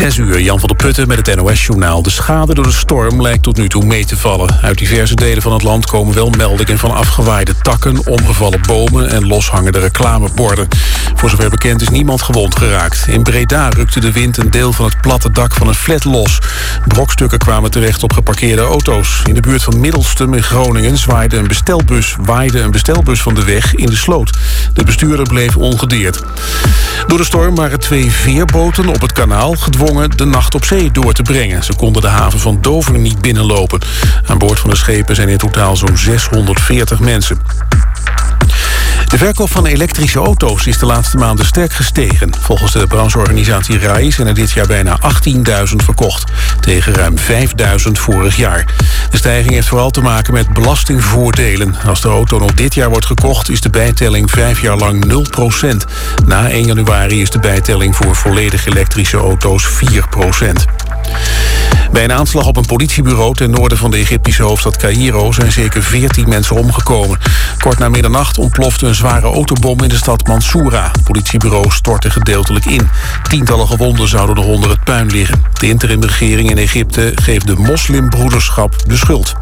Zes uur, Jan van der Putten met het NOS-journaal. De schade door de storm lijkt tot nu toe mee te vallen. Uit diverse delen van het land komen wel meldingen van afgewaaide takken... omgevallen bomen en loshangende reclameborden. Voor zover bekend is niemand gewond geraakt. In Breda rukte de wind een deel van het platte dak van een flat los. Brokstukken kwamen terecht op geparkeerde auto's. In de buurt van Middelstum in Groningen zwaaide een bestelbus, waaide een bestelbus van de weg in de sloot. De bestuurder bleef ongedeerd. Door de storm waren twee veerboten op het kanaal gedwongen de nacht op zee door te brengen. Ze konden de haven van Dover niet binnenlopen. Aan boord van de schepen zijn in totaal zo'n 640 mensen. De verkoop van elektrische auto's is de laatste maanden sterk gestegen. Volgens de brancheorganisatie RAI zijn er dit jaar bijna 18.000 verkocht... tegen ruim 5.000 vorig jaar. De stijging heeft vooral te maken met belastingvoordelen. Als de auto nog dit jaar wordt gekocht... is de bijtelling vijf jaar lang 0% Na 1 januari is de bijtelling voor volledig elektrische auto's 4 bij een aanslag op een politiebureau ten noorden van de Egyptische hoofdstad Cairo zijn zeker 14 mensen omgekomen. Kort na middernacht ontplofte een zware autobom in de stad Mansoura. Het politiebureau stortte gedeeltelijk in. Tientallen gewonden zouden er onder het puin liggen. De interimregering in Egypte geeft de moslimbroederschap de schuld.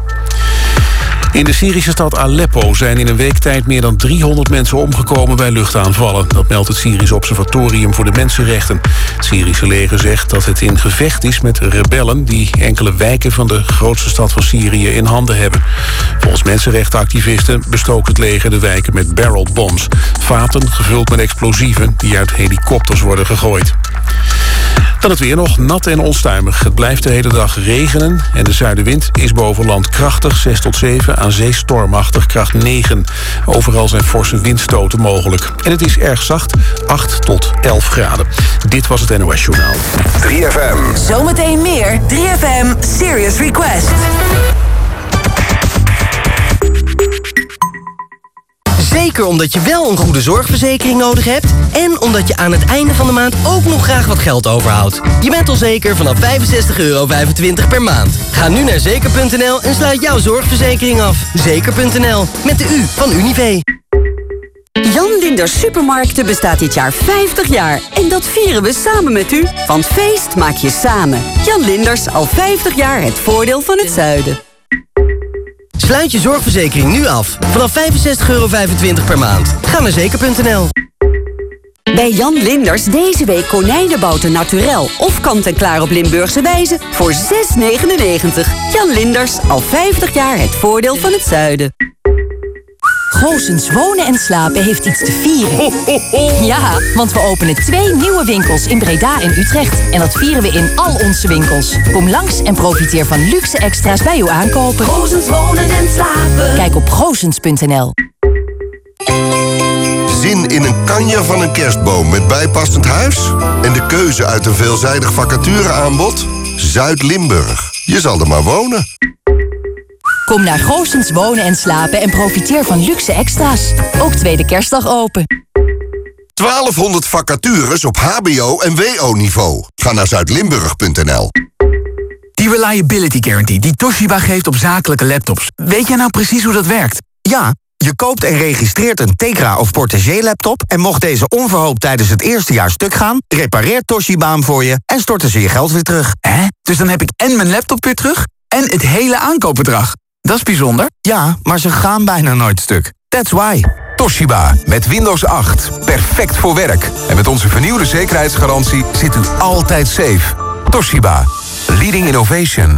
In de Syrische stad Aleppo zijn in een week tijd meer dan 300 mensen omgekomen bij luchtaanvallen. Dat meldt het Syrisch Observatorium voor de Mensenrechten. Het Syrische leger zegt dat het in gevecht is met rebellen die enkele wijken van de grootste stad van Syrië in handen hebben. Volgens mensenrechtenactivisten bestookt het leger de wijken met barrelbombs. Vaten gevuld met explosieven die uit helikopters worden gegooid. Dan het weer nog nat en onstuimig. Het blijft de hele dag regenen en de zuidenwind is boven land krachtig 6 tot 7, aan zee stormachtig kracht 9. Overal zijn forse windstoten mogelijk. En het is erg zacht, 8 tot 11 graden. Dit was het NOS Journaal. 3FM. Zometeen meer 3FM Serious Request. Zeker omdat je wel een goede zorgverzekering nodig hebt... en omdat je aan het einde van de maand ook nog graag wat geld overhoudt. Je bent al zeker vanaf 65,25 euro per maand. Ga nu naar zeker.nl en sluit jouw zorgverzekering af. Zeker.nl, met de U van Unive. Jan Linders Supermarkten bestaat dit jaar 50 jaar. En dat vieren we samen met u. Want feest maak je samen. Jan Linders, al 50 jaar het voordeel van het zuiden. Sluit je zorgverzekering nu af. Vanaf 65,25 euro per maand. Ga naar zeker.nl. Bij Jan Linders deze week konijnenbouten naturel of kant-en-klaar op Limburgse wijze voor 6,99. Jan Linders, al 50 jaar het voordeel van het zuiden. Goosens Wonen en Slapen heeft iets te vieren. Ja, want we openen twee nieuwe winkels in Breda en Utrecht. En dat vieren we in al onze winkels. Kom langs en profiteer van luxe extra's bij uw aankopen. Goosens Wonen en Slapen. Kijk op goosens.nl. Zin in een kanje van een kerstboom met bijpassend huis? En de keuze uit een veelzijdig vacatureaanbod? Zuid-Limburg. Je zal er maar wonen. Kom naar Goosens Wonen en Slapen en profiteer van luxe extra's. Ook tweede kerstdag open. 1200 vacatures op hbo- en wo-niveau. Ga naar zuidlimburg.nl. Die Reliability Guarantee die Toshiba geeft op zakelijke laptops. Weet jij nou precies hoe dat werkt? Ja, je koopt en registreert een Tegra of Portagee laptop... en mocht deze onverhoopt tijdens het eerste jaar stuk gaan... repareert Toshiba hem voor je en storten ze je geld weer terug. Hè? Dus dan heb ik en mijn laptop weer terug... en het hele aankoopbedrag. Dat is bijzonder. Ja, maar ze gaan bijna nooit stuk. That's why. Toshiba, met Windows 8. Perfect voor werk. En met onze vernieuwde zekerheidsgarantie zit u altijd safe. Toshiba, leading innovation.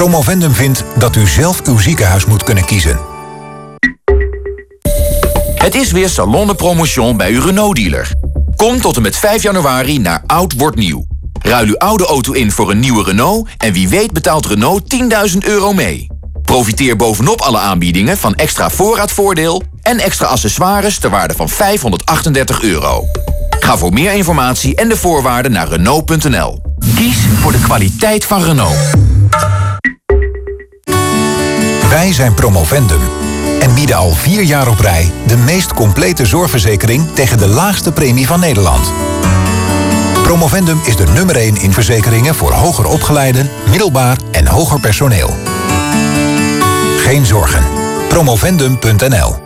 Promovendum vindt dat u zelf uw ziekenhuis moet kunnen kiezen. Het is weer Salon de Promotion bij uw Renault-dealer. Kom tot en met 5 januari naar Oud Wordt Nieuw. Ruil uw oude auto in voor een nieuwe Renault... en wie weet betaalt Renault 10.000 euro mee. Profiteer bovenop alle aanbiedingen van extra voorraadvoordeel... en extra accessoires ter waarde van 538 euro. Ga voor meer informatie en de voorwaarden naar Renault.nl. Kies voor de kwaliteit van Renault. Wij zijn Promovendum en bieden al vier jaar op rij de meest complete zorgverzekering tegen de laagste premie van Nederland. Promovendum is de nummer 1 in verzekeringen voor hoger opgeleiden, middelbaar en hoger personeel. Geen zorgen. Promovendum.nl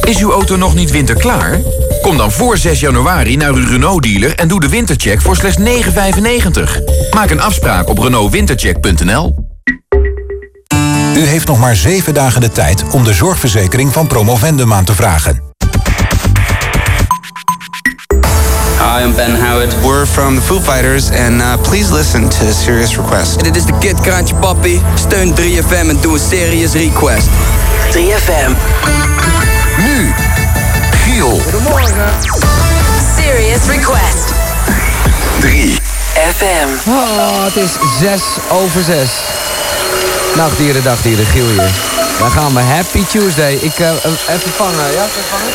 Is uw auto nog niet winterklaar? Kom dan voor 6 januari naar uw Renault-dealer en doe de wintercheck voor slechts 9,95. Maak een afspraak op renaultwintercheck.nl. U heeft nog maar 7 dagen de tijd om de zorgverzekering van Promovendum aan te vragen. Hi, I'm Ben Howard. We're from the Foo Fighters and uh, please listen to Serious Request. Dit is de Kid Kraantje Papi. Steun 3FM en doe een Serious Request. 3FM. Nu, Giel. Goedemorgen. Serious Request. 3 FM. Oh, het is 6 over 6. Nachtdieren, dagdieren, Giel hier. Daar gaan we. Happy Tuesday. Ik uh, even vangen. Ja, even vangen?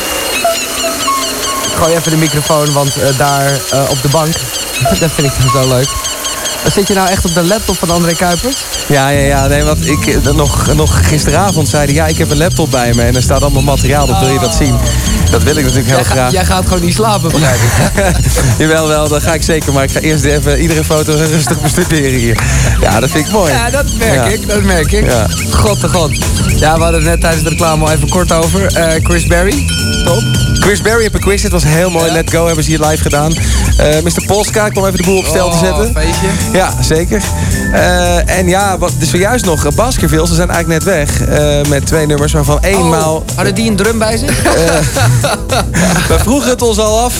Ik gooi even de microfoon, want uh, daar op de bank, dat vind ik zo leuk. Zit je nou echt op de laptop van André Kuipers? Ja, ja, ja. Nee, want ik nog, nog gisteravond zeiden ja, ik heb een laptop bij me en er staat allemaal materiaal op. Wil je dat zien? Dat wil ik natuurlijk heel jij graag. Jij gaat gewoon niet slapen, begrijp ik. Jawel, wel, dat ga ik zeker. Maar ik ga eerst even iedere foto rustig bestuderen hier. Ja, dat vind ik mooi. Ja, dat merk Ja. ik, dat merk ik. Ja. God de god. Ja, we hadden het net tijdens de reclame al even kort over. Eh, Chris Berry, top. Chris Berry op een quiz, het was heel mooi. Let Go hebben ze hier live gedaan. Eh Mr. Polska kwam even de boel op stel te Oh, zetten. feestje. Ja, zeker. Eh, en ja, wat, dus zojuist nog, uh, Baskerville, ze zijn eigenlijk net weg. eh, met twee nummers, waarvan eenmaal... Oh, hadden die een drum bij zich? We vroegen het ons al af.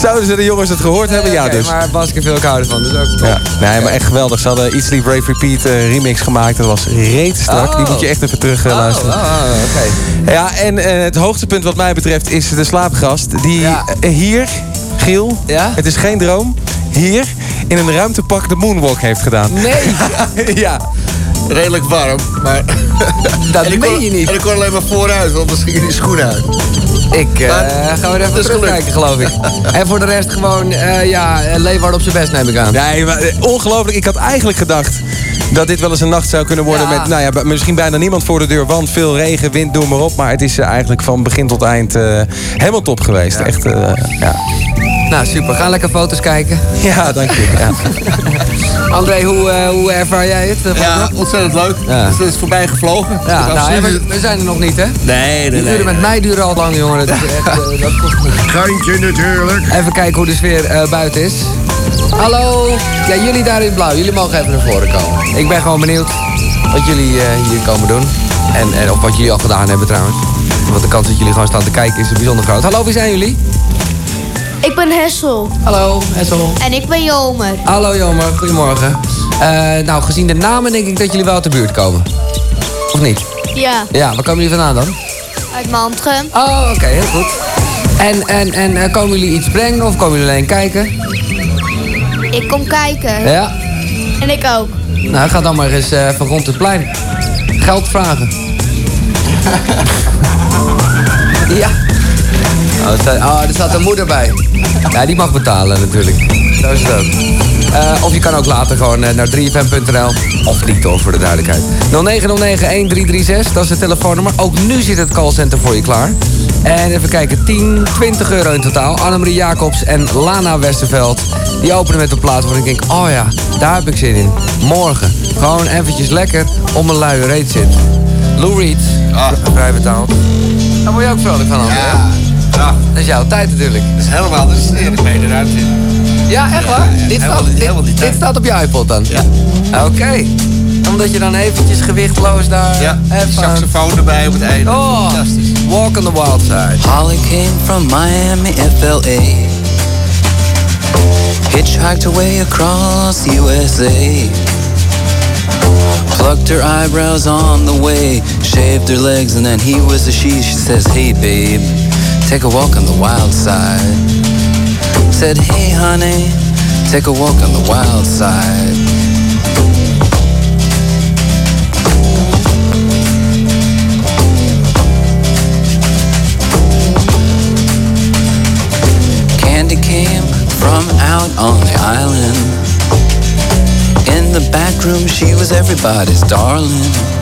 Zouden ze de jongens het gehoord hebben? Ja, dus. Maar Baskerville, ik hou ervan, dus ook top. Ja, nee, maar echt geweldig. Ze hadden Eat Sleep Rave Repeat eh, remix gemaakt. Dat was reet strak. Oh. Die moet je echt even terug eh, Oh, luisteren. oh, oké. Ja, en eh, het hoogtepunt wat mij betreft is de slaapgast. Die eh, hier, Giel, Ja? het is geen droom, hier in een ruimtepak de moonwalk heeft gedaan. Nee! ja. Redelijk warm, maar... Dat meen kon- je niet. En ik kon alleen maar vooruit, want anders gingen die schoenen uit. Ik eh, Maar ga weer even terugkijken, geloof ik. En voor de rest gewoon, eh, ja, eh, Leeuwarden op zijn best neem ik aan. Nee, maar eh, ongelooflijk. Ik had eigenlijk gedacht dat dit wel eens een nacht zou kunnen worden Ja. met, nou ja, misschien bijna niemand voor de deur, want veel regen, wind, noem maar op. Maar het is eh, eigenlijk van begin tot eind eh, helemaal top geweest. Echt, eh, ja. Nou, super. Ga lekker foto's kijken. Ja, dank je. Ja. André, hoe, eh, hoe ervaar jij het? Ja, ontzettend leuk. Ja. Dus het is voorbij gevlogen. Ja, nou, absoluut- we, we zijn er nog niet, hè? Nee, nee, uren nee. met mij duren al lang, jongen. Dat is echt, eh, dat kost me. Geintje natuurlijk. Even kijken hoe de sfeer eh, buiten is. Hallo. Ja, jullie daar in blauw. Jullie mogen even naar voren komen. Ik ben gewoon benieuwd wat jullie eh, hier komen doen. En, en of wat jullie al gedaan hebben trouwens. Want de kans dat jullie gewoon staan te kijken is bijzonder groot. Hallo, wie zijn jullie? Ik ben Hessel. Hallo, Hessel. En ik ben Jomer. Hallo Jomer, goedemorgen. Eh, nou, gezien de namen denk ik dat jullie wel uit de buurt komen. Of niet? Ja, Ja, waar komen jullie vandaan dan? uit Mantrum. Oh, oké, heel goed. En, en, en eh, komen jullie iets brengen of komen jullie alleen kijken? Ik kom kijken. Ja? En ik ook. Nou, ga dan maar eens eh, van rond het plein. Geld vragen. ja. Oh, er staat, oh, er staat een moeder bij. Ja, die mag betalen natuurlijk. Zo is het ook. Eh, of je kan ook later gewoon eh, naar 3fm.nl. Of niet hoor, voor de duidelijkheid. 0909-1336, dat is het telefoonnummer. Ook nu zit het callcenter voor je klaar. En even kijken, 10, 20 euro in totaal. Annemarie Jacobs en Lana Westerveld. Die openen met een plaat waar ik denk, oh ja, daar heb ik zin in. Morgen. Gewoon eventjes lekker om een luie reet zitten. Lou Reed, v- vrij betaald. Daar word je ook vrolijk van, André. Ja. Ja. Dat is jouw tijd natuurlijk. Dat is helemaal, dat is de eerlijk mee eruit. Ja, echt waar? dit, helemaal staat, dit, dit staat op je iPod dan? Ja. Oké. Omdat je dan eventjes gewichtloos daar... Ja, even saxofoon erbij op het einde. Oh, Fantastisch. walk on the wild side. Holly came from Miami, FLA. Hitchhiked away across USA. Plucked her eyebrows on the way. Shaved her legs and then he was a she. She says, Hey babe, take a walk on the wild side. Said, Hey honey, take a walk on the wild side. Candy came from out on the island. In the back room, she was everybody's darling.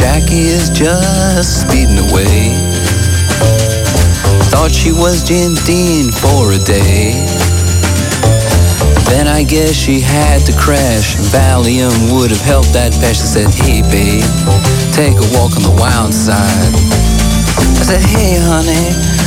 Jackie is just speeding away. Thought she was Jim Dean for a day. Then I guess she had to crash. Valium would have helped that patch. I said, Hey babe, take a walk on the wild side. I said, Hey honey,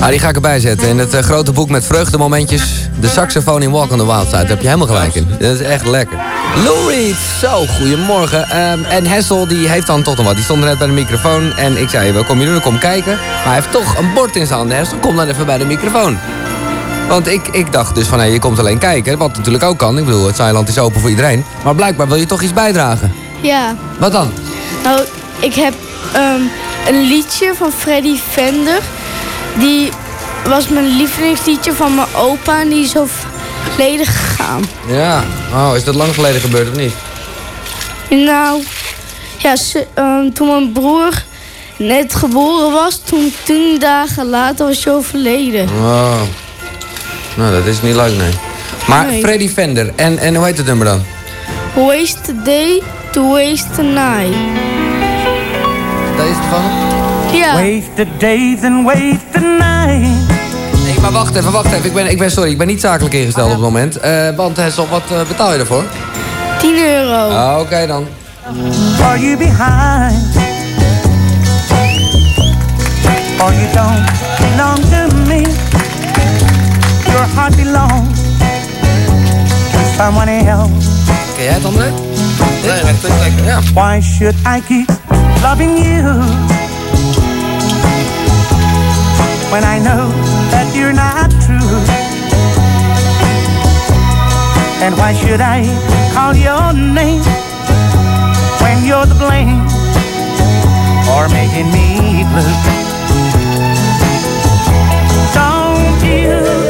Ah, die ga ik erbij zetten. In het eh, grote boek met vreugdemomentjes. De saxofoon in Walk on the Wild Side. Daar heb je helemaal gelijk in. Dat is echt lekker. Lou Reed, zo, goedemorgen. Ehm, en Hessel, die heeft dan toch nog wat. Die stond net bij de microfoon. En ik zei, wel kom je doen? Ik kom kijken. Maar hij heeft toch een bord in zijn handen. Hessel, kom dan even bij de microfoon. Want ik, ik dacht dus van, hé, je komt alleen kijken. Wat natuurlijk ook kan. Ik bedoel, het Zeiland is open voor iedereen. Maar blijkbaar wil je toch iets bijdragen. Ja. Wat dan? Nou, ik heb ehm, een liedje van Freddy Vender. Die was mijn lievelingsliedje van mijn opa en die is overleden Ja. Oh, is dat lang geleden gebeurd of niet? Nou, ja, ze- ehm, toen mijn broer net geboren was, toen tien dagen later was hij overleden. Oh. Nou, dat is niet leuk, nee. Maar Nee. Freddy Fender. En, en hoe heet het nummer dan? Waste the day to waste the night. Deze van? Ja. Waste the days and waste the night. Maar wacht even, wacht even. Ik ben, ik ben sorry, ik ben niet zakelijk ingesteld op het moment. Eh, want Hessel, wat eh, betaal je ervoor? 10 euro. Ah, Oké dan. Are you behind? Or you don't belong to me? Your heart belongs to someone else. Ken jij het, André? Nee, dat klinkt lekker. Ja. Why should I keep loving you? When I know you're not true. And why should I call your name when you're the blame for making me blue? Don't you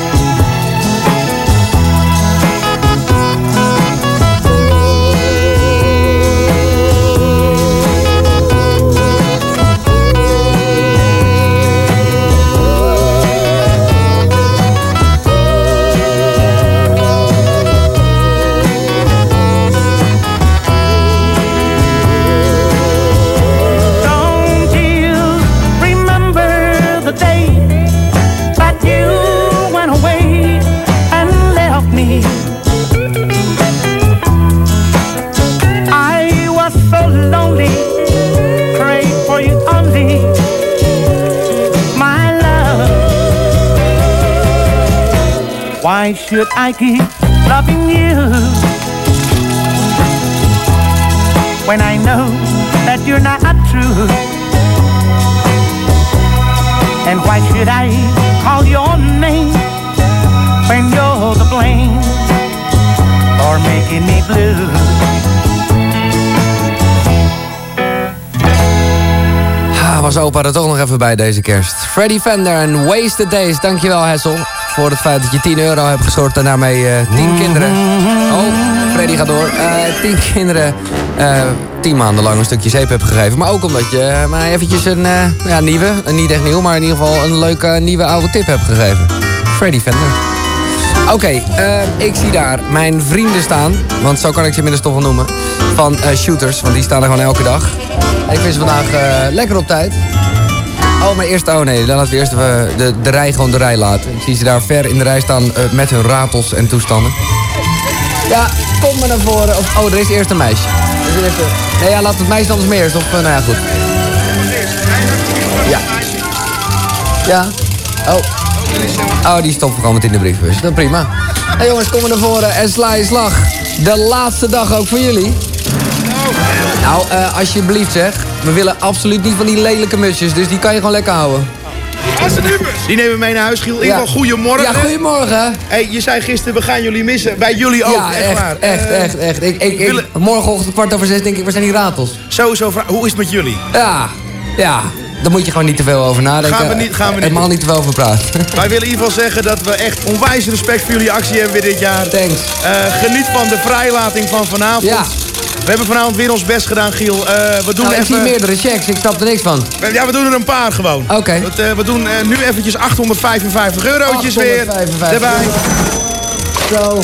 Should I keep loving you when I know that you're not true? And why should I call your name when you're the blame for making me blue? Was opa er toch nog even bij deze kerst. Freddy Fender en Wasted Days. Dankjewel Hessel. Voor het feit dat je 10 euro hebt gestort en daarmee eh 10 kinderen. Oh, Freddy gaat door. Eh 10 kinderen eh 10 maanden lang een stukje zeep hebt gegeven. Maar ook omdat je eh, maar eventjes een eh, ja, nieuwe, eh, niet echt nieuw, maar in ieder geval een leuke nieuwe oude tip hebt gegeven. Freddy Fender. Oké, eh, ik zie daar mijn vrienden staan, want zo kan ik ze inmiddels toch wel noemen, van eh, shooters, want die staan er gewoon elke dag. Ik vind ze vandaag eh, lekker op tijd. Oh, maar eerst, oh nee, dan laten we eerst even de, de rij gewoon de rij laten. Ik zie ze daar ver in de rij staan eh, met hun ratels en toestanden. Ja, kom maar naar voren. Of, oh, er is eerst een meisje. Er is eerst een- Nee, ja, laat het meisje anders meer. Of, eh, nou ja, goed. Ja. Ja. Oh. Oh, die stopt gewoon met in de brievenbus. Dat prima. Nou jongens, kom maar naar voren en sla je slag. De laatste dag ook voor jullie. Nou, eh, alsjeblieft zeg. We willen absoluut niet van die lelijke mutsjes, dus die kan je gewoon lekker houden. Die nemen we mee naar huis, Giel. In ieder geval, goedemorgen. Ja, goedemorgen. Hey, je zei gisteren, we gaan jullie missen. Bij jullie ook, ja, echt, echt, waar. echt, Eh, echt, echt. Ik, ik, ik, morgenochtend kwart over zes denk ik, waar zijn die ratels? Sowieso, hoe is het met jullie? Ja, ja. Daar moet je gewoon niet te veel over nadenken. Gaan we niet- gaan we niet Helemaal niet te veel over praten. Wij willen in ieder geval zeggen dat we echt onwijs respect voor jullie actie hebben weer dit jaar. Thanks. geniet van de vrijlating van vanavond. Ja. We hebben vanavond weer ons best gedaan, Giel. Eh, we doen Nou, ik even... zie meerdere checks, ik snap er niks van. Ja, we doen er een paar gewoon. Oké. Eh, we doen eh, nu eventjes 855 eurotjes weer 855. erbij. Zo.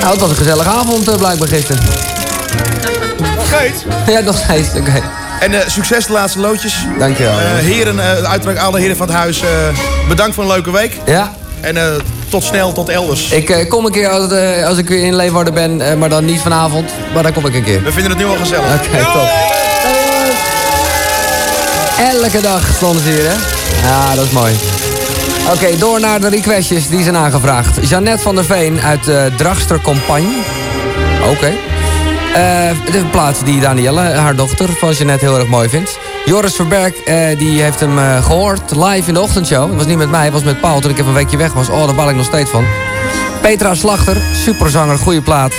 Nou, het was een gezellige avond blijkbaar gisteren. Vergeet. Ja, nog steeds, oké. En succes de laatste loodjes. Dankjewel. Eh, heren, eh, uiteraard alle heren van het huis, bedankt voor een leuke week. Ja. En tot snel, tot elders. Ik eh, kom een keer als, eh, als ik weer in Leeuwarden ben, eh, maar dan niet vanavond. Maar dan kom ik een keer. We vinden het nu al gezellig. Oké, top. Elke dag stonden ze hier, hè? Ja, dat is mooi. Oké, door naar de requestjes die zijn aangevraagd. Jeannette van der Veen uit eh Dragster Compagne. Oké. De plaats die Danielle, haar dochter, van Jeannette heel erg mooi vindt. Joris Verberg, eh, die heeft hem eh, gehoord live in de ochtendshow. Het was niet met mij, het was met Paul toen ik even een weekje weg was. Oh, daar bal ik nog steeds van. Petra Slachter, superzanger, goede plaat.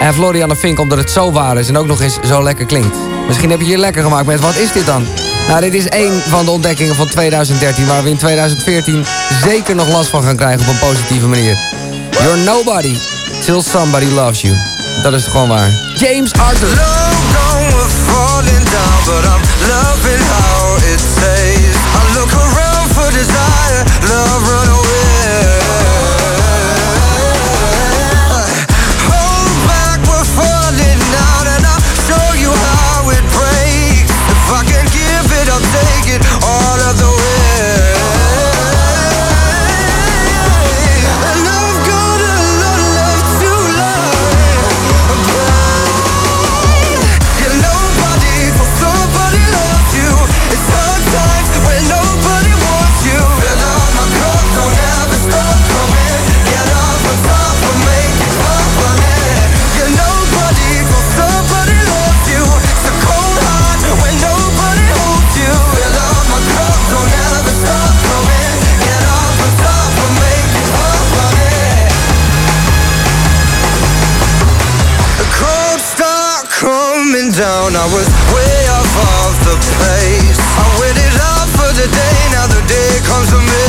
En Florianne Fink, omdat het zo waar is en ook nog eens zo lekker klinkt. Misschien heb je je lekker gemaakt met wat is dit dan? Nou, dit is één van de ontdekkingen van 2013... waar we in 2014 zeker nog last van gaan krijgen op een positieve manier. You're nobody till somebody loves you. Dat is gewoon waar. James Arthur. Falling down, but I'm loving how it tastes. I look around for desire, love run away. when I was way off of the pace. I waited up for the day, now the day comes to me.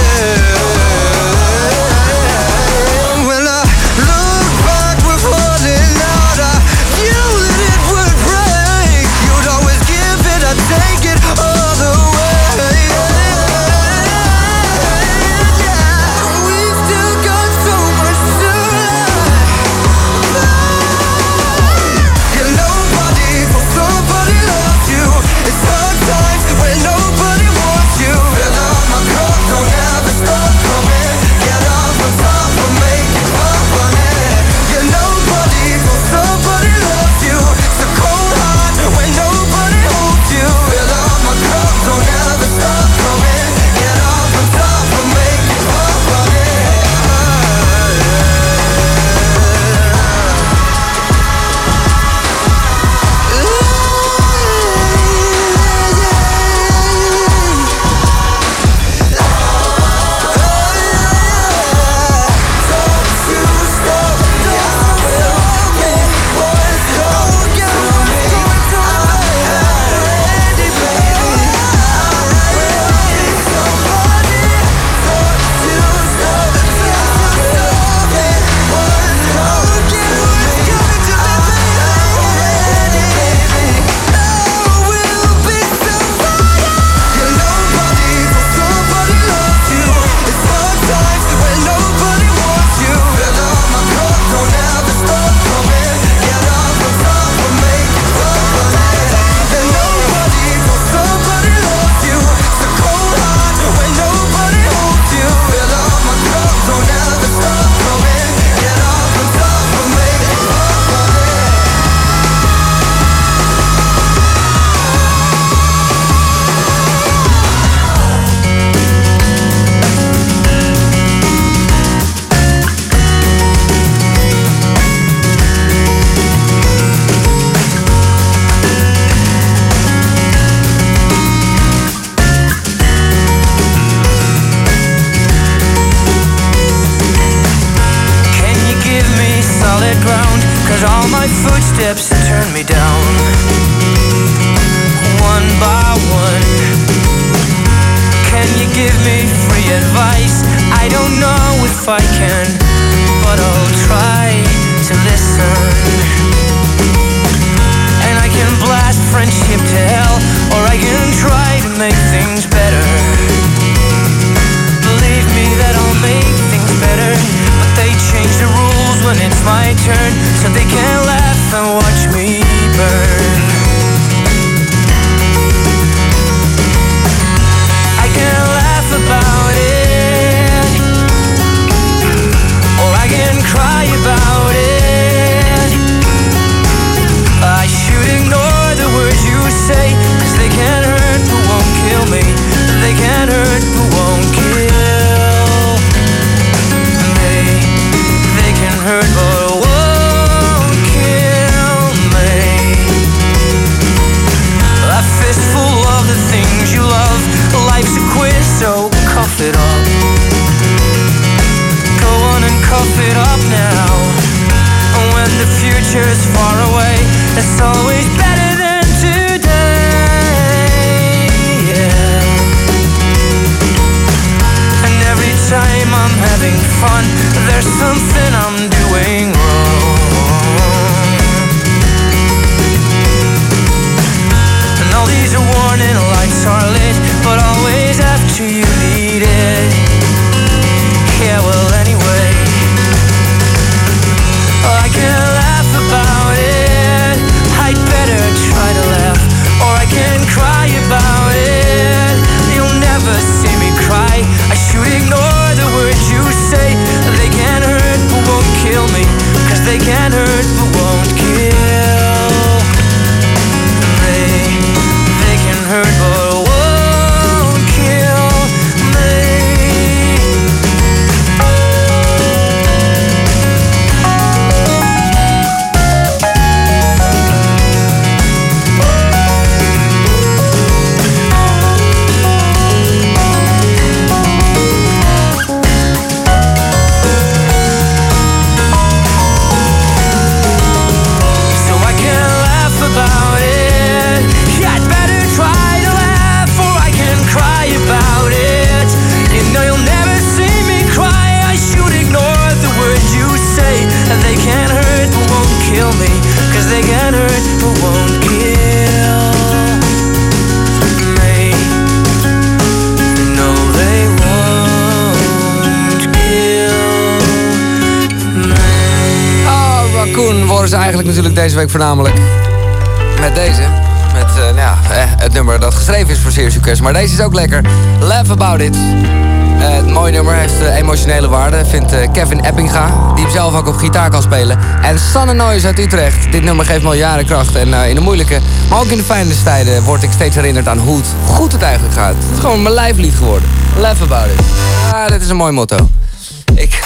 Maar deze is ook lekker. Laugh About It. Eh, het mooie nummer heeft eh, emotionele waarde, vindt eh, Kevin Eppinga, die hem zelf ook op gitaar kan spelen. En Sanne Noyes uit Utrecht. Dit nummer geeft me al jaren kracht. En in de moeilijke, maar ook in de fijne tijden word ik steeds herinnerd aan hoe het goed het eigenlijk gaat. Het is gewoon mijn lijflied geworden. Laugh About It. Ah, dat is een mooi motto. Ik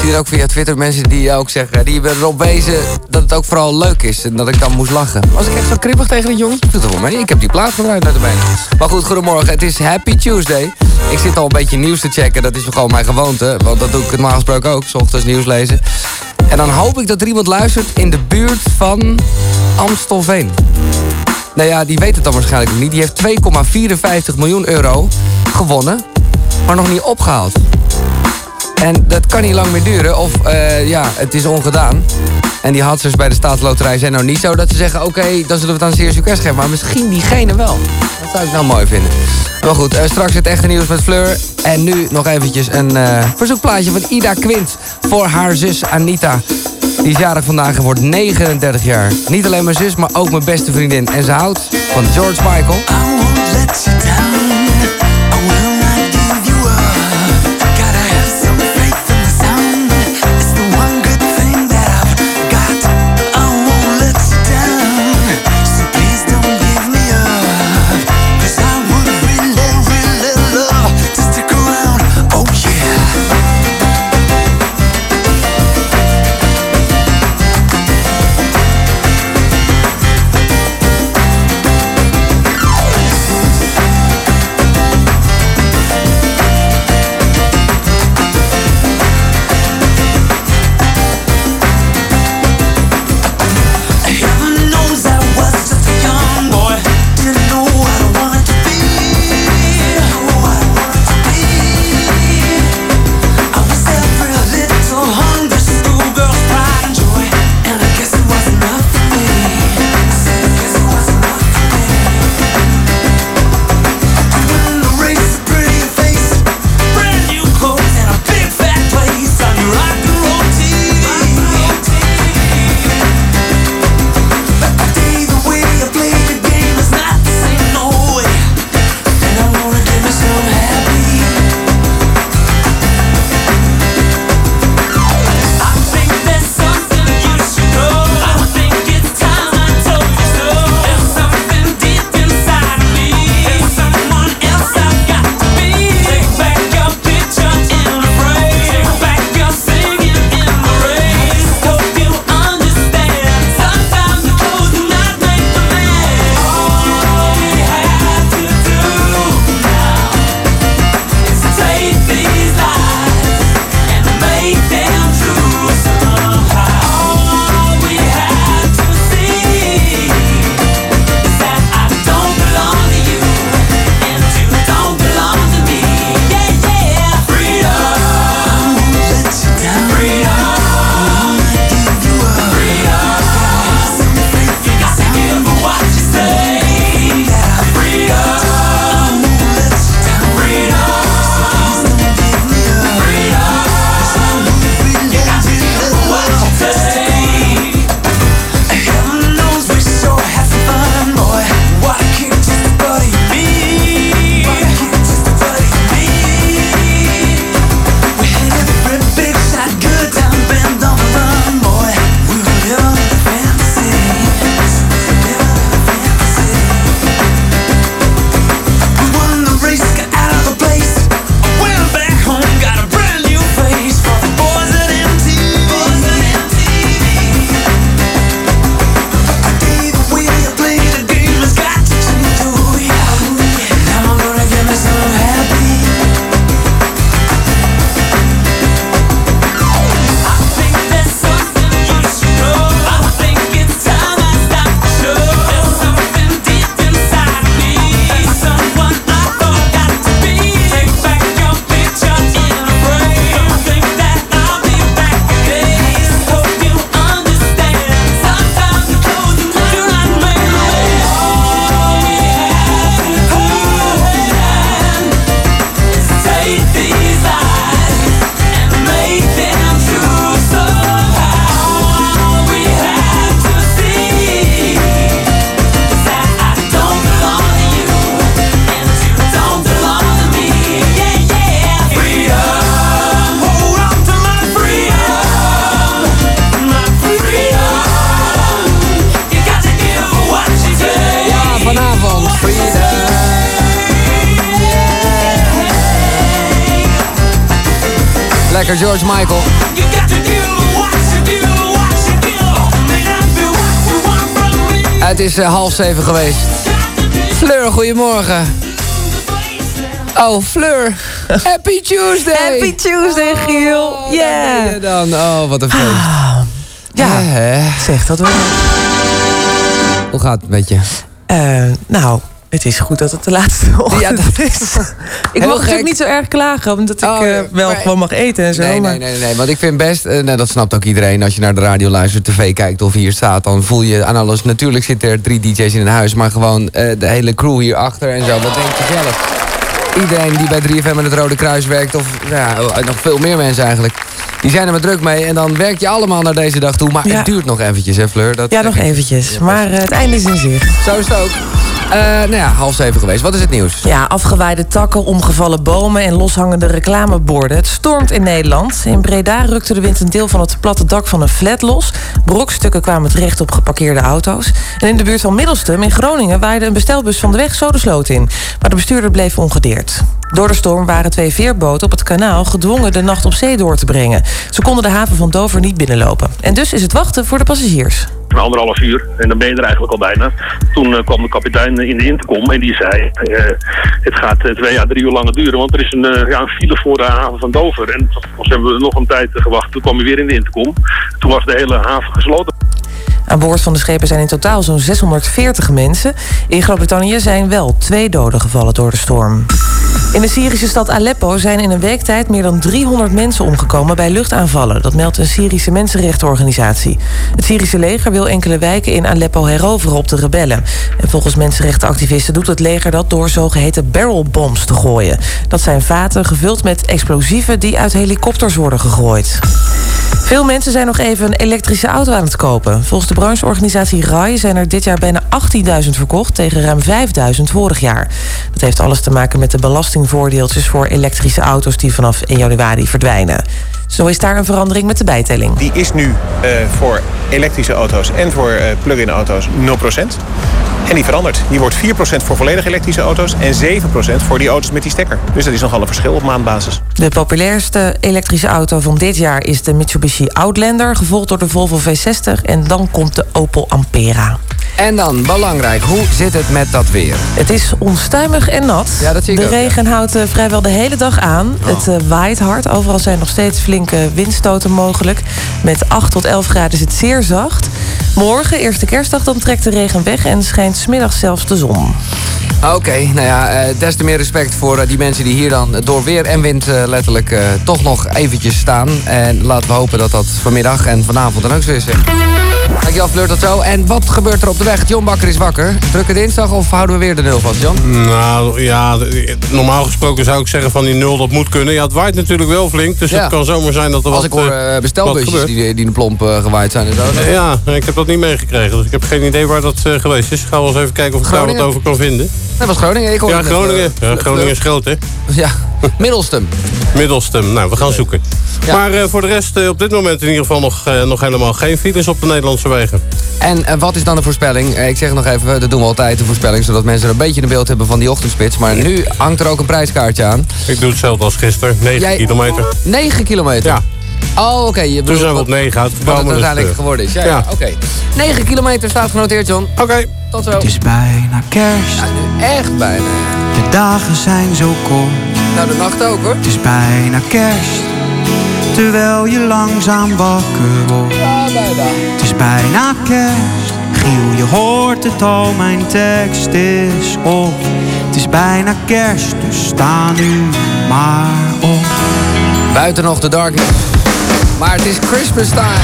zie er ook via Twitter mensen die ook zeggen, die erop wezen het ook vooral leuk is. En dat ik dan moest lachen. Was ik echt zo kribbig tegen die jongens? Doet er wel mee. Ik heb die plaat gebruikt uit de benen. Maar goed, goedemorgen. Het is Happy Tuesday. Ik zit al een beetje nieuws te checken. Dat is gewoon mijn gewoonte. Want dat doe ik normaal gesproken ook. 's ochtends nieuws lezen. En dan hoop ik dat er iemand luistert in de buurt van Amstelveen. Nou ja, die weet het dan waarschijnlijk nog niet. Die heeft 2,54 miljoen euro gewonnen, maar nog niet opgehaald. En dat kan niet lang meer duren. Of eh, ja, het is ongedaan. En die hadsers bij de staatsloterij zijn nou niet zo dat ze zeggen... oké, dan zullen we het aan Serious Request geven. Maar misschien diegene wel. Dat zou ik nou mooi vinden. Maar goed, eh, straks het echte nieuws met Fleur. En nu nog eventjes een eh, verzoekplaatje van Ida Quint... voor haar zus Anita. Die is jarig vandaag en wordt 39 jaar. Niet alleen mijn zus, maar ook mijn beste vriendin. En ze houdt van George Michael. Is eh, half zeven geweest. Fleur, goedemorgen. Oh, Fleur. Happy Tuesday. Happy Tuesday, Giel. Daar Yeah. dan. Oh, wat een feest. Ja, zeg dat wel. Hoe gaat het met je? Eh, nou, het is goed dat het de laatste ochtend is. ik mag natuurlijk niet zo erg klagen, omdat ik eh, wel gewoon mag eten en zo. Nee, maar... nee, nee, nee, want ik vind best, eh, nou, dat snapt ook iedereen... als je naar de radio luistert, tv kijkt of hier staat... dan voel je aan alles, natuurlijk zitten er drie DJ's in een huis... maar gewoon eh, de hele crew hierachter en zo. Wat denk je zelf? Iedereen die bij 3FM en het Rode Kruis werkt... of ja, oh, nog veel meer mensen eigenlijk... die zijn er maar druk mee en dan werk je allemaal naar deze dag toe. Maar Ja. het duurt nog eventjes, hè Fleur? Dat Ja, nog eventjes. Maar het einde is in zicht. Zo is het ook. Eh, nou ja, half zeven geweest. Wat is het nieuws? Ja, afgewaaide takken, omgevallen bomen en loshangende reclameborden. Het stormt in Nederland. In Breda rukte de wind een deel van het platte dak van een flat los. Brokstukken kwamen terecht op geparkeerde auto's. En in de buurt van Middelstum in Groningen waaide een bestelbus van de weg zo de sloot in. Maar de bestuurder bleef ongedeerd. Door de storm waren twee veerboten op het kanaal gedwongen de nacht op zee door te brengen. Ze konden de haven van Dover niet binnenlopen. En dus is het wachten voor de passagiers. Een anderhalf uur en dan ben je er eigenlijk al bijna. Toen eh, kwam de kapitein in de intercom en die zei... eh, het gaat eh, twee à drie uur langer duren, want er is een, ja, een file voor de haven van Dover. En vervolgens hebben we nog een tijd gewacht. Toen kwam hij weer in de intercom. Toen was de hele haven gesloten. Aan boord van de schepen zijn in totaal zo'n 640 mensen. In Groot-Brittannië zijn wel twee doden gevallen door de storm. In de Syrische stad Aleppo zijn in een week tijd meer dan 300 mensen omgekomen bij luchtaanvallen. Dat meldt een Syrische mensenrechtenorganisatie. Het Syrische leger wil enkele wijken in Aleppo heroveren op de rebellen. En volgens mensenrechtenactivisten doet het leger dat door zogeheten barrelbombs te gooien. Dat zijn vaten gevuld met explosieven die uit helikopters worden gegooid. Veel mensen zijn nog even een elektrische auto aan het kopen. Volgens de brancheorganisatie RAI zijn er dit jaar bijna 18.000 verkocht... tegen ruim 5.000 vorig jaar. Dat heeft alles te maken met de belastingvoordeeltjes... voor elektrische auto's die vanaf 1 januari verdwijnen. Zo is daar een verandering met de bijtelling. Die is nu eh, voor elektrische auto's en voor eh, plug-in auto's 0%. En die verandert. Die wordt 4% voor volledig elektrische auto's en 7% voor die auto's met die stekker. Dus dat is nogal een verschil op maandbasis. De populairste elektrische auto van dit jaar is de Mitsubishi Outlander... gevolgd door de Volvo V60 en dan komt de Opel Ampera. En dan, belangrijk, hoe zit het met dat weer? Het is onstuimig en nat. Ja, dat zie ik de ook, ja. regen houdt eh, vrijwel de hele dag aan. Het eh, waait hard. Overal zijn nog steeds flinke windstoten mogelijk. Met 8 tot 11 graden is het zeer zacht. Morgen, eerste kerstdag, dan trekt de regen weg... en schijnt smiddags zelfs de zon. Oké, nou ja, eh, des te meer respect voor eh, die mensen die hier dan door weer en wind eh, letterlijk eh, toch nog eventjes staan. En laten we hopen dat dat vanmiddag en vanavond dan ook zo is. Dankjewel Fleur, tot zo. En wat gebeurt er op de weg? John Bakker is wakker. Drukke dinsdag of houden we weer de nul vast, John? Nou ja, normaal gesproken zou ik zeggen van die nul dat moet kunnen. Ja, het waait natuurlijk wel flink, dus Ja. het kan zomaar zijn dat er Als wat ik hoor bestelbusjes die, die in de plomp eh, gewaaid zijn en zo. Ja, ik heb dat niet meegekregen, dus ik heb geen idee waar dat eh, geweest is. Ik ga wel eens even kijken of ik daar wat Groningen? over kan vinden. Dat was Groningen. Ik hoorde Ja, Groningen. eh, Groningen is groot, hè? Ja, Middelstum. Middelstum. Nou, we gaan zoeken. Maar eh, voor de rest eh, op dit moment in ieder geval nog, nog helemaal geen files op de Nederlandse wegen. En wat is dan de voorspelling? Ik zeg nog even, dat doen we altijd, de voorspelling... zodat mensen er een beetje een beeld hebben van die ochtendspits. Maar nu hangt er ook een prijskaartje aan. Ik doe hetzelfde als gisteren, 9 Jij- kilometer. 9 kilometer? Ja. Oh, oké. je Toen zijn we op 9 Wat het uiteindelijk eh, geworden is. Ja, ja. ja. oké. 9 kilometer staat genoteerd, John. Oké. Tot zo. Het is bijna kerst. Ja, nu echt bijna. De dagen zijn zo kort. Nou, de nacht ook, hoor. Het is bijna kerst. Terwijl je langzaam wakker wordt. Ja, bijna. Het is bijna kerst. Giel, je hoort het al, mijn tekst is op. Het is bijna kerst, dus sta nu maar op. Buiten nog de darkness. Maar het is Christmas time.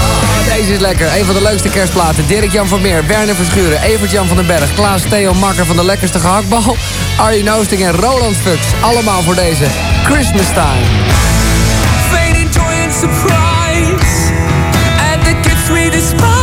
Oh, deze is lekker. Een van de leukste kerstplaten. Dirk-Jan van Meer, Werner Verschuren, Evert-Jan van den Berg... Klaas Theo Makker van de lekkerste gehaktbal... Arjen Oosting en Roland Fuchs. Allemaal voor deze Christmas time. Fading joy and surprise And the gifts we despise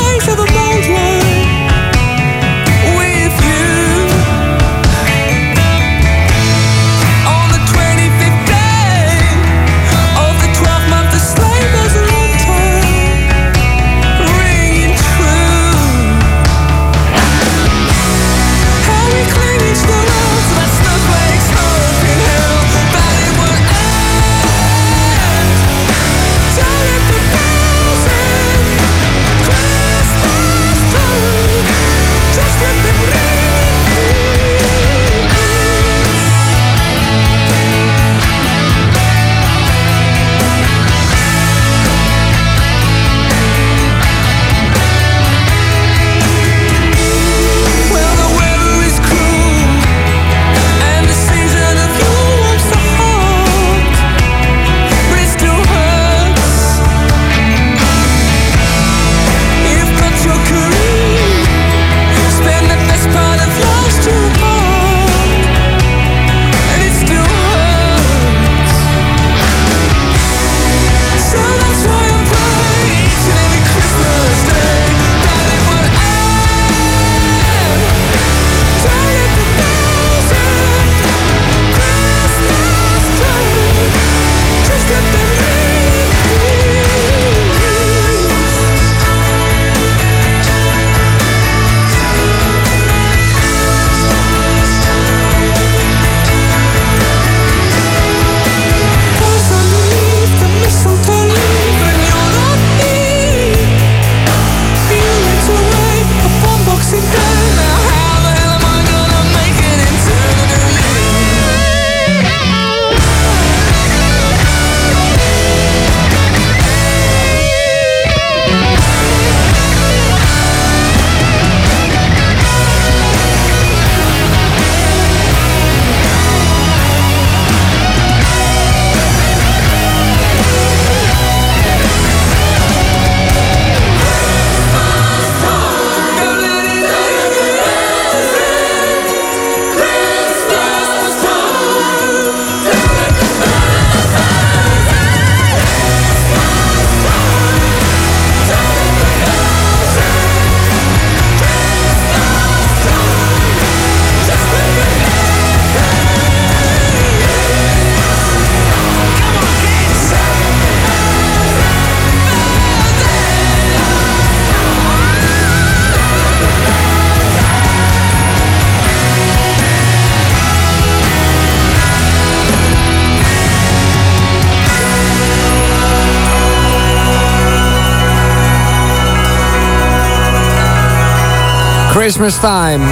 Christmas time.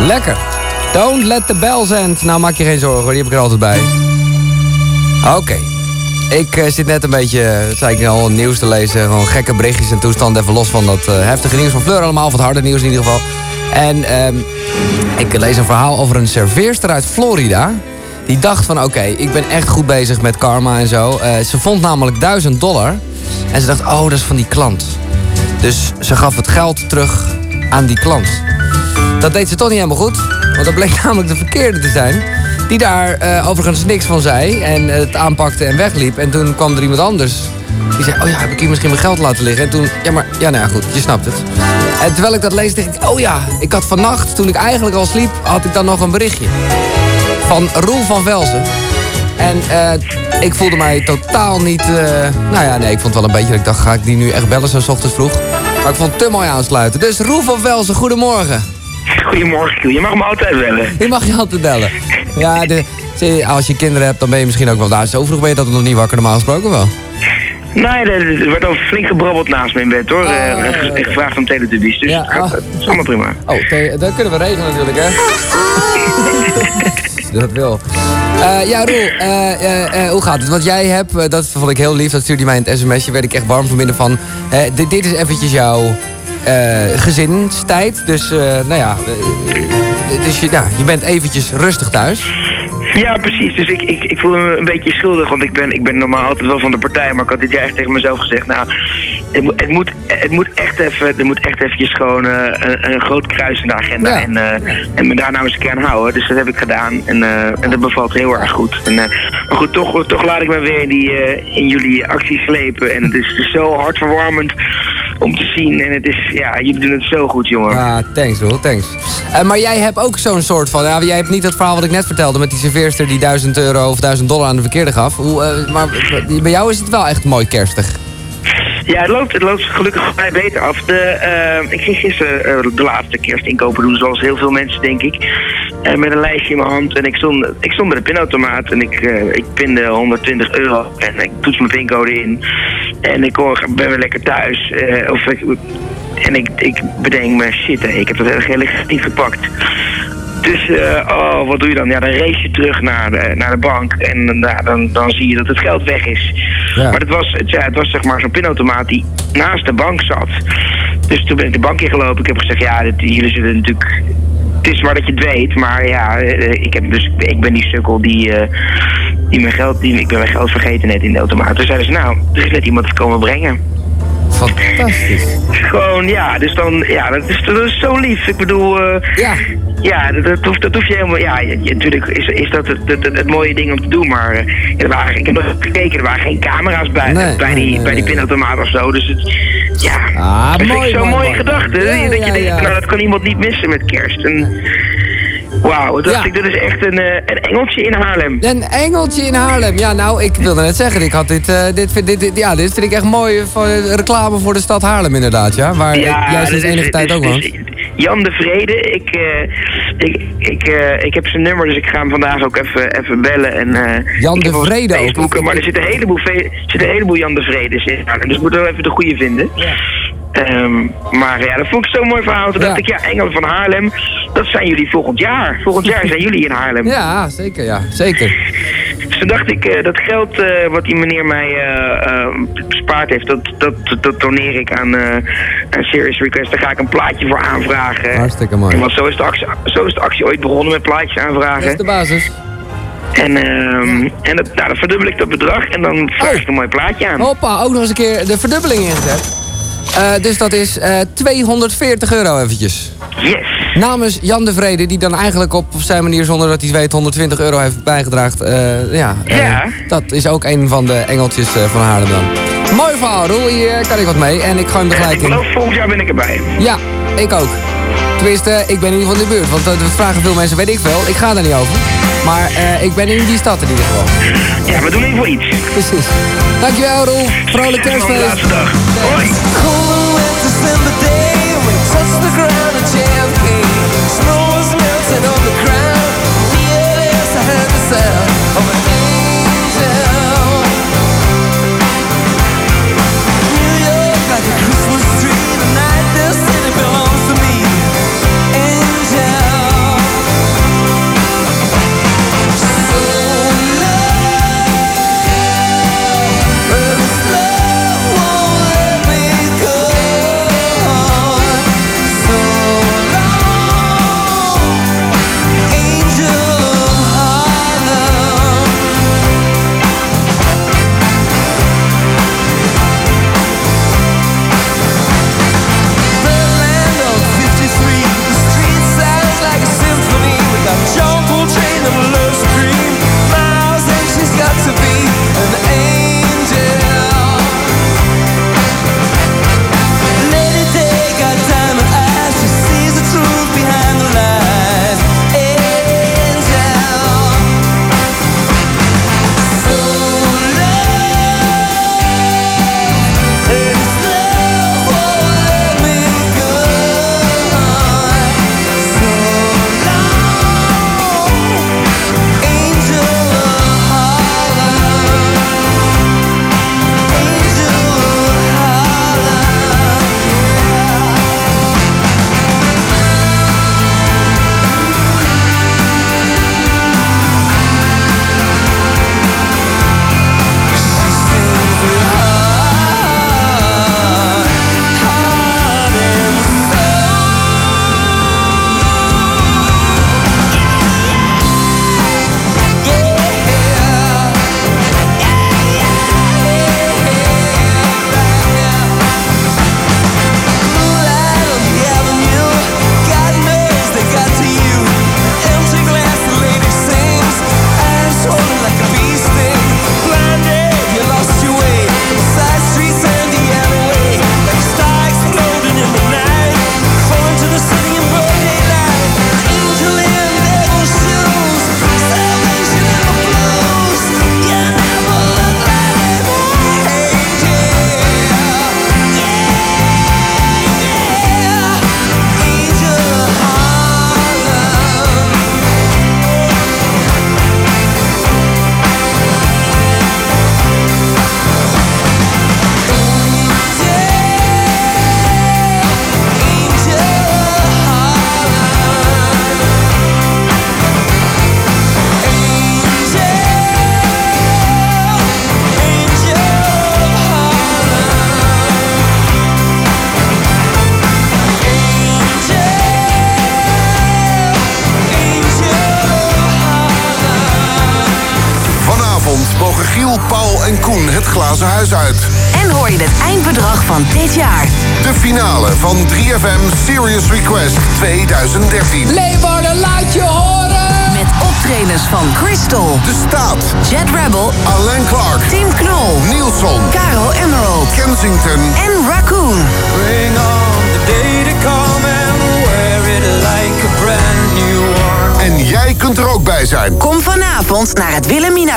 Lekker. Don't let the bells end. Nou, maak je geen zorgen hoor, die heb ik er altijd bij. Oké. Ik eh, zit net een beetje, eh, zei ik al, nieuws te lezen. Gewoon gekke berichtjes en toestanden. Even los van dat eh, heftige nieuws van Fleur allemaal. Of het harde nieuws in ieder geval. En ehm, ik lees een verhaal over een serveerster uit Florida. Die dacht van, oké, ik ben echt goed bezig met karma en zo. Ze vond namelijk 1000 dollar. En ze dacht, oh, dat is van die klant. Dus ze gaf het geld terug aan die klant. Dat deed ze toch niet helemaal goed. Want dat bleek namelijk de verkeerde te zijn. Die daar eh, overigens niks van zei. En het aanpakte en wegliep. En toen kwam er iemand anders. Die zei, oh ja, heb ik hier misschien mijn geld laten liggen? En toen, ja maar, ja nou ja, goed, je snapt het. En terwijl ik dat lees, dacht ik, oh ja, ik had vannacht, toen ik eigenlijk al sliep, had ik dan nog een berichtje. Van Roel van Velzen. En eh, ik voelde mij totaal niet... eh, nou ja, nee, ik vond het wel een beetje... Ik dacht, ga ik die nu echt bellen zo ochtends vroeg? Maar ik vond het te mooi aansluiten. Dus Roel van Velzen, goedemorgen. Goedemorgen, Kiel. Je mag me altijd bellen. Je mag je altijd bellen. Ja, de, als je kinderen hebt, dan ben je misschien ook wel... Nou, zo vroeg ben je dat nog niet wakker, normaal gesproken wel. Nee, er er wordt al flink gebrabbeld naast me in bed, hoor. Ge- en gevraagd om dus gaat- het is allemaal prima. Oh, dat kunnen we regelen natuurlijk, hè? Dat wil. Eh, ja, Roel, eh, eh, hoe gaat het? Want jij hebt, dat vond ik heel lief, dat stuurde mij in het sms'je, werd ik echt warm van binnen van... dit, dit is eventjes jouw gezinstijd, dus nou ja, dus je, nou, je bent eventjes rustig thuis. Ja, precies. Dus ik, ik, ik voel me een beetje schuldig, want ik ben, ik ben normaal altijd wel van de partij, maar ik had dit jaar echt tegen mezelf gezegd, nou, het, moet- het, moet, het moet echt even, er moet echt eventjes gewoon eh, een, een groot kruis in de agenda en, eh, en me daar nou eens een keer aan houden. Dus dat heb ik gedaan en, eh, en dat bevalt heel erg goed. En, maar goed, toch, toch laat ik me weer in, die, in jullie acties slepen en het is, het is zo hartverwarmend om te zien en het is, ja, jullie doen het zo goed, jongen. Ja, thanks Roel, thanks. Maar jij hebt ook zo'n soort van, ja, jij hebt niet het verhaal wat ik net vertelde met die serveerster die 1000 euro of 1000 dollar aan de verkeerde gaf. Hoe, maar bij jou is het wel echt mooi kerstig. Ja, het loopt, het loopt gelukkig mij beter af. De, eh, ik ging gisteren eh, de laatste kerstinkopen doen, zoals heel veel mensen, denk ik. Eh, met een lijstje in mijn hand. En ik stond, ik stond bij de pinautomaat en ik, eh, ik pinde 120 euro. En ik toets mijn pincode in. En ik hoor, ben weer lekker thuis. Of ik, en ik, ik bedenk me, shit, ik heb dat hele gele niet gepakt. Dus, eh, oh, wat doe je dan? Ja, dan race je terug naar de, naar de bank en dan, ja, dan, dan zie je dat het geld weg is. Maar het was, het, ja, het was zeg maar zo'n pinautomaat die naast de bank zat. Dus toen ben ik de bank ingelopen. Ik heb gezegd, ja, dit, jullie zullen natuurlijk... Het is maar dat je het weet, maar ja, eh, ik, heb dus, ik ben die sukkel die, eh, die mijn geld, die, ik ben mijn geld vergeten net in de automaat. Toen zeiden ze, nou, er is net iemand komen brengen. Fantastisch. Gewoon, ja, dus dan, ja, dat is, dat is zo lief. Ik bedoel, eh, ja, ja dat, dat, hoeft, dat hoef je helemaal, ja, je- natuurlijk is, is dat het, het, het, het mooie ding om te doen, maar eh, er waren, ik heb nog gekeken, er waren geen camera's bij, Nee, bij, die, bij die pinautomaat of zo, dus het, ja, Ah, dat vind mooi, ik zo'n mooi, mooie mooi. gedachte, Ja, dat ja, je denkt, ja. nou, dat kan iemand niet missen met kerst. En, Wauw, dacht Ja. ik, dit is echt een, eh, een engeltje in Haarlem. Een engeltje in Haarlem. Ja, nou, ik wilde net zeggen, ik had dit, eh, dit, vind- dit, dit- ja, dit vind ik echt mooi voor reclame voor de stad Haarlem inderdaad, ja. Waar ik- jij dat sinds is- enige tijd dus- ook dus woont. Jan de Vrede, ik, eh, ik, ik, eh, ik heb zijn nummer, dus ik ga hem vandaag ook even, even bellen. En, Jan de Vrede ook? Maar er zitten een heleboel, zitten een heleboel Jan de Vredes in. Haarlem, Dus we moeten wel even de goede vinden. Ehm, maar ja, dat vond ik zo'n mooi verhaal. Toen dacht ik, ja, Engelen van Haarlem, dat zijn jullie volgend jaar. Volgend jaar zijn jullie in Haarlem. Ja, zeker, ja, zeker. Dus toen dacht ik, eh, dat geld eh, wat die meneer mij eh, bespaard heeft, dat, dat, dat doneer ik aan, aan Serious Request. Daar ga ik een plaatje voor aanvragen. Hartstikke mooi. En want zo is, de actie, zo is de actie ooit begonnen met plaatjes aanvragen. Dat is de basis. En, ehm, en dat, nou, dan verdubbel ik dat bedrag en dan vraag ik een mooi plaatje aan. Hoppa, ook nog eens een keer de verdubbeling ingezet. Eh, dus dat is eh 240 euro eventjes. Yes. Namens Jan de Vrede, die dan eigenlijk op zijn manier, zonder dat hij het weet, 120 euro heeft bijgedragen. Eh, ja, eh, Ja. dat is ook een van de engeltjes eh, van Haarlem dan. Mooi verhaal, Roel. Hier kan ik wat mee. En ik gooi hem Ik in. geloof volgend jaar ben ik erbij. Ja, ik ook. Tenminste, ik ben in ieder geval in de buurt. Want eh, dat vragen veel mensen, weet ik veel. Ik ga daar niet over. Maar eh, ik ben in die stad in ieder geval. Ja, we doen in ieder geval iets. Precies. Dankjewel, Roel. Vrolijk kerstfeest. laatste dag. Hoi.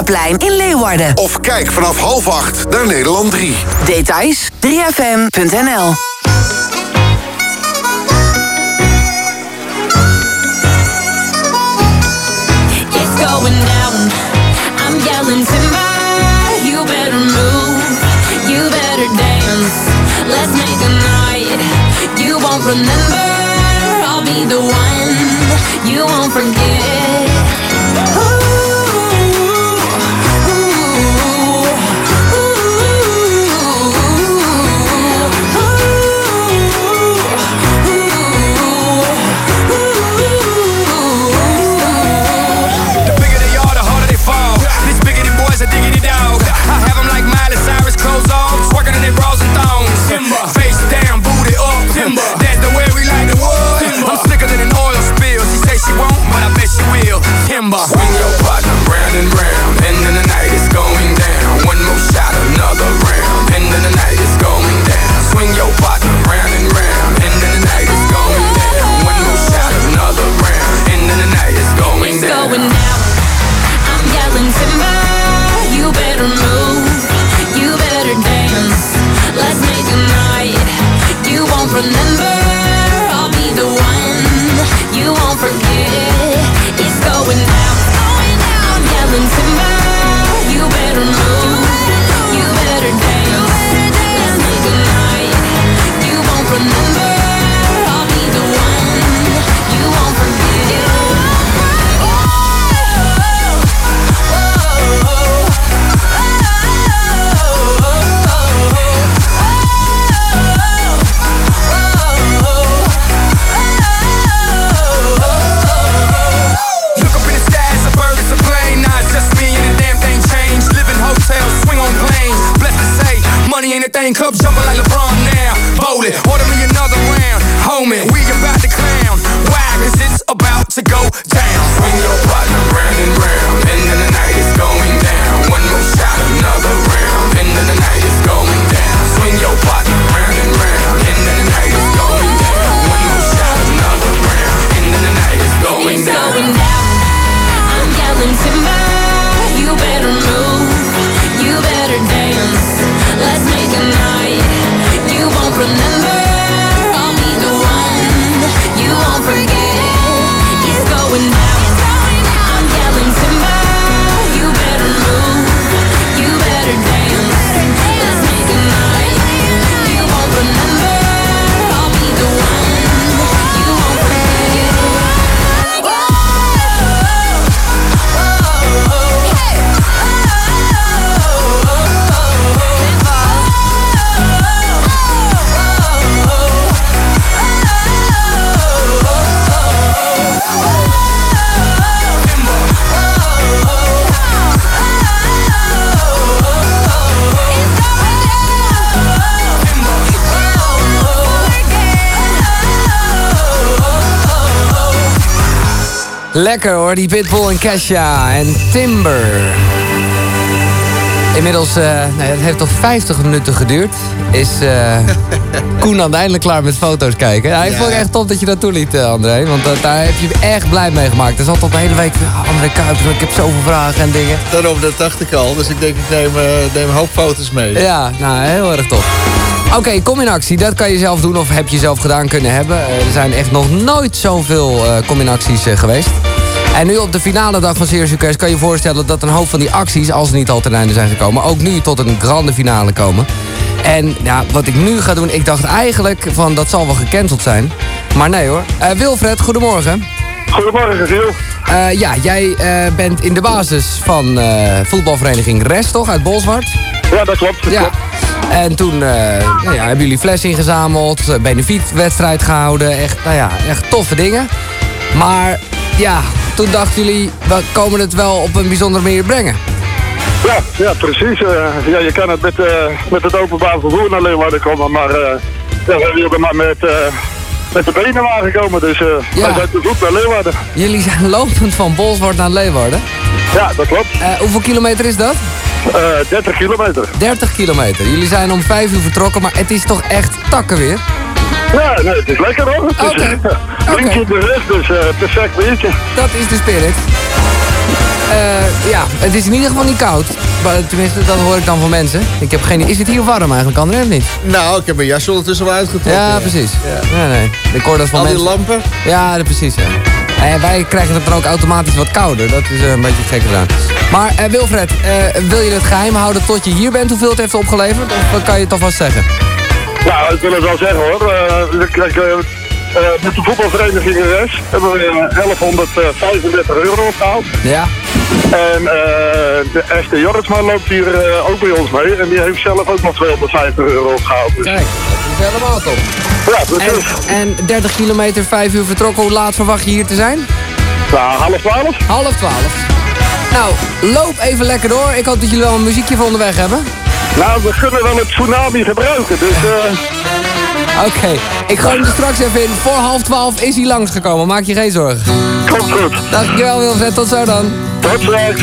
Wilhelminaplein in Leeuwarden. Of kijk vanaf half acht naar Nederland 3. Details 3fm.nl Lekker hoor, die Pitbull en Kesha en Timber. Inmiddels, nee, het heeft toch 50 minuten geduurd. Is eh Koen uiteindelijk klaar met foto's kijken. Ja, Ja. vond het echt top dat je dat toeliet, eh, André. Want daar heb je echt blij mee gemaakt. Er zat al de hele week, ah, André Kuipers, ik heb zoveel vragen en dingen. Daarom, dat dacht ik al. Dus ik denk, ik neem, neem een hoop foto's mee. Ja, nou, heel erg tof. Oké, kom in actie. Dat kan je zelf doen of heb je zelf gedaan kunnen hebben. Er zijn echt nog nooit zoveel kom in acties eh, geweest. En nu op de finale dag van Serious Request kan je je voorstellen dat een hoop van die acties, als ze niet al ten einde zijn gekomen, ook nu tot een grande finale komen. En ja, wat ik nu ga doen, ik dacht eigenlijk van dat zal wel gecanceld zijn. Maar nee hoor. Eh, Wilfred, goedemorgen. Goedemorgen, Giel. Eh, ja, jij eh, bent in de basis van voetbalvereniging Rest, toch? Uit Bolsward? Ja, dat klopt. Dat ja. klopt. En toen nou ja, hebben jullie fles ingezameld, benefietwedstrijd gehouden. Echt, nou ja, echt toffe dingen. Maar ja, toen dachten jullie, we komen het wel op een bijzondere manier brengen. Ja, ja precies. Eh, ja, je kan het met, eh, met het openbaar vervoer naar Leeuwarden komen, maar eh ja, we wilden maar met, met de benen aangekomen. Dus eh wij zijn te voet naar Leeuwarden. Jullie zijn lopend van Bolsward naar Leeuwarden. Ja, dat klopt. Hoeveel kilometer is dat? Eh 30 kilometer. 30 kilometer. Jullie zijn om 5 uur vertrokken, maar het is toch echt takken weer? Ja, nee, het is lekker hoor. drinkje in de rust, dus eh perfect weertje. Dat is de spirit. Eh, ja, het is in ieder geval niet koud. Maar Tenminste, dat hoor ik dan van mensen. Ik heb geen... Is het hier warm eigenlijk, André, of niet? Nou, ik heb mijn jas ondertussen wel uitgetrokken. Ja, precies. Nee, nee. Ik hoor dat van Al die mensen. lampen? Ja, dat precies, ja. En wij krijgen het dan ook automatisch wat kouder. Dat is eh, een beetje gek gedaan. Maar eh, Wilfred, eh, wil je het geheim houden tot je hier bent hoeveel het heeft opgeleverd? Of kan je het alvast zeggen? Nou, ik wil het wel zeggen hoor. Eh, eh, eh, met de voetbalvereniging RS hebben we eh, 1135 euro opgehaald. Ja. En eh, de Esther Jorritsma loopt hier eh, ook bij ons mee. En die heeft zelf ook nog 250 euro opgehaald. Dus. Kijk, dat is helemaal top. Ja, precies. En 30 kilometer, 5 uur vertrokken. Hoe laat verwacht je hier te zijn? Nou, half twaalf. Half twaalf. Nou, loop even lekker door. Ik hoop dat jullie wel een muziekje voor onderweg hebben. Nou, we kunnen wel het tsunami gebruiken, dus... eh Oké, ik gooi hem er straks even in. Voor half twaalf is hij langsgekomen. Maak je geen zorgen. Komt goed. Dankjewel Wilfred, tot zo dan. Tot straks.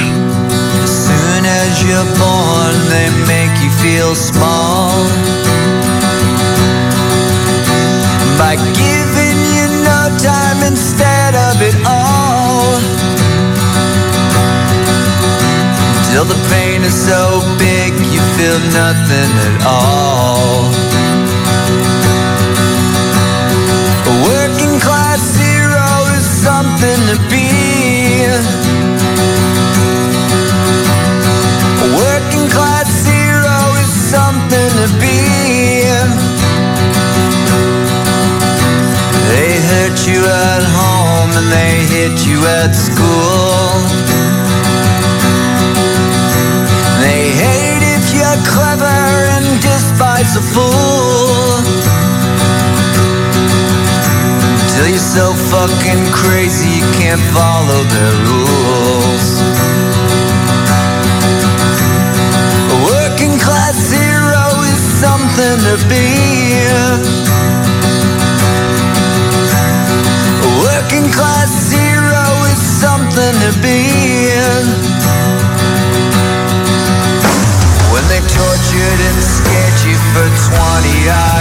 Soon as you're born, they make you feel small by giving you no time instead of it all. Till the pain is so big you feel nothing at all. Something to be. A working class hero is something to be. They hurt you at home and they hit you at school. They hate if you're clever and despise a fool. Till you're so fucking crazy you can't follow their rules. A working class hero is something to be. A working class hero is something to be. When they tortured and scared you for 20 odd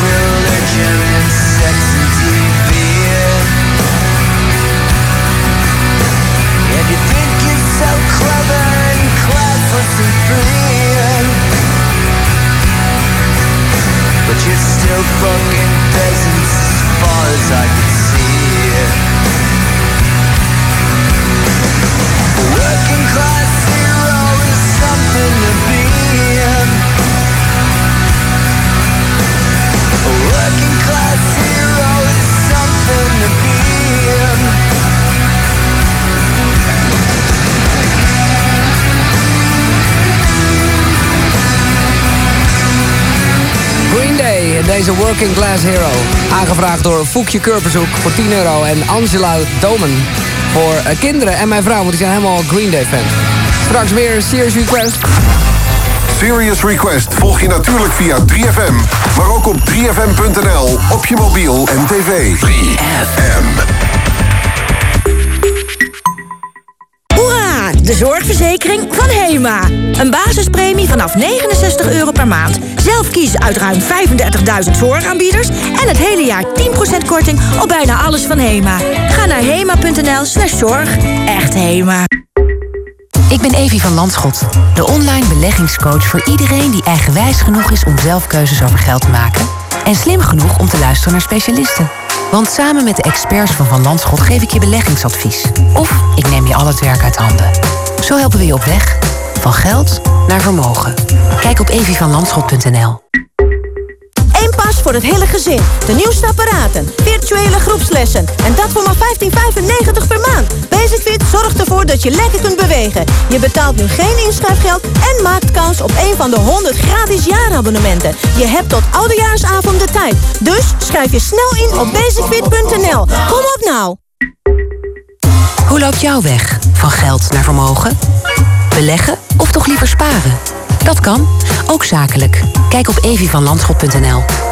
We're deze Working Class Hero. Aangevraagd door Foekje Kurperzoek voor 10 euro. En Angela Domen voor eh, kinderen en mijn vrouw, want die zijn helemaal Green Day fan. Straks weer Serious Request. Serious Request volg je natuurlijk via 3FM, maar ook op 3FM.nl, op je mobiel en tv. 3FM. De zorgverzekering van HEMA. Een basispremie vanaf 69 euro per maand. Zelf kiezen uit ruim 35.000 zorgaanbieders... en het hele jaar 10% korting op bijna alles van HEMA. Ga naar hema.nl slash zorg. Echt HEMA. Ik ben Evie van Landschot, de online beleggingscoach voor iedereen die eigenwijs genoeg is om zelf keuzes over geld te maken En slim genoeg om te luisteren naar specialisten. Want samen met de experts van Van Landschot geef ik je beleggingsadvies. Of ik neem je al het werk uit handen. Zo helpen we je op weg. Van geld naar vermogen. Kijk op evievanlandschot.nl. Voor het hele gezin. De nieuwste apparaten, virtuele groepslessen. En dat voor maar 15,95 per maand. Basicfit zorgt ervoor dat je lekker kunt bewegen. Je betaalt nu geen inschrijfgeld en maakt kans op een van de 100 gratis jaarabonnementen. Je hebt tot oudejaarsavond de tijd. Dus schrijf je snel in op basicfit.nl. Kom op nou! Hoe loopt jouw weg? Van geld naar vermogen? Beleggen of toch liever sparen? Dat kan, ook zakelijk. Kijk op evievanlandschot.nl.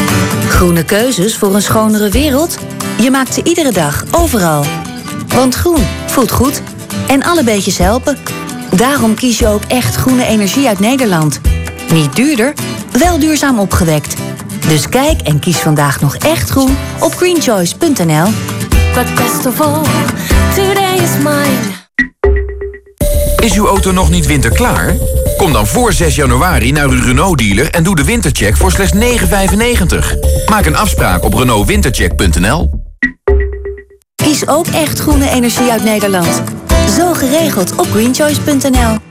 Groene keuzes voor een schonere wereld? Je maakt ze iedere dag, overal. Want groen voelt goed. En alle beetjes helpen. Daarom kies je ook echt groene energie uit Nederland. Niet duurder, wel duurzaam opgewekt. Dus kijk en kies vandaag nog echt groen op greenchoice.nl. But best of all, today is mine. Is uw auto nog niet winterklaar? Kom dan voor 6 januari naar uw Renault-dealer en doe de wintercheck voor slechts 9,95. Maak een afspraak op renaultwintercheck.nl. Kies ook echt groene energie uit Nederland. Zo geregeld op greenchoice.nl.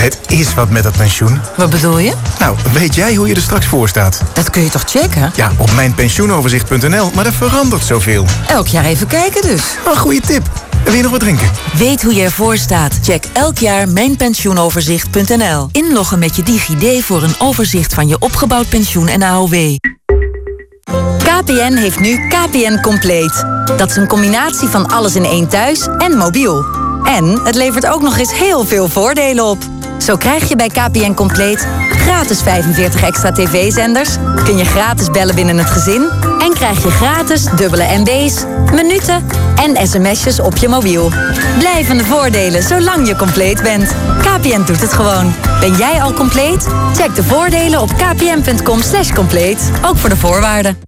Het is wat met dat pensioen. Wat bedoel je? Nou, weet jij hoe je er straks voor staat? Dat kun je toch checken? Ja, op mijnpensioenoverzicht.nl, maar er verandert zoveel. Elk jaar even kijken dus. Een goede tip. Wil je nog wat drinken? Weet hoe je ervoor staat? Check elk jaar mijnpensioenoverzicht.nl. Inloggen met je DigiD voor een overzicht van je opgebouwd pensioen en AOW. KPN heeft nu KPN Compleet. Dat is een combinatie van alles in één thuis en mobiel. En het levert ook nog eens heel veel voordelen op. Zo krijg je bij KPN Compleet gratis 45 extra tv-zenders... kun je gratis bellen binnen het gezin... en krijg je gratis dubbele MB's, minuten en sms'jes op je mobiel. Blijvende voordelen zolang je compleet bent. KPN doet het gewoon. Ben jij al compleet? Check de voordelen op kpn.com compleet. Ook voor de voorwaarden.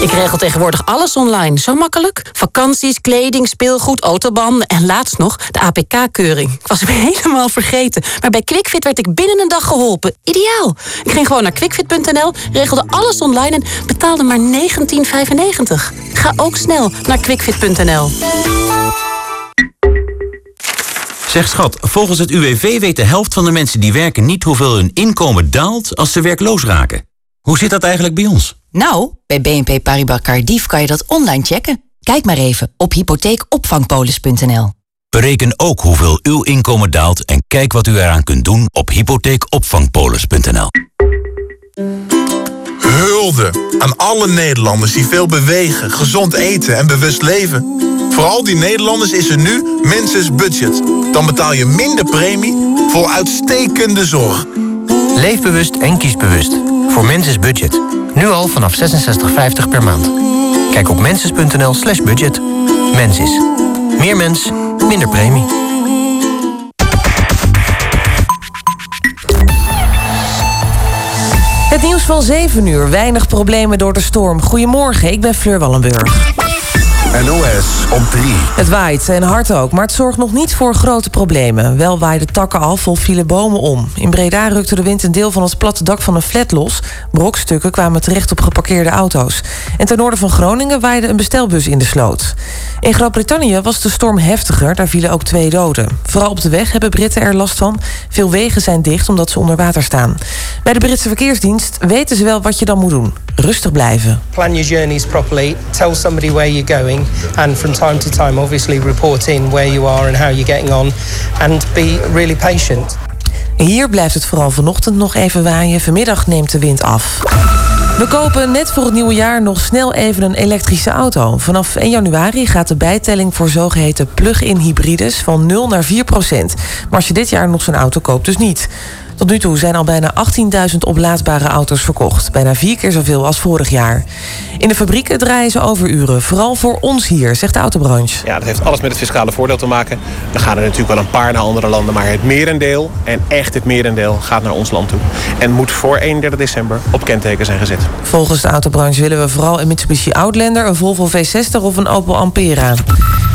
Ik regel tegenwoordig alles online. Zo makkelijk. Vakanties, kleding, speelgoed, autobanden en laatst nog de APK-keuring. Ik was hem helemaal vergeten. Maar bij QuickFit werd ik binnen een dag geholpen. Ideaal. Ik ging gewoon naar quickfit.nl, regelde alles online en betaalde maar 19,95. Ga ook snel naar quickfit.nl. Zeg schat, volgens het UWV weet de helft van de mensen die werken niet hoeveel hun inkomen daalt als ze werkloos raken. Hoe zit dat eigenlijk bij ons? Nou, bij BNP Paribas Cardiff kan je dat online checken. Kijk maar even op hypotheekopvangpolis.nl. Bereken ook hoeveel uw inkomen daalt en kijk wat u eraan kunt doen op hypotheekopvangpolis.nl. Hulde aan alle Nederlanders die veel bewegen, gezond eten en bewust leven. Voor al die Nederlanders is er nu Menses Budget. Dan betaal je minder premie voor uitstekende zorg. Leef bewust en kies bewust. Voor Menses Budget. Nu al vanaf 66,50 per maand. Kijk op menses.nl slash budget. Mensis. Meer mens, minder premie. Het nieuws van 7 uur. Weinig problemen door de storm. Goedemorgen, ik ben Fleur Wallenburg. NOS op 3. Het waait en hard ook, maar het zorgt nog niet voor grote problemen. Wel waaiden takken af of vielen bomen om. In Breda rukte de wind een deel van het platte dak van een flat los. Brokstukken kwamen terecht op geparkeerde auto's. En ten noorden van Groningen waaide een bestelbus in de sloot. In Groot-Brittannië was de storm heftiger, daar vielen ook twee doden. Vooral op de weg hebben Britten er last van. Veel wegen zijn dicht omdat ze onder water staan. Bij de Britse verkeersdienst weten ze wel wat je dan moet doen. Rustig blijven. plan your journeys properly, tell somebody where you're going, and from time to time, obviously, report where you are and how you're getting on, and be really patient. Hier blijft het vooral vanochtend nog even waaien. Vanmiddag neemt de wind af. We kopen net voor het nieuwe jaar nog snel even een elektrische auto. Vanaf 1 januari gaat de bijtelling voor zogeheten plug-in hybrides van 0 naar 4 procent. Maar als je dit jaar nog zo'n auto koopt, dus niet. Tot nu toe zijn al bijna 18.000 oplaadbare auto's verkocht. Bijna vier keer zoveel als vorig jaar. In de fabrieken draaien ze overuren. Vooral voor ons hier, zegt de autobranche. Ja, dat heeft alles met het fiscale voordeel te maken. Er gaan er natuurlijk wel een paar naar andere landen, maar het merendeel, en echt het merendeel, gaat naar ons land toe. En moet voor 31 december op kenteken zijn gezet. Volgens de autobranche willen we vooral een Mitsubishi Outlander, een Volvo V60 of een Opel Ampera.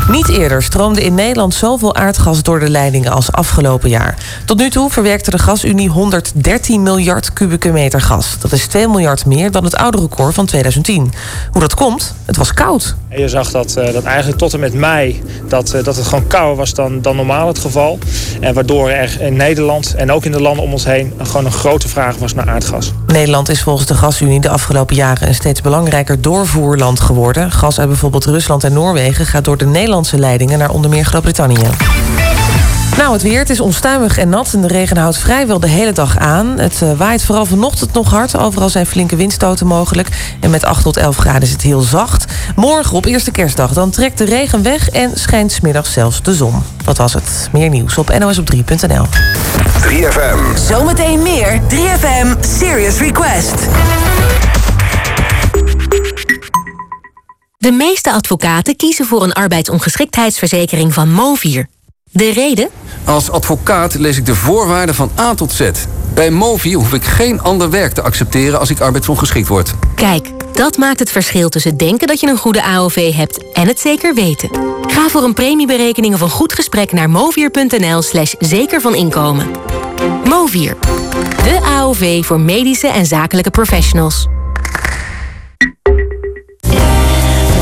Niet eerder stroomde in Nederland zoveel aardgas door de leidingen als afgelopen jaar. Tot nu toe verwerkte de gasunie 113 miljard kubieke meter gas. Dat is 2 miljard meer dan het oude record van 2010. Hoe dat komt? Het was koud. Je zag dat, eh, dat eigenlijk tot en met mei dat, eh, dat het gewoon kouder was dan, dan normaal het geval. En waardoor er in Nederland en ook in de landen om ons heen gewoon een grote vraag was naar aardgas. Nederland is volgens de gasunie de afgelopen jaren een steeds belangrijker doorvoerland geworden. Gas uit bijvoorbeeld Rusland en Noorwegen gaat door de Nederlandse leidingen naar onder meer Groot-Brittannië. Nou, het weer. Het is onstuimig en nat en de regen houdt vrijwel de hele dag aan. Het eh, waait vooral vanochtend nog hard. Overal zijn flinke windstoten mogelijk. En met 8 tot 11 graden is het heel zacht. Morgen op eerste kerstdag dan trekt de regen weg en schijnt smiddags zelfs de zon. Dat was het. Meer nieuws op nosop3.nl. 3FM. Zometeen meer 3FM Serious Request. De meeste advocaten kiezen voor een arbeidsongeschiktheidsverzekering van Movier. De reden? Als advocaat lees ik de voorwaarden van A tot Z. Bij Movi hoef ik geen ander werk te accepteren als ik arbeidsongeschikt word. Kijk, dat maakt het verschil tussen denken dat je een goede AOV hebt en het zeker weten. Ga voor een premieberekening of een goed gesprek naar movier.nl slash zeker van inkomen. Movier, de AOV voor medische en zakelijke professionals.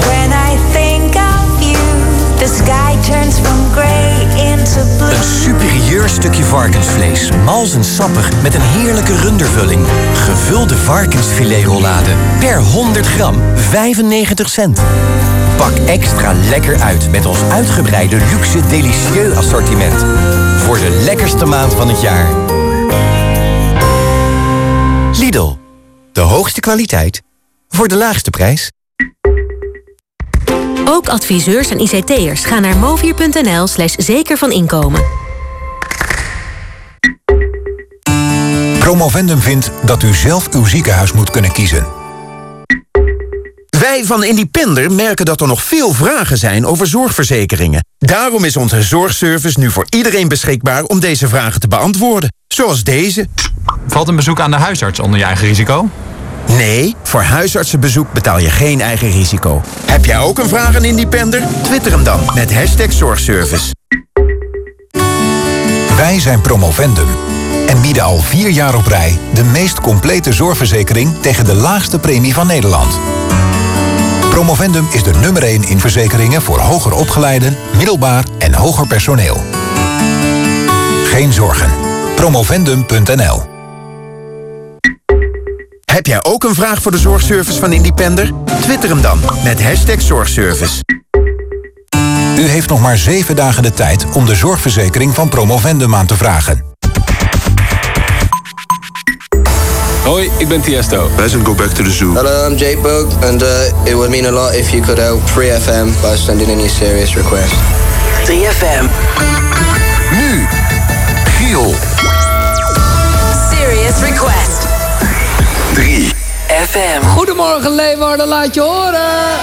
When I think of you, the sky turns Superieur stukje varkensvlees, mals en sappig met een heerlijke rundervulling. Gevulde varkensfiletrollade. Per 100 gram 95 cent. Pak extra lekker uit met ons uitgebreide luxe delicieux assortiment. Voor de lekkerste maand van het jaar. Lidl. De hoogste kwaliteit voor de laagste prijs. Ook adviseurs en ICT'ers gaan naar movier.nl slash zeker van inkomen. Promovendum vindt dat u zelf uw ziekenhuis moet kunnen kiezen. Wij van Independer merken dat er nog veel vragen zijn over zorgverzekeringen. Daarom is onze zorgservice nu voor iedereen beschikbaar om deze vragen te beantwoorden. Zoals deze. Valt een bezoek aan de huisarts onder je eigen risico? Nee, voor huisartsenbezoek betaal je geen eigen risico. Heb jij ook een vraag aan Independer? Twitter hem dan met hashtag zorgservice. Wij zijn Promovendum en bieden al vier jaar op rij de meest complete zorgverzekering tegen de laagste premie van Nederland. Promovendum is de nummer 1 in verzekeringen voor hoger opgeleiden, middelbaar en hoger personeel. Geen zorgen. Promovendum.nl Heb jij ook een vraag voor de zorgservice van Independer? Twitter hem dan met hashtag zorgservice. U heeft nog maar zeven dagen de tijd om de zorgverzekering van Promovendum aan te vragen. Hoi, ik ben Tiesto. Wij zijn Go Back to the Zoo. Hello, I'm Jake Bug, and uh, it would mean a lot if you could help 3FM by sending in your serious request. 3FM. Nu, Giel. Serious Request. 3 FM. Goedemorgen Leeuwarden, laat je horen.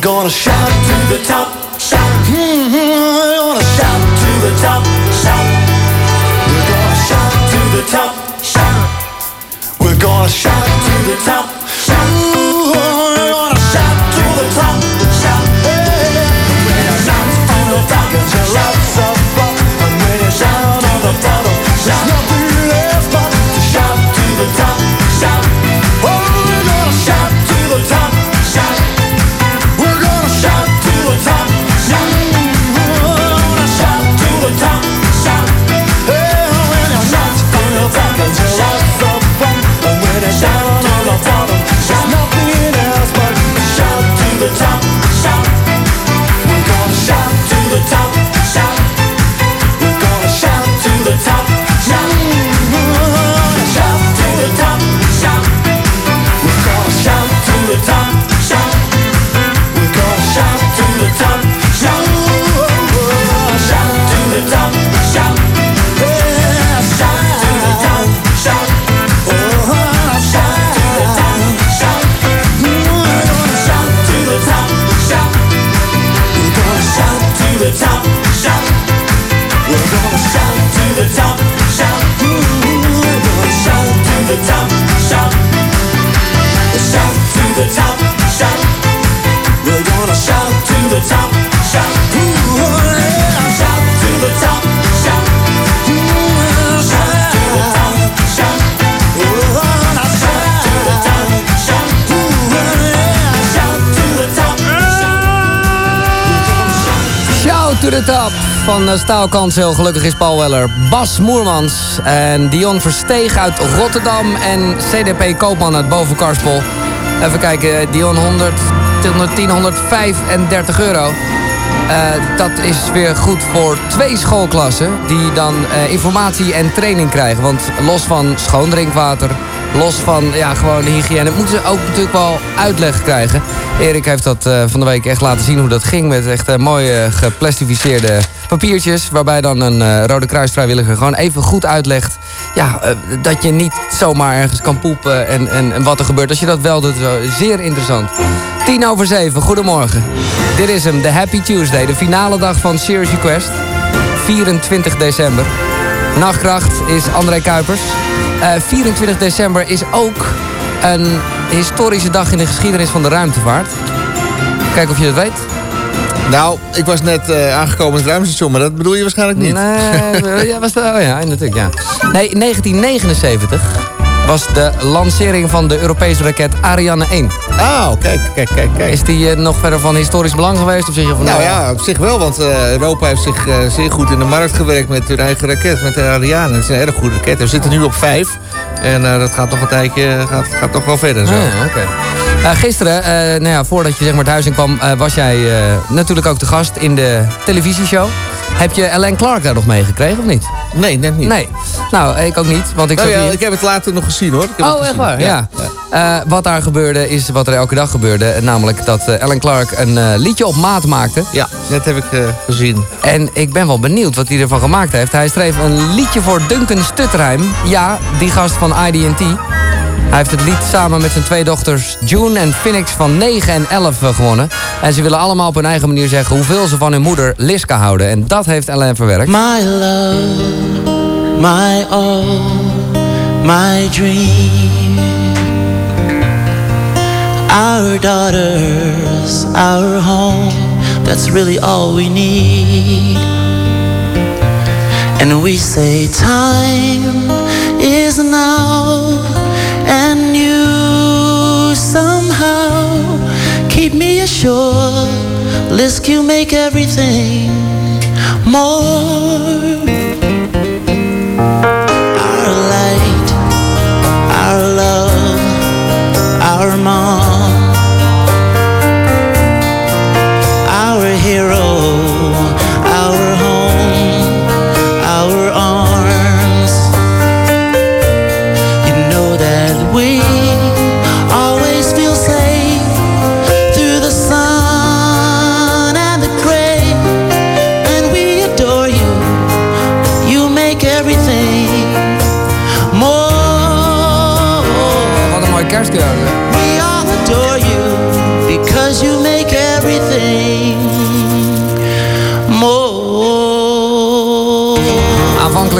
Gonna shout to the top, The top van eh, Staalkansel. Gelukkig is Paul Weller. Bas Moermans en Dion Versteeg uit Rotterdam. En CDP Koopman uit Bovenkarspel. Even kijken, Dion 100, 110, 135 euro. Eh, dat is weer goed voor twee schoolklassen die dan eh, informatie en training krijgen. Want los van schoon drinkwater, los van ja, gewoon de hygiëne, moeten ze ook natuurlijk wel uitleg krijgen. Erik heeft dat eh, van de week echt laten zien hoe dat ging met echt eh, mooie geplastificeerde papiertjes. Waarbij dan een eh, Rode Kruis vrijwilliger gewoon even goed uitlegt ja, eh, dat je niet zomaar ergens kan poepen en, en, en wat er gebeurt. Als je dat wel doet, zeer interessant. 10 over 7, goedemorgen. Dit is hem, de Happy Tuesday, de finale dag van Serious Request. 24 december. Nachtkracht is André Kuipers. Eh, 24 december is ook een historische dag in de geschiedenis van de ruimtevaart. Kijk of je het weet. Nou, ik was net eh, aangekomen in het ruimtestation, maar dat bedoel je waarschijnlijk niet. Nee, ja, was dat, oh ja, natuurlijk, ja. Nee, 1979 was de lancering van de Europese raket Ariane 1. Ah, kijk, kijk, kijk, kijk. Is die eh, nog verder van historisch belang geweest? Of zeg je van, Nou ja, op zich wel, want eh, Europa heeft zich eh, zeer goed in de markt gewerkt met hun eigen raket, met de Ariane. Het is een erg goede raket. We zitten nu op vijf en eh, dat gaat toch een tijdje, gaat, gaat toch wel verder zo. Ah. Eh, gisteren, eh, nou ja, voordat je zeg maar het huis in kwam, was jij natuurlijk ook de gast in de televisieshow. Heb je Ellen Clark daar nog meegekregen of niet? Nee, net niet. Nee. Nou, ik ook niet. Want ik, Nou ja, hier- ik heb het later nog gezien hoor. Ik heb het Oh, echt waar? Ja. Eh, wat daar gebeurde is wat er elke dag gebeurde. Namelijk dat eh, Ellen Clark een eh, liedje op maat maakte. Ja, dat heb ik eh, gezien. En ik ben wel benieuwd wat hij ervan gemaakt heeft. Hij schreef een liedje voor Duncan Stutterheim. Ja, die gast van ID&T. Hij heeft het lied samen met zijn twee dochters June en Phoenix van 9 en 11 eh, gewonnen. En ze willen allemaal op hun eigen manier zeggen hoeveel ze van hun moeder Liska houden. En dat heeft Ellen verwerkt. My love, my all, my dream. Our daughters, our home, that's really all we need. And we say time is now, and you somehow keep me assured. Lisk, you make everything more. Our light, our love, our mom,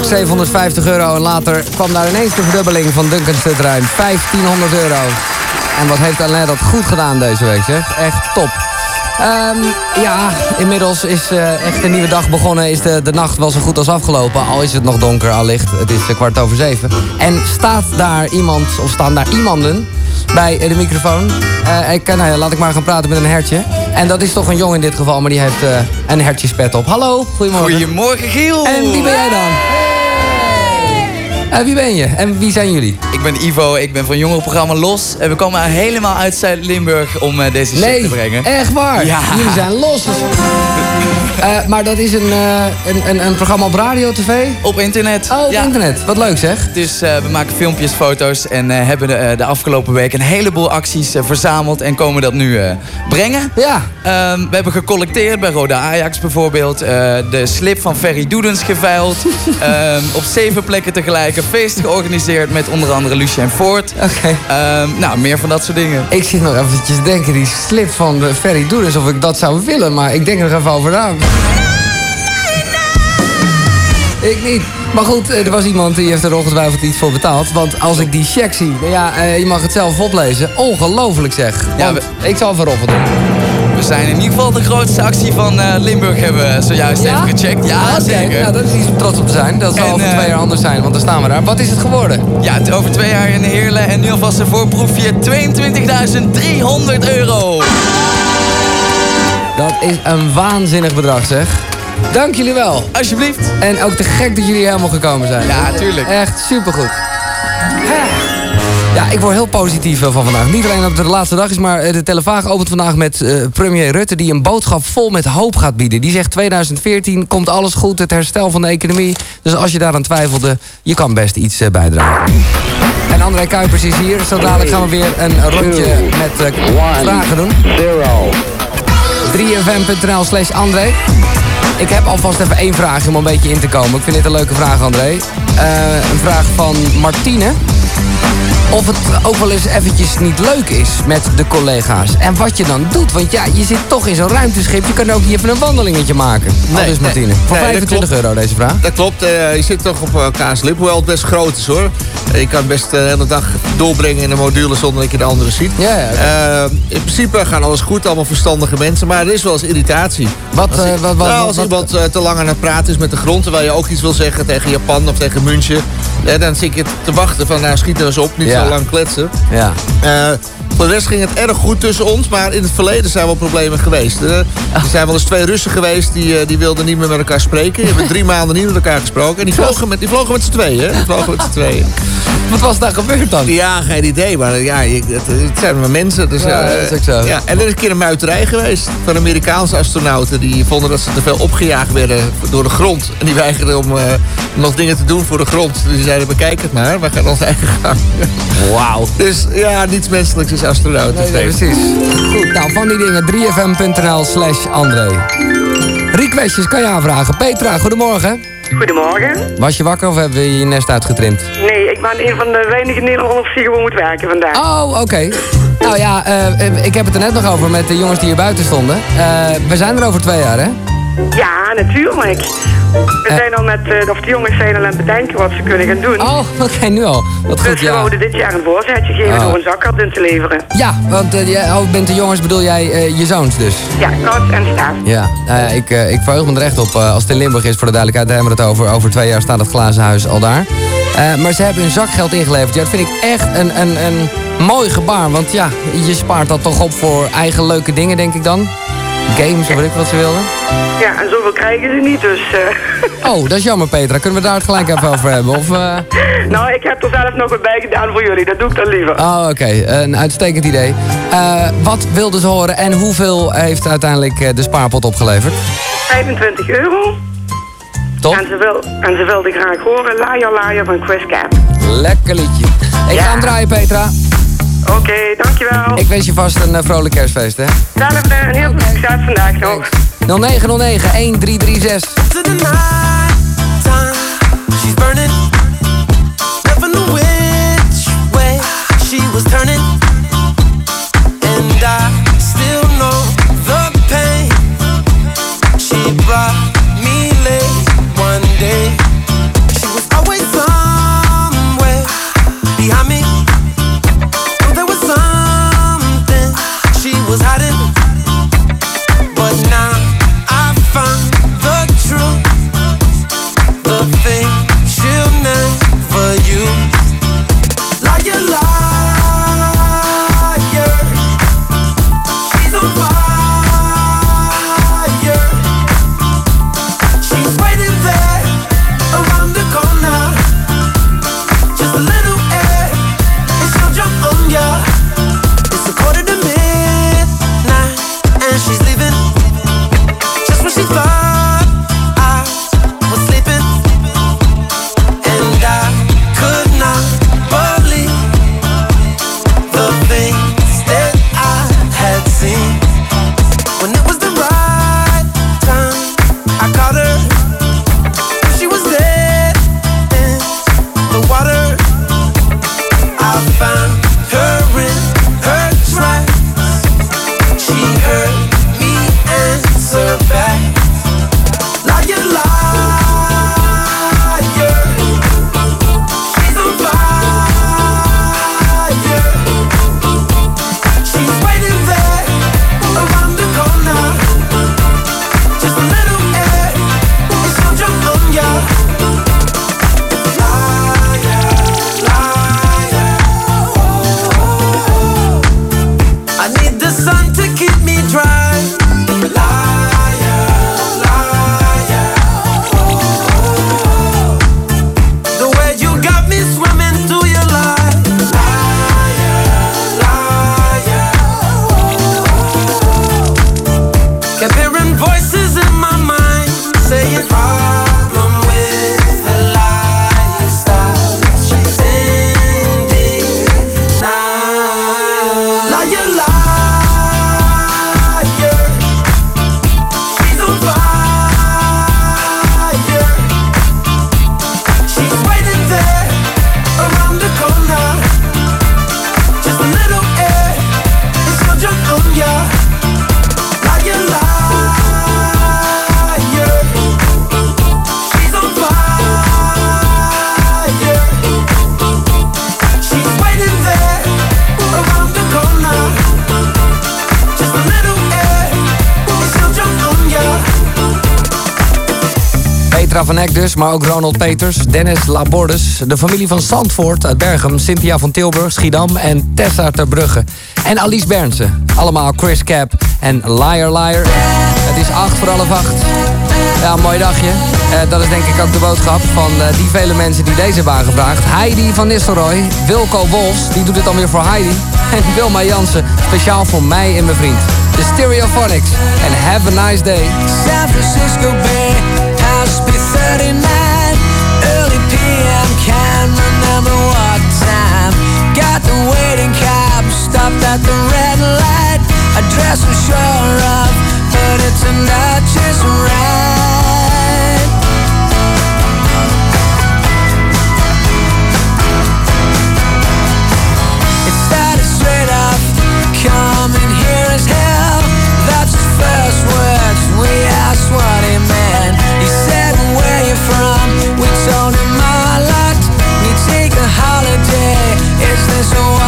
750 euro en later kwam daar ineens de verdubbeling van Duncan Stutruim. 1500 euro. En wat heeft Alain dat goed gedaan deze week, zeg. Echt top. Ehm, ja, inmiddels is eh, echt een nieuwe dag begonnen. Is de, de nacht wel zo goed als afgelopen. Al is het nog donker, al licht. Het is eh, kwart over zeven. En staat daar iemand, of staan daar iemanden bij eh, de microfoon. Ik, nou ja, laat ik maar gaan praten met een hertje. En dat is toch een jongen in dit geval, maar die heeft een hertjespet op. Hallo, goedemorgen. Goedemorgen, Giel. En wie ben jij dan? Eh, wie ben je en wie zijn jullie? Ik ben Ivo, ik ben van jongerenprogramma Los. En we komen helemaal uit Zuid-Limburg om eh, deze shit Nee, te brengen. echt waar? Ja. Jullie zijn los. Eh, maar dat is een, eh, een, een, een programma op radio, tv? Op internet. Oh, op internet. Wat leuk zeg. Dus eh, we maken filmpjes, foto's en hebben de, de afgelopen week een heleboel acties verzameld en komen dat nu brengen. Ja. Ehm, we hebben gecollecteerd bij Rode Ajax bijvoorbeeld. de slip van Ferry Doedens geveild. Ehm, op zeven plekken tegelijk een feest georganiseerd met onder andere Lucien Voort. Oké. nou, meer van dat soort dingen. Ik zit nog eventjes te denken, die slip van de Ferry Doedens, of ik dat zou willen, maar ik denk er nog even over na. Ik niet. Maar goed, eh, er was iemand die heeft er ongetwijfeld iets voor betaald. Want als ik die check zie, nou ja, eh, je mag het zelf oplezen. Ongelooflijk zeg. Want ik zal even Roffel doen. We zijn in ieder geval de grootste actie van eh, Limburg hebben we zojuist Ja? even gecheckt. Ja, Ah, zeker. Ja, dat is iets om trots op te zijn. Dat zal En, over twee jaar anders zijn, want dan staan we daar. Wat is het geworden? Ja, het over twee jaar in Heerlen en nu alvast een voorproefje 22.300 euro. Dat is een waanzinnig bedrag, zeg. Dank jullie wel. Alsjeblieft. En ook te gek dat jullie helemaal gekomen zijn. Ja, tuurlijk. Echt supergoed. Ja, ik word heel positief eh, van vandaag. Niet alleen omdat het de laatste dag is, maar eh, de Televaag opent vandaag met eh, premier Rutte... die een boodschap vol met hoop gaat bieden. Die zegt 2014 komt alles goed, het herstel van de economie. Dus als je daaraan twijfelde, je kan best iets bijdragen. En André Kuipers is hier. Zo dadelijk gaan we weer een rondje met eh, vragen doen. 3fm.nl slash André. Ik heb alvast even één vraag om een beetje in te komen. Ik vind dit een leuke vraag, André. Eh, een vraag van Martine. Of het ook wel eens eventjes niet leuk is met de collega's. En wat je dan doet. Want ja, je zit toch in zo'n ruimteschip. Je kan ook niet even een wandelingetje maken. Nee, dus Martine. nee, Voor nee, dat 25 klopt. euro deze vraag. Dat klopt, eh, je zit toch op elkaars lip, hoewel het best groot is hoor. Eh, Je kan best eh, de hele dag doorbrengen in een module zonder dat je de andere ziet. Ja, ja, Eh, in principe gaan alles goed, allemaal verstandige mensen, maar er is wel eens irritatie. Wat, als, eh, wat- wat- nou, als wat- iemand eh, te lang aan het praten is met de grond, terwijl je ook iets wil zeggen tegen Japan of tegen München, eh, dan zit je te wachten van nou schiet er eens op, niet Ja. zo lang kletsen. Ja. Eh, voor de rest ging het erg goed tussen ons, maar in het verleden zijn wel problemen geweest. Eh, er zijn wel eens twee Russen geweest die, eh, die wilden niet meer met elkaar spreken. Die hebben drie maanden niet met elkaar gesproken. En die vlogen met, die vlogen met z'n tweeën. hè? Die vlogen met z'n tweeën. Wat was daar gebeurd dan? Ja, geen idee. Maar ja, het, het zijn maar mensen. Dus, Ja, dat is ook zo. Ja. En er is een keer een muiterij geweest van Amerikaanse astronauten. Die vonden dat ze te veel opgejaagd werden door de grond. En die weigerden om nog dingen te doen voor de grond. Dus die zeiden, bekijk het maar. Wij gaan onze eigen gang. Wauw. Dus ja, niets menselijks is astronaut. Nee, nee, precies. Goed, nou van die dingen 3fm.nl slash André. Requestjes kan je aanvragen. Petra, goedemorgen. Goedemorgen. Was je wakker of hebben we je nest uitgetrimd? Nee, ik ben een van de weinige Nederlanders die gewoon moet werken vandaag. Oh, oké. Nou ja, eh, eh, ik heb het er net nog over met de jongens die hier buiten stonden. Eh, we zijn er over twee jaar, hè? Ja, natuurlijk. We zijn al met, eh, of de jongens zijn al aan het bedenken wat ze kunnen gaan doen. Oh, oké, nu al. Wat dus goed, ze ja. wouden dit jaar een voorzetje geven Oh. door een zakgeld in te leveren. Ja, want eh, jij oh, bent de jongens, bedoel jij eh, je zoons dus? Ja, kans en staaf. Ja, nou ja, ik, eh, ik verheug me er echt op. Eh, als het in Limburg is, voor de duidelijkheid, daar hebben we het over. Over twee jaar staat het glazen huis al daar. Eh, maar ze hebben hun zakgeld ingeleverd. Ja, dat vind ik echt een, een, een mooi gebaar. Want ja, je spaart dat toch op voor eigen leuke dingen, denk ik dan. Games, of weet ik wat ze wilden. Ja, en zoveel krijgen ze niet, dus... eh, Oh, dat is jammer, Petra. Kunnen we daar het gelijk even over hebben? Of, eh, nou, ik heb er zelf nog wat bij gedaan voor jullie. Dat doe ik dan liever. Oh, oké. Een uitstekend idee. Eh, wat wilden ze horen en hoeveel heeft uiteindelijk eh, de spaarpot opgeleverd? 25 euro. Top. En ze, wil, en ze wilde graag horen Liar Liar van Chris Cap. Lekker liedje. Ik ga hem draaien, Petra. Oké, dankjewel. Ik wens je vast een eh, vrolijk kerstfeest, hè? Zelfde en heel veel succes vandaag nog. 0909 1336. Maar ook Ronald Peters, Dennis Labordes... de familie van Zandvoort uit Bergen, Cynthia van Tilburg, Schiedam... en Tessa ter Brugge. En Alice Bernsen. Allemaal Chris Cap en Liar Liar. Het is acht voor half acht. Ja, een mooi dagje. Eh, dat is denk ik ook de boodschap van eh, die vele mensen die deze hebben aangevraagd. Heidi van Nistelrooy, Wilco Wolfs, die doet het dan weer voor Heidi. En Wilma Jansen, speciaal voor mij en mijn vriend. De Stereophonics. En have a nice day. San Francisco Bay, stopped at the red light. Address was sure of, but it's a not just right. It started straight off, coming here as hell. That's his first words. We asked what he meant. He said, Where you from? We told him a lot. We take a holiday. Is this what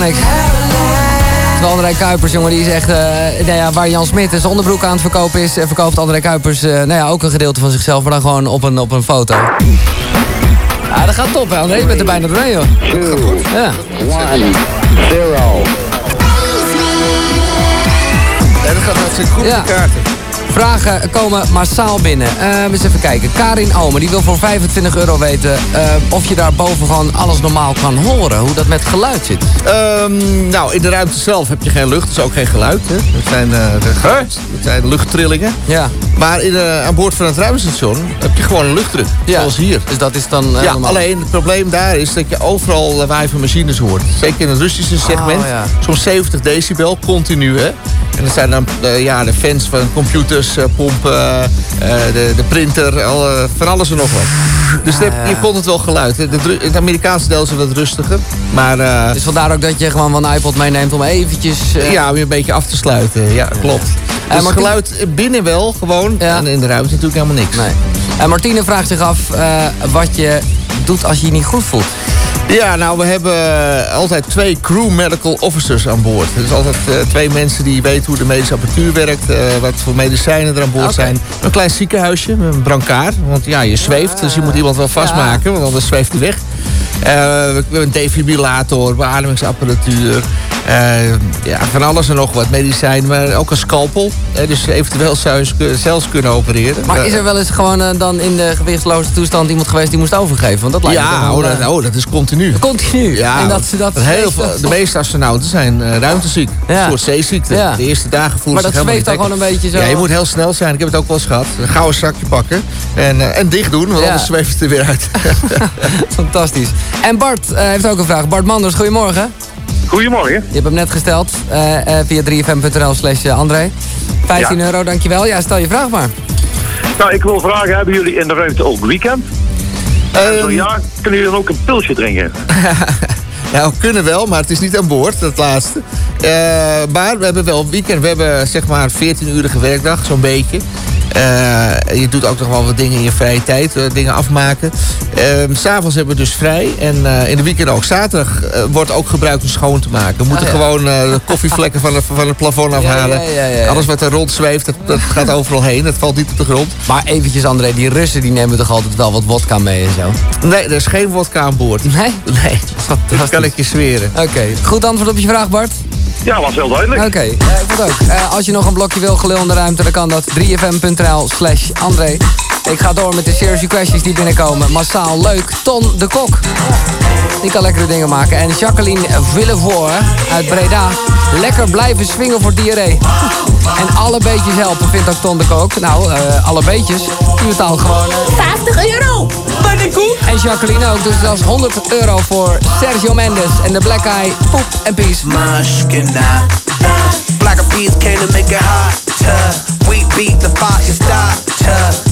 de Stereophonics. Terwijl André Kuipers, jongen, die is echt... eh, nou ja, waar Jan Smit zijn onderbroek aan het verkopen is... eh, verkoopt André Kuipers eh, nou ja, ook een gedeelte van zichzelf... maar dan gewoon op een, op een foto. Ja, dat gaat top, hè, André. Je bent er bijna doorheen, joh. Ja. zero. Ja, dat gaat hartstikke goed, Ja. de kaarten. Vragen komen massaal binnen. Eh eens even kijken. Karin Omen, die wil voor 25 euro weten... eh, of je daar boven gewoon alles normaal kan horen. Hoe dat met geluid zit. Ehm, nou, in de ruimte zelf heb je geen lucht, dus ook geen geluid. Hè? Dat, zijn, eh, de geluid- dat zijn luchttrillingen. Ja. Maar in, eh, aan boord van het ruimtestation heb je gewoon een luchtdruk. Zoals hier. Dus dat is dan eh, ja, normaal. alleen het probleem daar is dat je overal lawaai van machines hoort. Zeker in het Russische segment. Oh, ja. Zo'n 70 decibel, continu hè. En dat zijn dan eh, ja, de fans van computers, eh, pompen, eh, de, de printer, al, van alles en nog wat. Dus ja. je kon het wel geluid. De, het Amerikaanse deel is wat rustiger. Maar, eh, Dus vandaar ook dat je gewoon van een iPod meeneemt om eventjes... ja, om je een beetje af te sluiten. Ja, klopt. Dus Martien- geluid binnen wel, gewoon. En in de ruimte natuurlijk helemaal niks. Nee. En Martine vraagt zich af wat je doet als je je niet goed voelt. Ja, nou, we hebben eh, altijd twee crew medical officers aan boord. Dus altijd eh, twee mensen die weten hoe de medische apparatuur werkt, eh, wat voor medicijnen er aan boord zijn. Een klein ziekenhuisje, met een brancard. Want ja, je zweeft, dus je moet iemand wel vastmaken, want anders zweeft hij weg. We hebben een defibrillator, beademingsapparatuur. Eh, ja, van alles en nog wat. Medicijn, maar ook een scalpel. Eh, dus eventueel zou je ze zelfs kunnen opereren. Maar is er wel eens gewoon eh, dan in de gewichtsloze toestand iemand geweest die moest overgeven? Want dat lijkt me Ja, wel, oh, eh, dat, oh, dat is continu. Continu. Ja, en dat ze dat heel veel, dat- de meeste astronauten zijn eh, ruimteziek. Ja. Een soort zeeziekte. Ja. De eerste dagen voelen Maar ze dat zich helemaal zweeft dan gewoon een beetje zo. Ja, je moet heel snel zijn. Ik heb het ook wel eens gehad. Een gouden zakje pakken en, eh, en dicht doen, want anders zweeft het er weer uit. Fantastisch. En Bart eh, heeft ook een vraag. Bart Manders, goedemorgen. Goedemorgen. Je hebt hem net gesteld eh, eh, via 3fm.nl slash eh, André. 15 Ja. euro, dankjewel. Ja, stel je vraag maar. Nou, ik wil vragen, hebben jullie in de ruimte ook weekend? en zo ja, kunnen jullie dan ook een pilsje drinken? Nou, kunnen wel, maar het is niet aan boord, dat laatste. Maar we hebben wel weekend. We hebben zeg maar 14-urige werkdag, zo'n beetje. Eh, je doet ook nog wel wat dingen in je vrije tijd, eh, dingen afmaken. S S'avonds hebben we dus vrij. En eh, in de weekend ook. Zaterdag wordt ook gebruikt om schoon te maken. We moeten Ah, ja. gewoon de koffievlekken van, het- van het plafond afhalen. ja, ja. Alles wat er rond zweeft, dat, dat gaat overal heen. Dat valt niet op de grond. Maar eventjes André, die Russen die nemen toch altijd wel wat wodka mee en zo? Nee, er is geen wodka aan boord. Nee? Nee, dat kan ik je zweren. Oké, goed antwoord op je vraag Bart? Ja, was heel duidelijk. Oké, eh, ik vond ook. Eh, als je nog een blokje wil, gelul in de ruimte, dan kan dat 3fm.nl slash André. Ik ga door met de serious questions die binnenkomen. Massaal leuk, Ton de Kok. Die kan lekkere dingen maken. En Jacqueline Villevoort uit Breda. Lekker blijven swingen voor diarree. En alle beetjes helpen, vindt ook Ton de Kok. Nou, eh, alle beetjes. U betaalt gewoon... eh, 50 euro! Pannenkoek! En Jacqueline ook, dus zelfs 100 euro voor Sergio Mendes en de Black Eye, Poep en Peace. Black peas came to make it hotter. We beat the fire starter.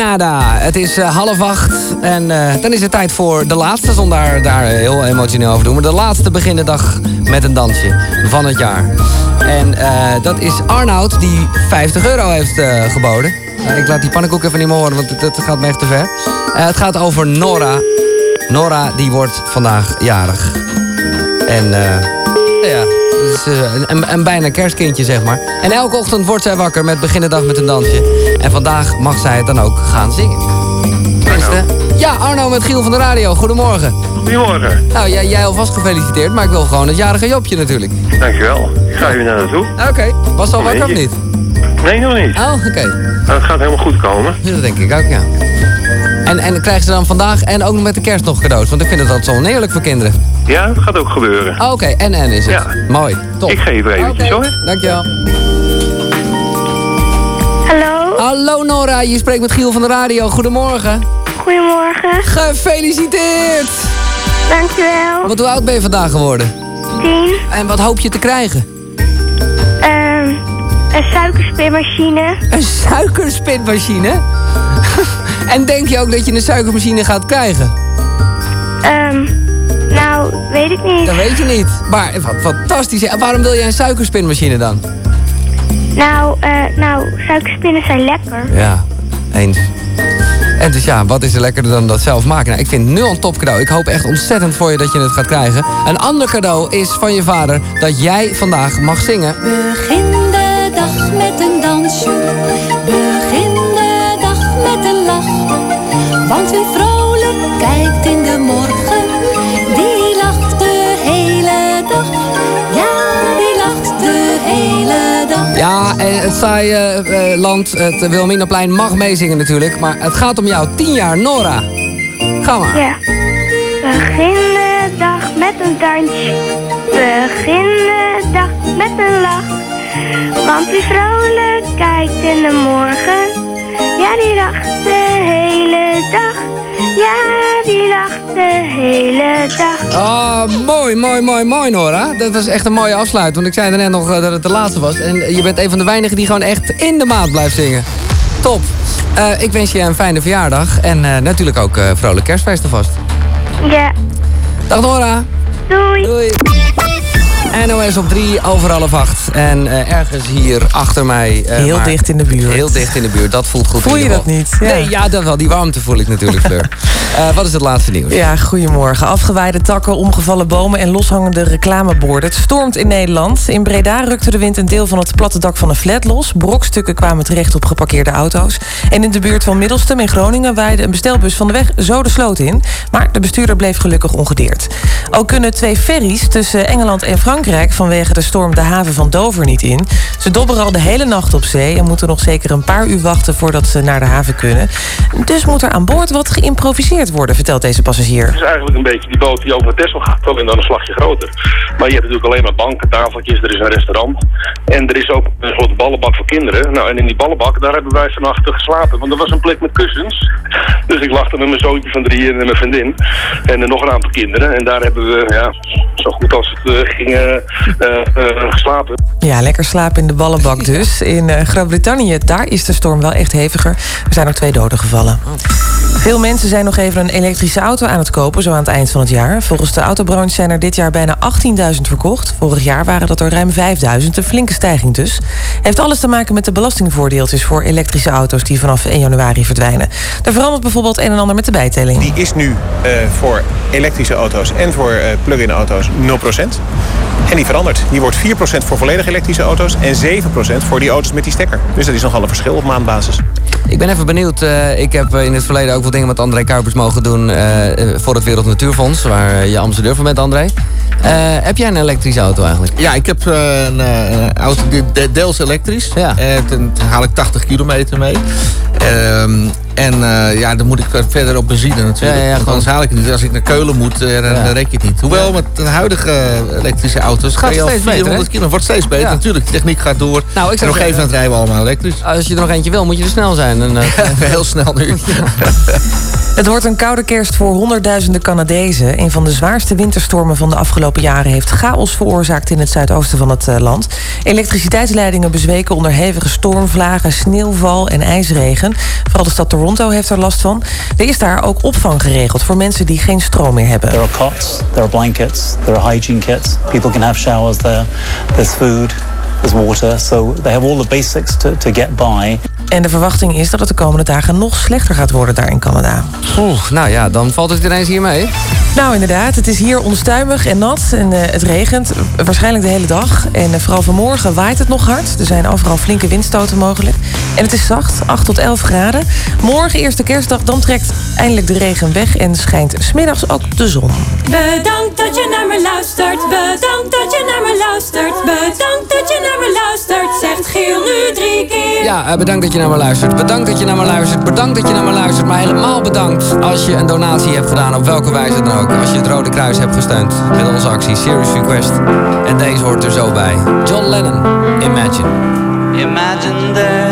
Maskenada. Het is eh, half acht. En eh, dan is het tijd voor de laatste, zonder daar, heel emotioneel over te doen. Maar de laatste beginnende dag met een dansje van het jaar. En eh, dat is Arnoud die 50 euro heeft geboden. Ik laat die pannenkoek even niet meer horen, want het gaat me echt te ver. Het gaat over Nora. Nora die wordt vandaag jarig. En nou ja, is eh, een, bijna kerstkindje zeg maar. En elke ochtend wordt zij wakker met beginnendag met een dansje. En vandaag mag zij het dan ook gaan zingen. Tenminste, ja, Arno met Giel van de Radio. Goedemorgen. Goedemorgen. Nou, jij, jij alvast gefeliciteerd, maar ik wil gewoon het jarige Jopje natuurlijk. Dankjewel. Ik ga even naar naartoe. Oké, was al wakker of niet? Nee, nog niet. Oh, oké. Maar het gaat helemaal goed komen. Dat denk ik ook, ja. En, en krijgen ze dan vandaag en ook nog met de kerst nog cadeaus? Want ik vind het altijd zo oneerlijk voor kinderen. Ja, dat gaat ook gebeuren. Oh, Oké, en en is het. Ja. Mooi, top. Ik geef er eventjes Oké, hoor. Dankjewel. Hallo. Hallo Nora, je spreekt met Giel van de Radio. Goedemorgen. Goedemorgen. Gefeliciteerd. Dankjewel. Want hoe oud ben je vandaag geworden? Tien. En wat hoop je te krijgen? Ehm, een suikerspinmachine. Een suikerspinmachine? en denk je ook dat je een suikermachine gaat krijgen? Ehm, nou, weet ik niet. Dat weet je niet. Maar wat fantastisch. En waarom wil je een suikerspinmachine dan? Nou, eh, nou, suikerspinnen zijn lekker. Ja, eens. En dus ja, wat is er lekkerder dan dat zelf maken? Nou, ik vind het nu al een top cadeau. Ik hoop echt ontzettend voor je dat je het gaat krijgen. Een ander cadeau is van je vader dat jij vandaag mag zingen. Begin de dag met een dansje. Begin de dag met een lach. Want wie vrolijk het saaie eh, land, het Wilhelminaplein, mag meezingen natuurlijk. Maar het gaat om jou, 10 jaar, Nora. Ga maar. Ja. Begin de dag met een dansje. Begin de dag met een lach. Want wie vrolijk kijkt in de morgen, ja die lacht de hele. Ja, die lacht de hele dag. Ah, mooi, mooi, mooi, mooi, Nora. Dat was echt een mooie afsluit. Want ik zei net nog eh, dat het de laatste was. En je bent een van de weinigen die gewoon echt in de maat blijft zingen. Top. Eh, ik wens je een fijne verjaardag. En eh, natuurlijk ook eh, vrolijk kerstfeest alvast. Ja. Dag Nora. Doei. Doei. NOS op 3, over half acht. En eh, ergens hier achter mij... eh, Heel dicht in de buurt. Heel dicht in de buurt, dat voelt goed. Voel je dat niet? Ja. Nee, ja, dat wel. Die warmte voel ik natuurlijk, Fleur. Eh, wat is het laatste nieuws? Ja, goedemorgen. Afgewaaide takken, omgevallen bomen en loshangende reclameborden. Het stormt in Nederland. In Breda rukte de wind een deel van het platte dak van een flat los. Brokstukken kwamen terecht op geparkeerde auto's. En in de buurt van Middelstum in Groningen waaide een bestelbus van de weg zo de sloot in. Maar de bestuurder bleef gelukkig ongedeerd. Ook kunnen twee ferries tussen Engeland en Frankrijk vanwege de storm de haven van Dover niet in. Ze dobberen al de hele nacht op zee en moeten nog zeker een paar uur wachten voordat ze naar de haven kunnen. Dus moet er aan boord wat geïmproviseerd worden, vertelt deze passagier. Het is eigenlijk een beetje die boot die over Texel gaat, alleen dan een slagje groter. Maar je hebt natuurlijk alleen maar banken, tafeltjes, er is een restaurant. En er is ook een soort ballenbak voor kinderen. Nou, en in die ballenbak, daar hebben wij vannacht geslapen. Want er was een plek met kussens. Dus ik lag met mijn zoontje van drieën en mijn vriendin. En er nog een aantal kinderen. En daar hebben we, ja, zo goed als het eh, ging, geslapen. Ja, lekker slapen in de ballenbak dus. In eh, Groot-Brittannië, daar is de storm wel echt heviger. Er zijn ook twee doden gevallen. Veel mensen zijn nog even een elektrische auto aan het kopen, zo aan het eind van het jaar. Volgens de autobranche zijn er dit jaar bijna 18.000 verkocht. Vorig jaar waren dat er ruim 5.000, een flinke stijging dus. Heeft alles te maken met de belastingvoordeeltjes voor elektrische auto's die vanaf 1 januari verdwijnen. Er verandert bijvoorbeeld een en ander met de bijtelling. Die is nu eh, voor elektrische auto's en voor eh, plug-in auto's 0%. En die verandert. Die wordt 4% voor volledig elektrische auto's en 7% voor die auto's met die stekker. Dus dat is nogal een verschil op maandbasis. Ik ben even benieuwd. eh, ik heb in het verleden ook wel dingen met André Kuipers mogen doen... eh, voor het Wereld Natuurfonds, waar eh, je ambassadeur van bent, André. Eh, heb jij een elektrische auto eigenlijk? Ja, ik heb een, eh, een auto die de- deels elektrisch. Ja. En dan haal ik 80 kilometer mee. En eh, ja, dan moet ik verder op benzine natuurlijk. Ja, ja, Want gewoon- anders haal ik het niet. Als ik naar Keulen moet, eh, dan, Ja. rek je het niet. Hoewel met de huidige elektrische auto's Gaat ga je al steeds beter, 400 hè? kilo. wordt steeds beter. Ja. Natuurlijk, de techniek gaat door. Nou, ik en zou op een gegeven moment rijden we allemaal elektrisch. Als je er nog eentje wil, moet je er snel zijn. En, eh, Heel snel nu. Het wordt een koude kerst voor honderdduizenden Canadezen. Een van de zwaarste winterstormen van de afgelopen jaren heeft chaos veroorzaakt in het zuidoosten van het eh, land. Elektriciteitsleidingen bezweken onder hevige stormvlagen, sneeuwval en ijsregen. Vooral de stad Toronto Toronto heeft er last van. Er is daar ook opvang geregeld voor mensen die geen stroom meer hebben. There are cots, there are blankets, there are hygiene kits. People can have showers there. There's food, there's water. So they have all the basics to, to get by. En de verwachting is dat het de komende dagen nog slechter gaat worden daar in Canada. Oeh, nou ja, dan valt het ineens hier mee. Nou, inderdaad. Het is hier onstuimig en nat en eh, het regent. Waarschijnlijk de hele dag. En eh, vooral vanmorgen waait het nog hard. Er zijn overal flinke windstoten mogelijk. En het is zacht, 8 tot 11 graden. Morgen, eerste kerstdag, dan trekt eindelijk de regen weg... en schijnt smiddags ook de zon. Bedankt dat je naar me luistert. Bedankt dat je naar me luistert. Bedankt dat je naar me luistert. Zegt Giel nu drie keer. Ja, eh, bedankt dat je naar me luistert. Bedankt dat je naar me luistert. Bedankt dat je naar me luistert. Maar helemaal bedankt als je een donatie hebt gedaan. Op welke wijze dan ook. Als je het Rode Kruis hebt gesteund. Met onze actie Serious Request. En deze hoort er zo bij. John Lennon, Imagine. Imagine there's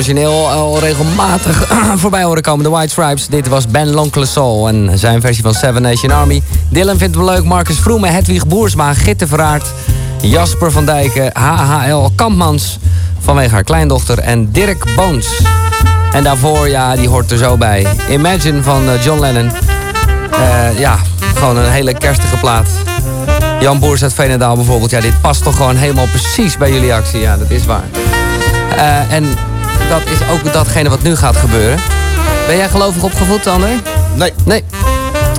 origineel al regelmatig voorbij horen komen. De White Stripes. Dit was Ben L'Oncle Soul en zijn versie van Seven Nation Army. Dylan vindt wel leuk. Marcus Vroeme, Hedwig Boersma, Gitte Verraard... Jasper van Dijken, HHL Kampmans... vanwege haar kleindochter en Dirk Boons. En daarvoor, ja, die hoort er zo bij. Imagine van eh, John Lennon. Eh, ja, gewoon een hele kerstige plaat. Jan Boers uit Veenendaal bijvoorbeeld. Ja, dit past toch gewoon helemaal precies bij jullie actie. Ja, dat is waar. Eh, en dat is ook datgene wat nu gaat gebeuren. Ben jij gelovig opgevoed, Ander? Nee. Nee.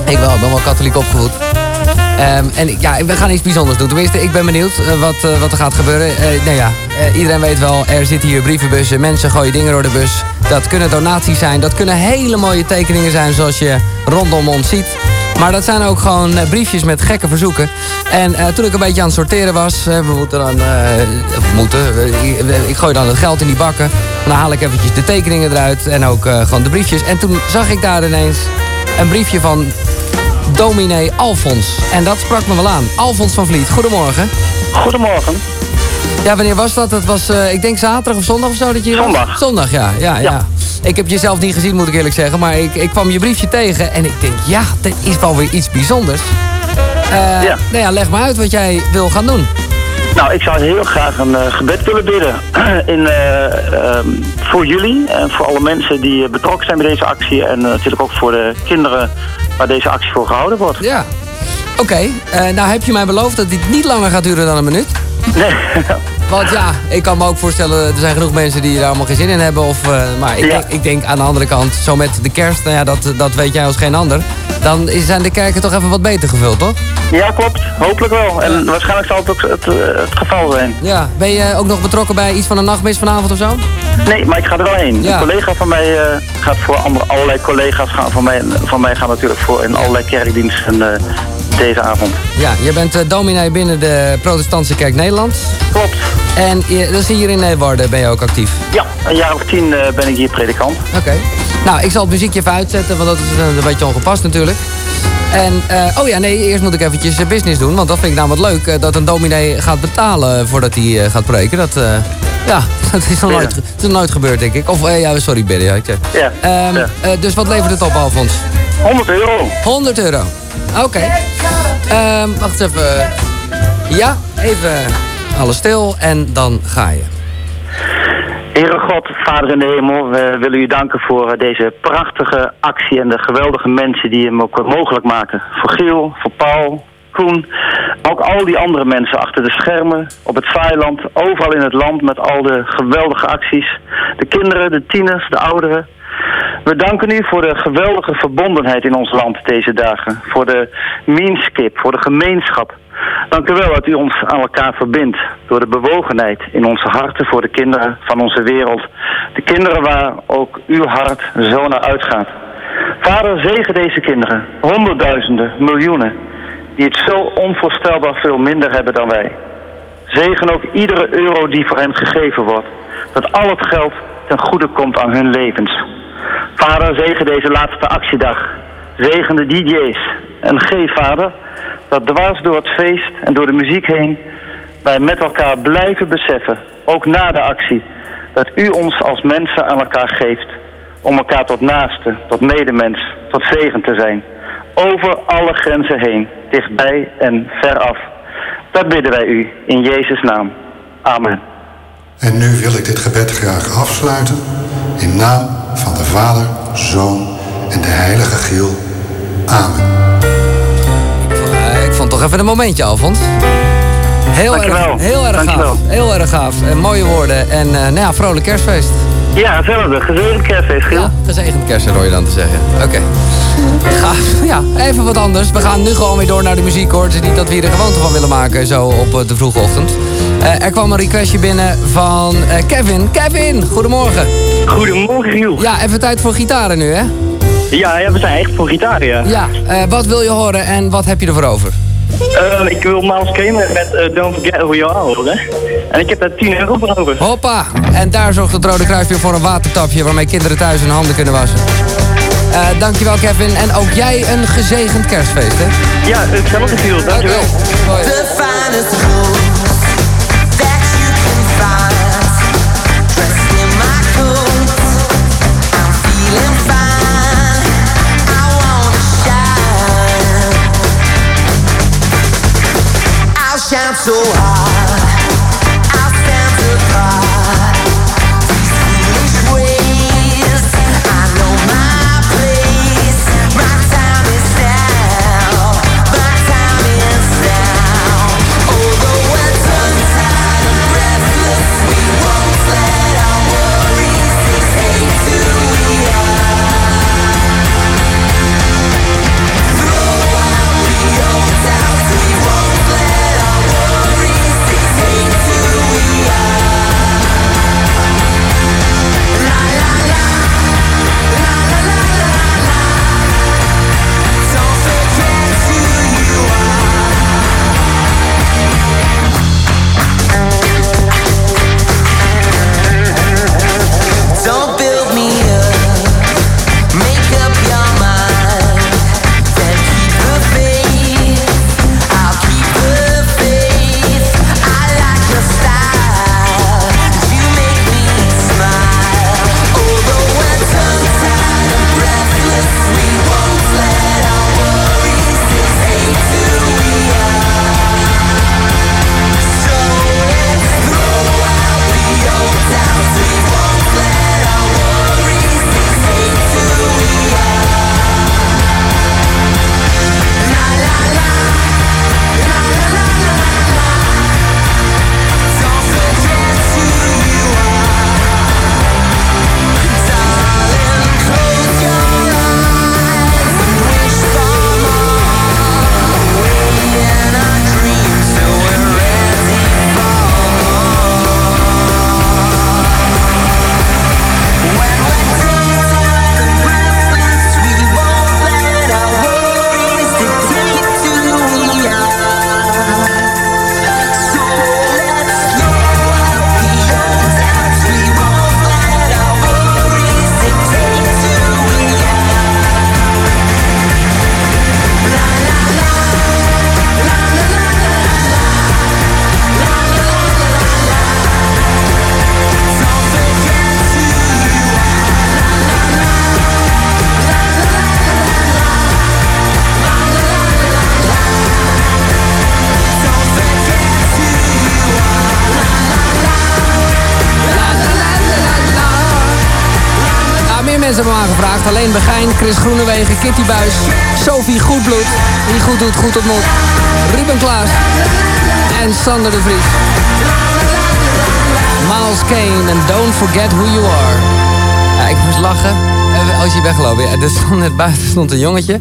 Ik wel, ik ben wel katholiek opgevoed. Ehm, en ja, we gaan iets bijzonders doen. Tenminste, ik ben benieuwd eh, wat, eh, wat er gaat gebeuren. Eh, nou ja, iedereen weet wel, er zitten hier brievenbussen. Mensen gooien dingen door de bus. Dat kunnen donaties zijn. Dat kunnen hele mooie tekeningen zijn, zoals je rondom ons ziet. Maar dat zijn ook gewoon briefjes met gekke verzoeken. En toen ik een beetje aan het sorteren was, we moeten dan, moeten, ik gooi dan het geld in die bakken. Dan haal ik eventjes de tekeningen eruit en ook eh, gewoon de briefjes. En toen zag ik daar ineens een briefje van dominee Alfons. En dat sprak me wel aan. Alfons van Vliet, goedemorgen. Goedemorgen. Ja, wanneer was dat? Dat was, eh, ik denk zaterdag of zondag of zo dat je hier was? Zondag. Zondag, ja, ja, ja. Ik heb je zelf niet gezien, moet ik eerlijk zeggen. Maar ik, ik kwam je briefje tegen en ik denk, ja, dit is wel weer iets bijzonders. Eh, Ja. Nou ja, leg maar uit wat jij wil gaan doen. Nou, ik zou heel graag een eh, gebed willen bidden in, eh, ehm, voor jullie en voor alle mensen die eh, betrokken zijn bij deze actie. En natuurlijk ook voor de kinderen waar deze actie voor gehouden wordt. Ja. Oké, nou heb je mij beloofd dat dit niet langer gaat duren dan een minuut. Nee. Want ja, ik kan me ook voorstellen, er zijn genoeg mensen die er allemaal geen zin in hebben. Of, maar ik, Ja. denk, ik denk aan de andere kant, zo met de kerst, nou ja, dat, dat weet jij als geen ander. Dan is- zijn de kerken toch even wat beter gevuld, toch? Ja, klopt. Hopelijk wel. En waarschijnlijk zal het ook het, eh, het geval zijn. Ja, ben je ook nog betrokken bij iets van een nachtmis vanavond of zo? Nee, maar ik ga er wel heen. Ja. Een collega van mij eh, gaat voor andere, allerlei collega's gaan van mij, van mij gaan natuurlijk voor in allerlei kerkdiensten eh, deze avond. Ja, je bent dominee binnen de Protestantse Kerk Nederland. Klopt. En je, is hier in Leeuwarden ben je ook actief. Ja, een jaar of tien ben ik hier predikant. Oké. Nou, ik zal het muziekje even uitzetten, want dat is een, een beetje ongepast natuurlijk. En, eh, oh ja, nee, eerst moet ik eventjes eh, business doen, want dat vind ik namelijk leuk. eh, dat een dominee gaat betalen voordat hij eh, gaat preken. Dat, eh, ja, dat is nog nooit, is nog nooit gebeurd, denk ik. Of, eh, ja, sorry, bidden. Ja, ik zeg. Ja. Ehm, eh, dus wat levert het op, Alfons? 100 euro. 100 euro. Oké. Ehm, wacht even. Ja, even alles stil en dan ga je. Heere God, Vader in de hemel, we willen u danken voor eh, deze prachtige actie en de geweldige mensen die hem ook mogelijk maken. Voor Giel, voor Paul, Koen, ook al die andere mensen achter de schermen, op het vaailand, overal in het land met al de geweldige acties. De kinderen, de tieners, de ouderen. We danken u voor de geweldige verbondenheid in ons land deze dagen. Voor de meanskip, voor de gemeenschap. Dank u wel dat u ons aan elkaar verbindt. Door de bewogenheid in onze harten voor de kinderen van onze wereld. De kinderen waar ook uw hart zo naar uitgaat. Vader, zegen deze kinderen. Honderdduizenden, miljoenen. Die het zo onvoorstelbaar veel minder hebben dan wij. Zegen ook iedere euro die voor hen gegeven wordt. Dat al het geld ten goede komt aan hun levens. Vader, zegen deze laatste actiedag. Zegen de DJ's. En geef, Vader, dat dwars door het feest en door de muziek heen... wij met elkaar blijven beseffen, ook na de actie... dat u ons als mensen aan elkaar geeft... om elkaar tot naaste, tot medemens, tot zegen te zijn. Over alle grenzen heen, dichtbij en veraf. Dat bidden wij u in Jezus' naam. Amen. En nu wil ik dit gebed graag afsluiten in naam van de Vader, Zoon en de Heilige Giel. Amen. Eh, ik vond toch even een momentje, Alfons. Heel Dankjewel. erg, heel erg Dankjewel. gaaf. Heel erg gaaf. En mooie woorden. En eh, nou ja, vrolijk kerstfeest. Ja, hetzelfde. Gezegend kerstfeest, Giel. Ja, gezegend kerst, hoor je dan te zeggen. Oké. Gaaf. Ja, even wat anders. We gaan nu gewoon weer door naar de muziek, hoor. Het is niet dat we hier een gewoonte van willen maken, zo op eh, de vroege ochtend. Eh, er kwam een requestje binnen van eh, Kevin. Kevin, goedemorgen. Goedemorgen, Giel. Ja, even tijd voor gitaren nu, hè? Ja, ja, we zijn echt voor gitaar, ja. Ja, eh, wat wil je horen en wat heb je ervoor over? Eh, ik wil Miles Kramer met eh, Don't Forget Who You Are horen. En ik heb daar 10 euro voor over. Hoppa! En daar zorgt het Rode Kruis weer voor een watertapje waarmee kinderen thuis hun handen kunnen wassen. Eh, dankjewel Kevin. En ook jij een gezegend kerstfeest, hè? Ja, hetzelfde, Giel. Dankjewel. The finest jump so high. Sander de Vries. Miles Kane en Don't Forget Who You Are. Ja, ik moest lachen. Eh, Als je weggelopen. Ja, er stond net buiten stond een jongetje.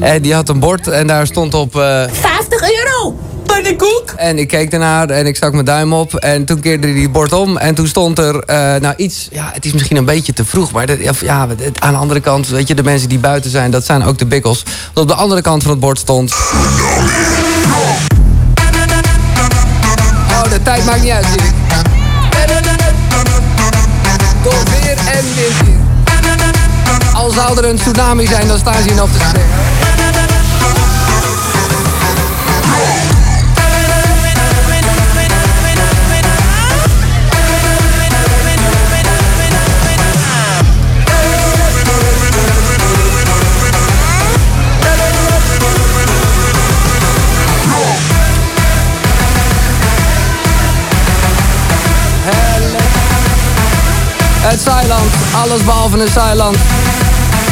En die had een bord en daar stond op... eh, 50 euro! Pannenkoek! En ik keek ernaar en ik stak mijn duim op. En toen keerde hij die bord om. En toen stond er, eh, nou iets, ja, het is misschien een beetje te vroeg. Maar dat, ja, aan de andere kant, weet je, de mensen die buiten zijn, dat zijn ook de bikkels. Want op de andere kant van het bord stond. Maakt niet uit. Door weer en wind. Al zou er een tsunami zijn, dan staan ze hier nog te springen. Het Zeiland, alles behalve een Zeiland.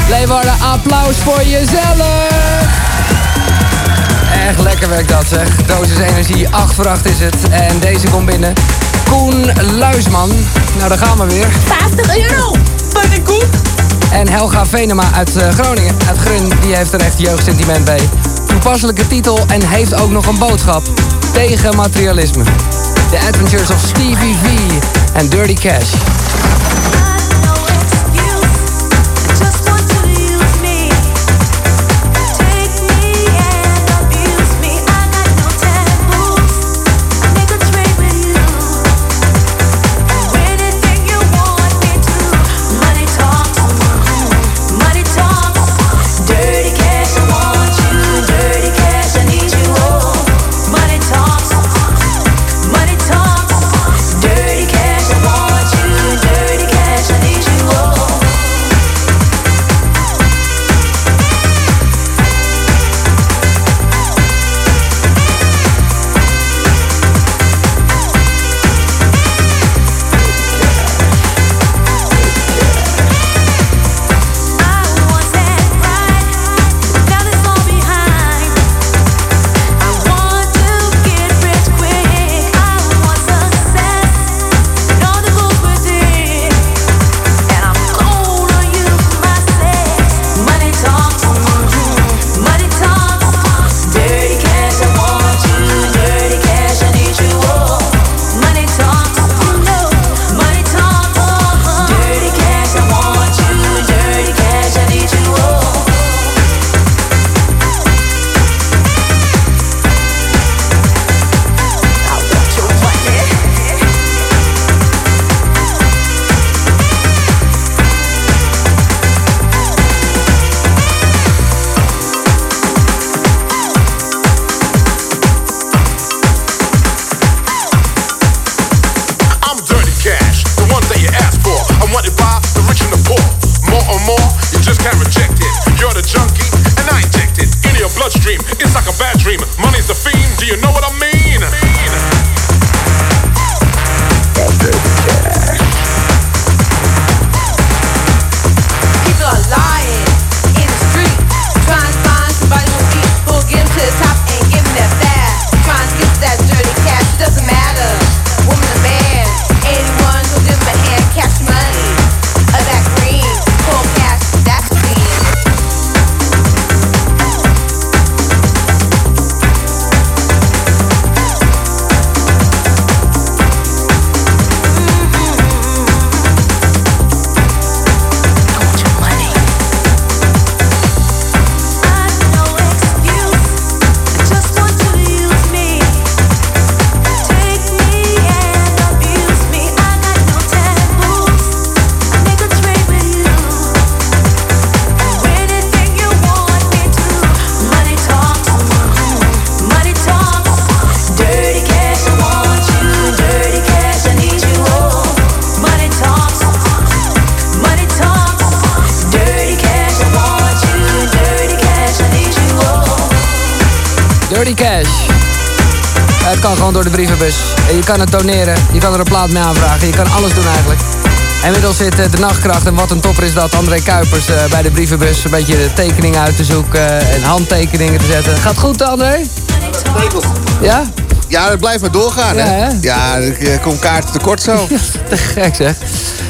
Leeuwarden, applaus voor jezelf! Echt lekker werkt dat zeg. Dosis energie, 8 voor 8 is het. En deze komt binnen. Koen Luisman. Nou, daar gaan we weer. 50 euro! Pannenkoek! En Helga Venema uit eh, Groningen, uit Grun, die heeft er echt jeugdsentiment bij. Toepasselijke titel en heeft ook nog een boodschap. Tegen materialisme. The Adventures of Stevie V en Dirty Cash. Ah! Kan het doneren, je kan er een plaat mee aanvragen, je kan alles doen eigenlijk. Inmiddels zit eh, de nachtkracht en wat een topper is dat André Kuipers eh, bij de brievenbus een beetje de tekeningen uit te zoeken en handtekeningen te zetten. Gaat goed André? Ja? Ja, het blijft maar doorgaan, Ja, hè? Ja, ik kom kaarten tekort zo. Te gek zeg.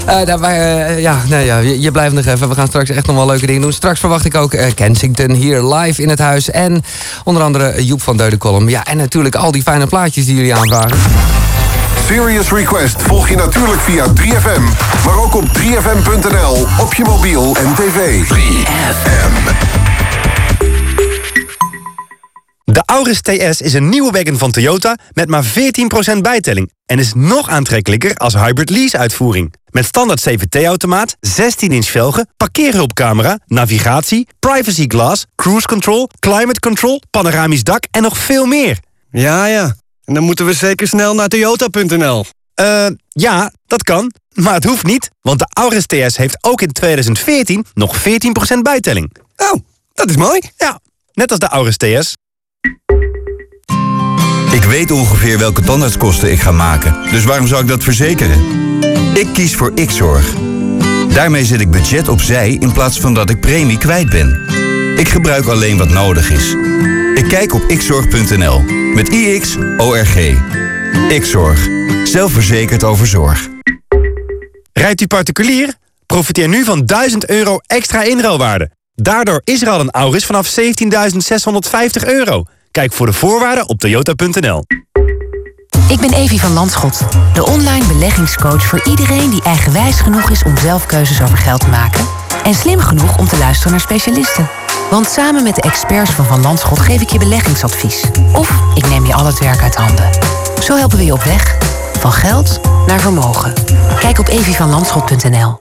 Eh, nou, wij, ja, nee, ja, je, je blijft nog even. We gaan straks echt nog wel leuke dingen doen. Straks verwacht ik ook Kensington hier live in het huis. En onder andere Joep van Deudekolom. Ja, en natuurlijk al die fijne plaatjes die jullie aanvragen. Serious Request volg je natuurlijk via 3FM, maar ook op 3FM.nl, op je mobiel en tv. 3FM. De Auris TS is een nieuwe wagon van Toyota met maar 14% bijtelling. En is nog aantrekkelijker als hybrid lease-uitvoering. Met standaard CVT-automaat, 16-inch velgen, parkeerhulpcamera, navigatie, privacy glass, cruise control, climate control, panoramisch dak en nog veel meer. Ja, ja. En dan moeten we zeker snel naar toyota.nl. Eh, ja, dat kan. Maar het hoeft niet, want de Auris TS heeft ook in 2014 nog 14% bijtelling. Oh, dat is mooi. Ja, net als de Auris TS. Ik weet ongeveer welke tandartskosten ik ga maken, dus waarom zou ik dat verzekeren? Ik kies voor Xzorg. Daarmee zet ik budget opzij in plaats van dat ik premie kwijt ben. Ik gebruik alleen wat nodig is. Ik kijk op xzorg.nl met IX-ORG. Xzorg. Zelfverzekerd over zorg. Rijdt u particulier? Profiteer nu van 1000 euro extra inruilwaarde. Daardoor is er al een Auris vanaf 17.650 euro. Kijk voor de voorwaarden op toyota.nl. Ik ben Evie van Landschot, de online beleggingscoach voor iedereen die eigenwijs genoeg is om zelf keuzes over geld te maken en slim genoeg om te luisteren naar specialisten. Want samen met de experts van Van Landschot geef ik je beleggingsadvies. Of ik neem je al het werk uit handen. Zo helpen we je op weg. Van geld naar vermogen. Kijk op evievanlandschot.nl.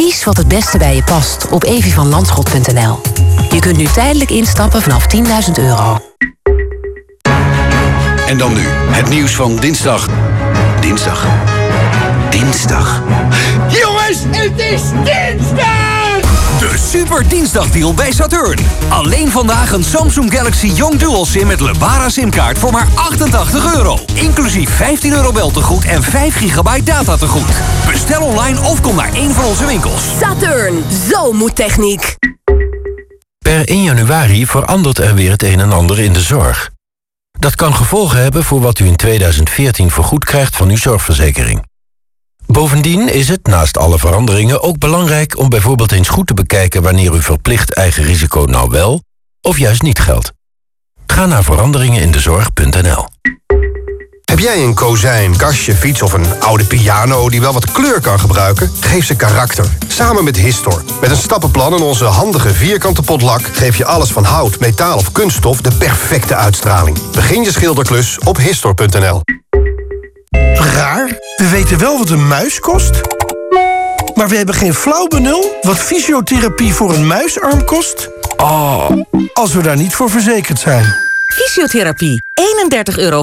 Kies wat het beste bij je past op evievanlandschot.nl. Je kunt nu tijdelijk instappen vanaf 10.000 euro. En dan nu, het nieuws van dinsdag. Dinsdag. Dinsdag. Jongens, het is dinsdag! Super dinsdagdeal bij Saturn. Alleen vandaag een Samsung Galaxy Young Dual SIM met Lebara simkaart voor maar 88 euro. Inclusief 15 euro beltegoed en 5 gigabyte datategoed. Bestel online of kom naar een van onze winkels. Saturn, zo moet techniek. Per 1 januari verandert er weer het een en ander in de zorg. Dat kan gevolgen hebben voor wat u in 2014 vergoed krijgt van uw zorgverzekering. Bovendien is het, naast alle veranderingen, ook belangrijk om bijvoorbeeld eens goed te bekijken wanneer uw verplicht eigen risico nou wel of juist niet geldt. Ga naar veranderingenindezorg.nl. jij een kozijn, kastje, fiets of een oude piano die wel wat kleur kan gebruiken? Geef ze karakter. Samen met Histor. Met een stappenplan en onze handige vierkante potlak geef je alles van hout, metaal of kunststof de perfecte uitstraling. Begin je schilderklus op Histor.nl. Raar, we weten wel wat een muis kost. Maar we hebben geen flauw benul wat fysiotherapie voor een muisarm kost. Oh, als we daar niet voor verzekerd zijn. Fysiotherapie, 31,50 euro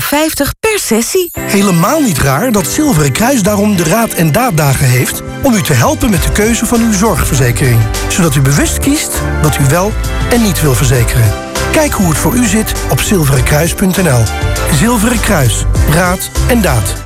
per sessie. Helemaal niet raar dat Zilveren Kruis daarom de Raad en Daaddagen heeft... om u te helpen met de keuze van uw zorgverzekering. Zodat u bewust kiest wat u wel en niet wil verzekeren. Kijk hoe het voor u zit op zilverenkruis.nl. Zilveren Kruis, Raad en Daad.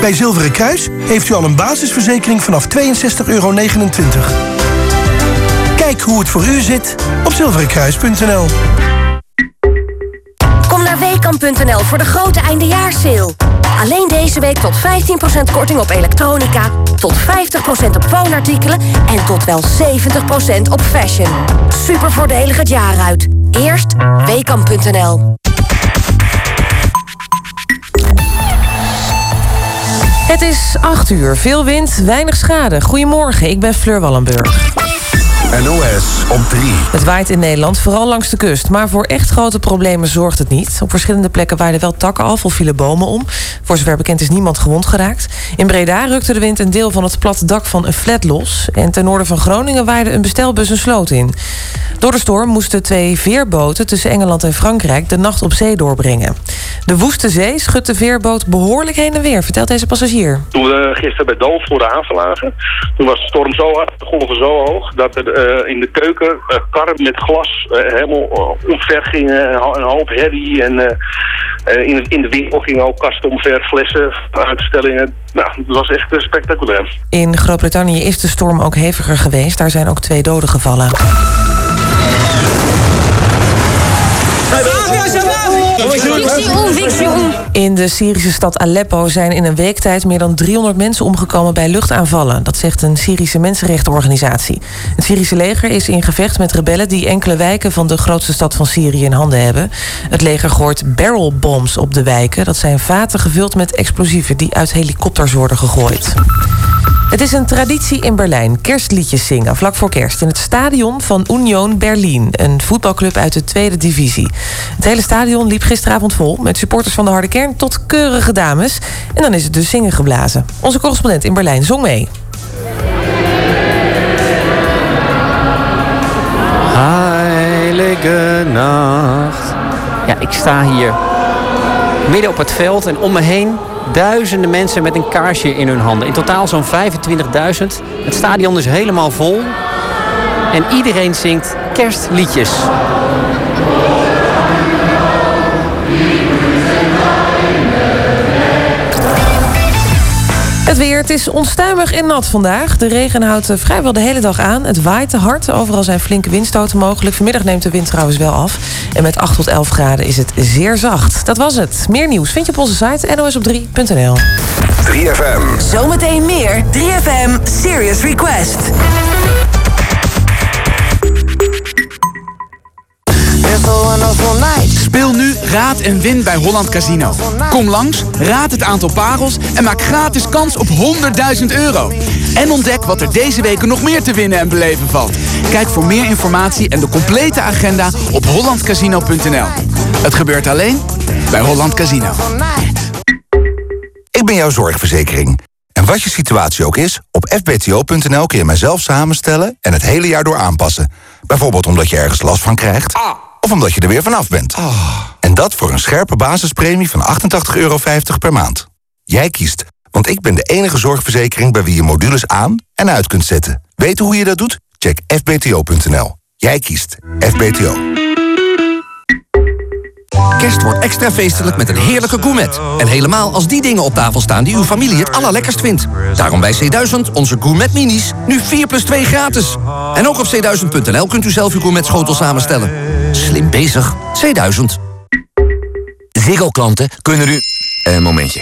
Bij Zilveren Kruis heeft u al een basisverzekering vanaf 62,29 euro. Kijk hoe het voor u zit op zilverenkruis.nl. Kom naar Weekamp.nl voor de grote eindejaarssale. Alleen deze week tot 15% korting op elektronica, tot 50% op woonartikelen en tot wel 70% op fashion. Super voordelig het jaar uit. Eerst Weekamp.nl. Het is 8 uur, veel wind, weinig schade. Goedemorgen, ik ben Fleur Wallenburg. NOS op 3. Het waait in Nederland, vooral langs de kust. Maar voor echt grote problemen zorgt het niet. Op verschillende plekken waaiden wel takken af of vielen bomen om. Voor zover bekend is niemand gewond geraakt. In Breda rukte de wind een deel van het platte dak van een flat los. En ten noorden van Groningen waaide een bestelbus een sloot in. Door de storm moesten twee veerboten tussen Engeland en Frankrijk... de nacht op zee doorbrengen. De woeste zee schudt de veerboot behoorlijk heen en weer... vertelt deze passagier. Toen we gisteren bij Dolf voor de haven lagen, toen was de storm zo hard, de golven zo hoog, dat er eh, in de keuken eh, karren met glas eh, helemaal uh, omver gingen, een hoop herrie en eh, in, in de winkel gingen ook kasten omver, flessen, uitstellingen. Nou, dat was echt eh, spectaculair. In Groot-Brittannië is de storm ook heviger geweest. Daar zijn ook twee doden gevallen. In de Syrische stad Aleppo zijn in een week tijd meer dan 300 mensen omgekomen bij luchtaanvallen. Dat zegt een Syrische mensenrechtenorganisatie. Het Syrische leger is in gevecht met rebellen die enkele wijken van de grootste stad van Syrië in handen hebben. Het leger gooit barrelbombs op de wijken. Dat zijn vaten gevuld met explosieven die uit helikopters worden gegooid. Het is een traditie in Berlijn, kerstliedjes zingen vlak voor kerst... in het stadion van Union Berlin, een voetbalclub uit de tweede divisie. Het hele stadion liep gisteravond vol, met supporters van de harde kern tot keurige dames. En dan is het dus zingen geblazen. Onze correspondent in Berlijn zong mee. Heilige nacht. Ja, ik sta hier midden op het veld en om me heen duizenden mensen met een kaarsje in hun handen. In totaal zo'n 25.000. Het stadion is helemaal vol. En iedereen zingt kerstliedjes. Het weer, het is onstuimig en nat vandaag. De regen houdt eh, vrijwel de hele dag aan. Het waait te hard. Overal zijn flinke windstoten mogelijk. Vanmiddag neemt de wind trouwens wel af. En met 8 tot 11 graden is het zeer zacht. Dat was het. Meer nieuws vind je op onze site nosop3.nl. 3FM. Zometeen meer 3FM Serious Request. Speel nu Raad en Win bij Holland Casino. Kom langs, raad het aantal parels en maak gratis kans op 100.000 euro. En ontdek wat er deze weken nog meer te winnen en beleven valt. Kijk voor meer informatie en de complete agenda op hollandcasino.nl. Het gebeurt alleen bij Holland Casino. Ik ben jouw zorgverzekering. En wat je situatie ook is, op fbto.nl kun je mijzelf samenstellen en het hele jaar door aanpassen. Bijvoorbeeld omdat je ergens last van krijgt, of omdat je er weer vanaf bent. En dat voor een scherpe basispremie van 88,50 euro per maand. Jij kiest, want ik ben de enige zorgverzekering bij wie je modules aan en uit kunt zetten. Weet hoe je dat doet? Check fbto.nl. Jij kiest FBTO. Kerst wordt extra feestelijk met een heerlijke gourmet. En helemaal als die dingen op tafel staan die uw familie het allerlekkerst vindt. Daarom bij C1000 onze gourmet minis. Nu 4 plus 2 gratis. En ook op c1000.nl kunt u zelf uw gourmet schotel samenstellen. Slim bezig. C1000. Ziggo-klanten kunnen nu... Een momentje.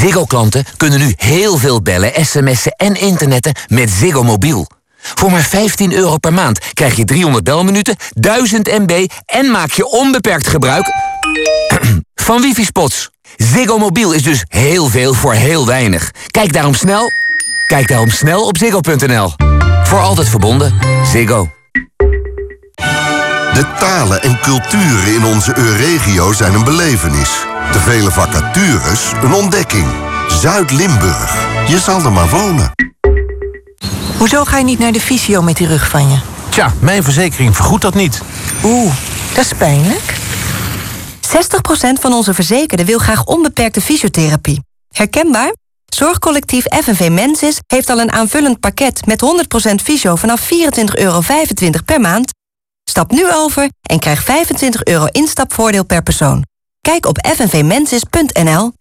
Ziggo-klanten kunnen nu heel veel bellen, sms'en en internetten met Ziggo Mobiel. Voor maar 15 euro per maand krijg je 300 belminuten, 1000 MB... en maak je onbeperkt gebruik van wifi-spots. Ziggo Mobiel is dus heel veel voor heel weinig. Kijk daarom snel, kijk daarom snel op ziggo.nl. Voor altijd verbonden. Ziggo. De talen en culturen in onze Euregio zijn een belevenis. De vele vacatures een ontdekking. Zuid-Limburg. Je zal er maar wonen. Hoezo ga je niet naar de fysio met die rug van je? Tja, mijn verzekering vergoedt dat niet. Oeh, dat is pijnlijk. 60% van onze verzekerden wil graag onbeperkte fysiotherapie. Herkenbaar? Zorgcollectief FNV Mensis heeft al een aanvullend pakket met 100% fysio vanaf 24,25 euro per maand. Stap nu over en krijg 25 euro instapvoordeel per persoon. Kijk op fnvmensis.nl.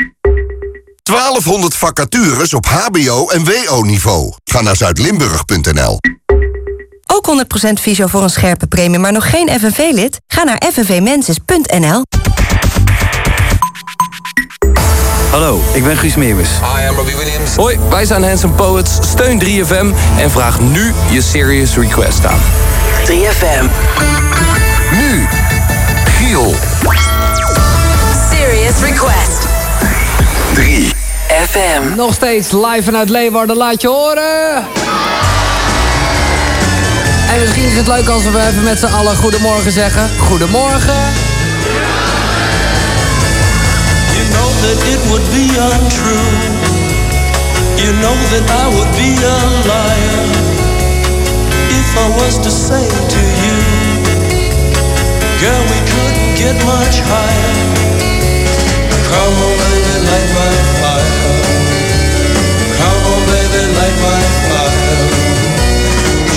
1200 vacatures op hbo- en wo-niveau. Ga naar zuidlimburg.nl. Ook 100% fysio voor een scherpe premie, maar nog geen FNV-lid? Ga naar fnvmensis.nl. Hallo, ik ben Guus Meeuwis. Hi, I'm Robbie Williams. Hoi, wij zijn Handsome Poets. Steun 3FM en vraag nu je Serious Request aan. 3FM. Nu, Giel. Serious Request. 3 FM. Nog steeds live vanuit Leeuwarden, laat je horen. En misschien is het leuk als we even met z'n allen goedemorgen zeggen. Goedemorgen. You know that it would be untrue. You know that I would be a liar if I was to say to you, girl, we couldn't get much higher. Come on, baby, light my fire.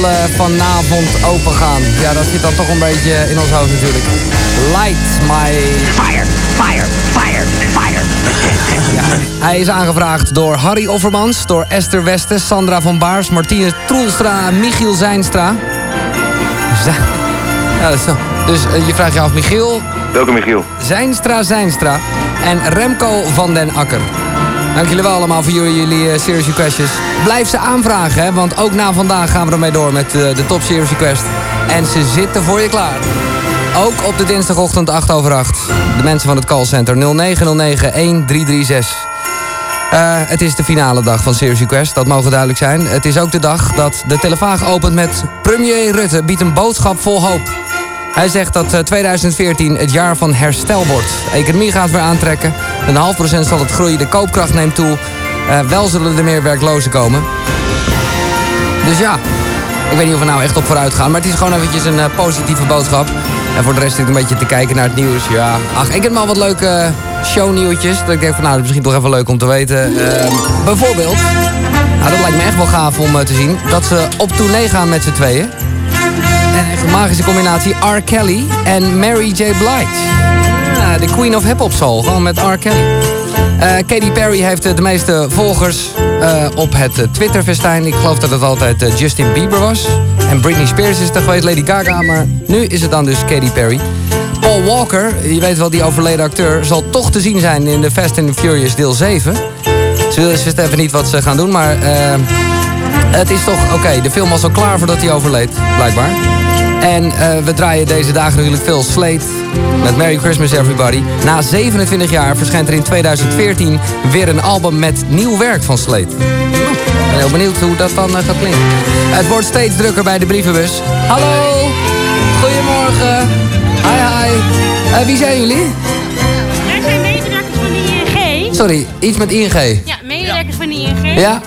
Zullen vanavond opengaan. Ja, dat zit dan toch een beetje in ons hoofd natuurlijk. Light my... Fire, fire, fire, fire. Ja, hij is aangevraagd door Harry Offermans, door Esther Westen, Sandra van Baars, Martine Troelstra en Michiel Zijnstra. Ja, dat is zo. Dus eh, je vraagt je af, Michiel, Welke Michiel? Zijnstra, Zijnstra en Remco van den Akker. Dank jullie wel allemaal voor jullie, jullie eh, Requestjes. Blijf ze aanvragen, hè, want ook na vandaag gaan we ermee door met eh, de Top Serious Request. En ze zitten voor je klaar. Ook op de dinsdagochtend 8 over 8. De mensen van het callcenter 0909 1336. Eh, het is de finale dag van Serious Request, dat mogen duidelijk zijn. Het is ook de dag dat de televaag opent met premier Rutte biedt een boodschap vol hoop. Hij zegt dat eh, 2014 het jaar van herstel wordt. De economie gaat weer aantrekken. Een half procent zal het groeien, de koopkracht neemt toe. Eh, wel zullen er meer werklozen komen. Dus ja, ik weet niet of we nou echt op vooruit gaan. Maar het is gewoon eventjes een eh, positieve boodschap. En voor de rest zit ik een beetje te kijken naar het nieuws. Ja, ach, ik heb wel wat leuke eh, shownieuwtjes. Dat ik denk van nou, dat is misschien toch even leuk om te weten. Ehm, bijvoorbeeld, nou dat lijkt me echt wel gaaf om eh, te zien. Dat ze op tournee gaan met z'n tweeën. Echt een magische combinatie R. Kelly en Mary J. Blige. Ja, de Queen of Hip Hop Soul, gewoon met R. Kelly. Eh, Katy Perry heeft eh, de meeste volgers eh, op het Twitter-festijn. Ik geloof dat het altijd Justin Bieber was. En Britney Spears is er geweest, Lady Gaga. Maar nu is het dan dus Katy Perry. Paul Walker, je weet wel, die overleden acteur... zal toch te zien zijn in de Fast and the Furious deel 7. Ze wisten even niet wat ze gaan doen, maar... het is toch, oké, de film was al klaar voordat hij overleed, blijkbaar. En eh, we draaien deze dagen natuurlijk veel Slate met Merry Christmas Everybody. Na 27 jaar verschijnt er in 2014 weer een album met nieuw werk van Slate. Ik ben heel benieuwd hoe dat dan eh, gaat klinken. Het wordt steeds drukker bij de brievenbus. Hallo, goedemorgen. Hi, hi. Eh, wie zijn jullie? Wij zijn medewerkers van de ING. Sorry, iets met ING. Ja, medewerkers van de ING. Ja.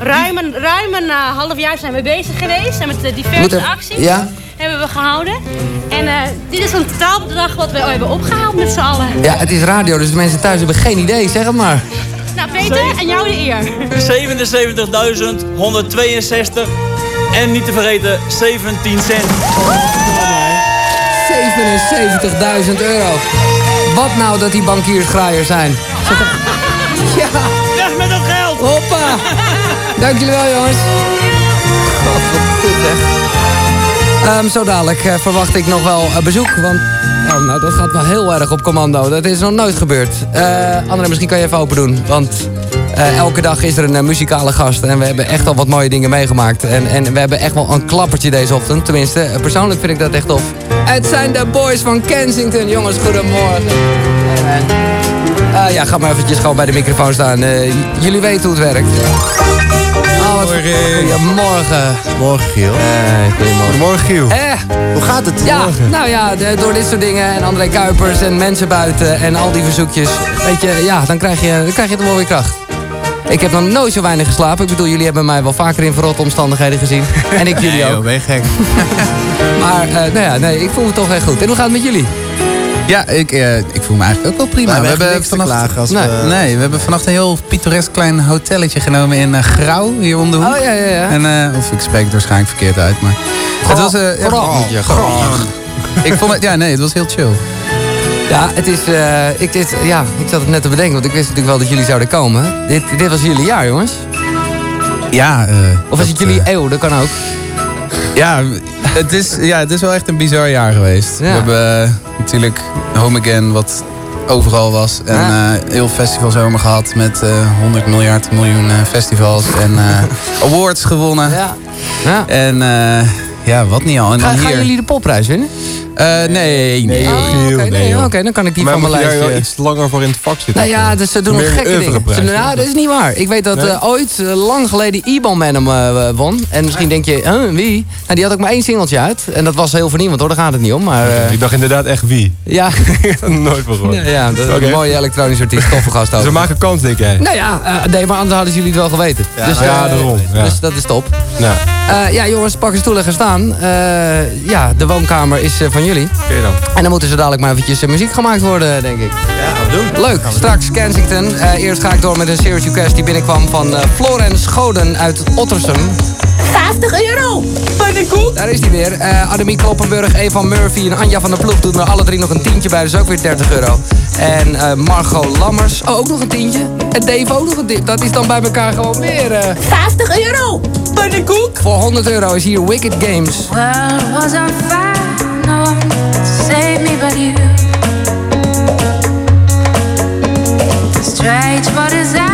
Ruim een, ruim een eh, half jaar zijn we bezig geweest. En met de diverse er- acties ja? hebben we gehouden. En eh, dit is een totaalbedrag wat we hebben opgehaald met z'n allen. Ja, het is radio, dus de mensen thuis hebben geen idee. Zeg het maar. Nou Peter, en jou de eer. 77.162 en niet te vergeten 17 cent. 77.000 euro. Wat nou dat die bankiersgraaiers zijn? Ja. Weg met dat geld! Hoppa! Dank jullie wel, jongens. God, wat goed. Ehm, zo dadelijk eh, verwacht ik nog wel eh, bezoek, want oh, nou, dat gaat wel heel erg op commando. Dat is nog nooit gebeurd. Eh André, misschien kan je even open doen, want elke dag is er een muzikale gast en we hebben echt al wat mooie dingen meegemaakt. En, en we hebben echt wel een klappertje deze ochtend, tenminste, persoonlijk vind ik dat echt tof. Het zijn de boys van Kensington, jongens, goedemorgen. Ja, ga maar eventjes gewoon bij de microfoon staan. Jullie weten hoe het werkt. Wat Goedemorgen. Morgen, Giel. goedemorgen. Goedemorgen, Giel. Eh, Hoe gaat het? ja, nou ja, de- door dit soort dingen en André Kuipers en mensen buiten en al die verzoekjes. Weet je, ja, dan krijg je, dan krijg je toch wel weer kracht. Ik heb nog nooit zo weinig geslapen. Ik bedoel, jullie hebben mij wel vaker in verrotte omstandigheden gezien. En ik jullie Nee, ook. joh, ben je gek. Maar eh, nou ja, nee, ik voel me toch echt goed. En hoe gaat het met jullie? Ja, ik, eh, ik voel me eigenlijk ook wel prima. Nou, we hebben klagen als nee, we- nee, we hebben vannacht een heel pittoresk klein hotelletje genomen in eh, Grauw, hier om de hoek. Oh, ja, ja, ja. En, eh, of ik spreek het waarschijnlijk verkeerd uit, maar... het was... ja, Grauw. Grauw. Ik vond het... Ja, nee, het was heel chill. Ja, het is, ik, dit, ja, ik zat het net te bedenken, want ik wist natuurlijk wel dat jullie zouden komen. Dit, dit was jullie jaar, jongens. Ja, eh, Of is het jullie eeuw? Dat kan ook. Ja, het is, ja, het is wel echt een bizar jaar geweest. We Ja. hebben natuurlijk Home Again, wat overal was. En Ja. eh, heel festivalzomer gehad met eh 100 miljard miljoen eh, festivals. En eh, awards gewonnen. Ja. ja. En eh, ja, wat niet al. En Ga, dan gaan hier. jullie de popprijs winnen? Eh, nee, nee. Oh, oké, nee, dan kan ik die Maar van mijn moet lijstje... wel iets langer voor in het vak zitten? Nou ja, dus ze doen nog gekke dingen. Ze- nou, dat is niet waar. Ik weet dat Nee? eh, ooit, eh, lang geleden, Iban hem eh, won. En misschien denk je, huh, wie? Nou, die had ook maar één singeltje uit. En dat was heel voor niemand hoor, daar gaat het niet om. Maar, Ik dacht inderdaad echt wie. ja, nooit van gehoord. ja, ja, dat is een mooie elektronische artiest, toffe gast Dus ook. we maken kans, denk jij? Nou ja, nee, maar anders hadden jullie het wel geweten. Ja, dus, ja, daarom. Dus dat is top. Ja, jongens, pak een stoel en gaan staan. Ja, de woonkamer is van jullie. Oké dan. En dan moeten ze dadelijk maar eventjes eh, muziek gemaakt worden, denk ik. Ja, gaan we doen. Leuk, straks Kensington. Eh, eerst ga ik door met een serious request die binnenkwam van eh, Florence Goden uit Ottersum. 50 euro. Pannenkoek. Daar is hij weer. Eh Annemie Kloppenburg, Evan Murphy en Anja van der Ploeg doen er alle drie nog een tientje bij. Dus ook weer 30 euro. En eh, Margot Lammers, oh, ook nog een tientje. En Dave ook nog een tientje. Dat is dan bij elkaar gewoon weer... eh 50 euro. Pannenkoek. voor 100 euro is hier Wicked Games. World was on fire, save me but you. Strange what desire will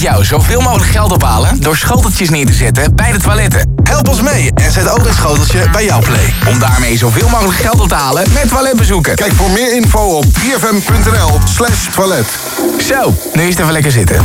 met jou zoveel mogelijk geld ophalen door schoteltjes neer te zetten bij de toiletten. Help ons mee en zet ook een schoteltje bij jouw play. Om daarmee zoveel mogelijk geld op te halen met toiletbezoeken. Kijk voor meer info op 3fm.nl slash toilet. Zo, nu is het even lekker zitten.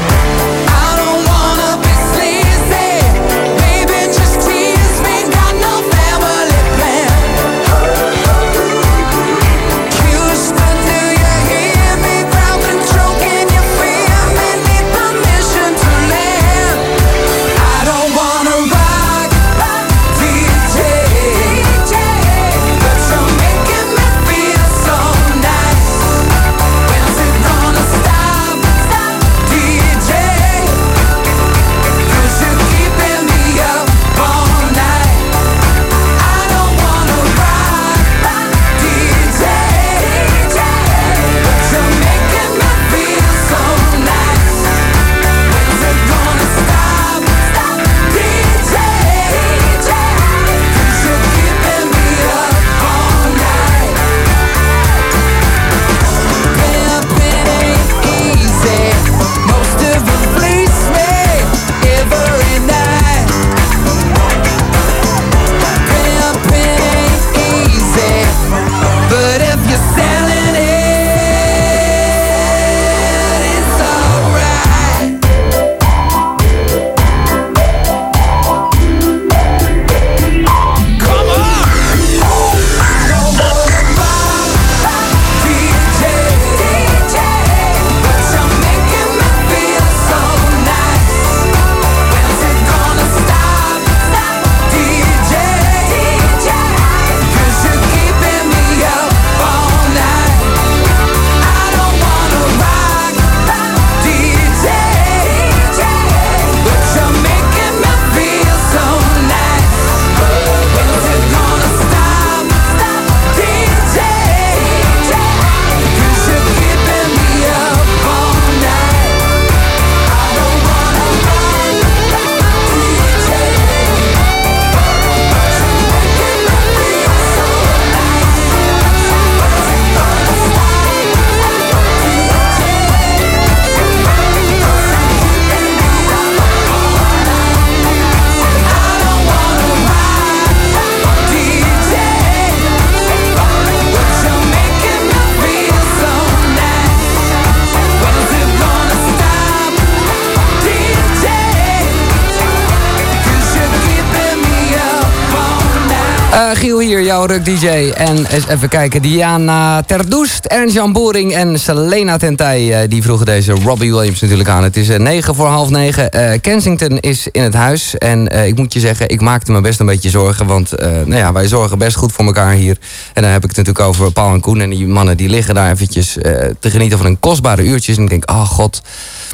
Giel hier, jouw Ruk DJ. En eens even kijken, Diana Terdoest, Ernst-Jan Boering en Selena Tentij. eh, die vroegen deze Robbie Williams natuurlijk aan. Het is eh, negen voor half negen. Eh, Kensington is in het huis. En eh, ik moet je zeggen, ik maakte me best een beetje zorgen. Want eh, nou ja, wij zorgen best goed voor elkaar hier. En dan heb ik het natuurlijk over Paul en Koen. En die mannen die liggen daar eventjes eh, te genieten van hun kostbare uurtjes. En ik denk, oh god,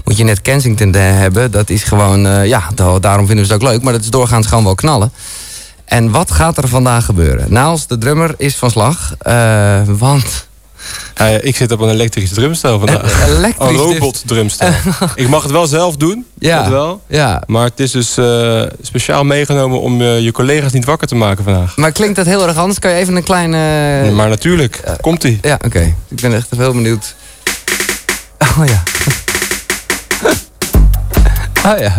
moet je net Kensington eh, hebben. Dat is gewoon, eh, ja, da- daarom vinden we het ook leuk. Maar dat is doorgaans gewoon wel knallen. En wat gaat er vandaag gebeuren? Naals, de drummer, is van slag. eh, want... ik zit op een elektrische drumstel vandaag. Een elektrisch Een robot drumstel. ik mag het wel zelf doen. Ja, Dat wel. ja. Maar het is dus eh, speciaal meegenomen om eh, je collega's niet wakker te maken vandaag. Maar klinkt dat heel erg anders? Kan je even een kleine... Ja, maar natuurlijk. Komt-ie. Ja, oké. Ik ben echt heel benieuwd. Oh ja. Oh ja.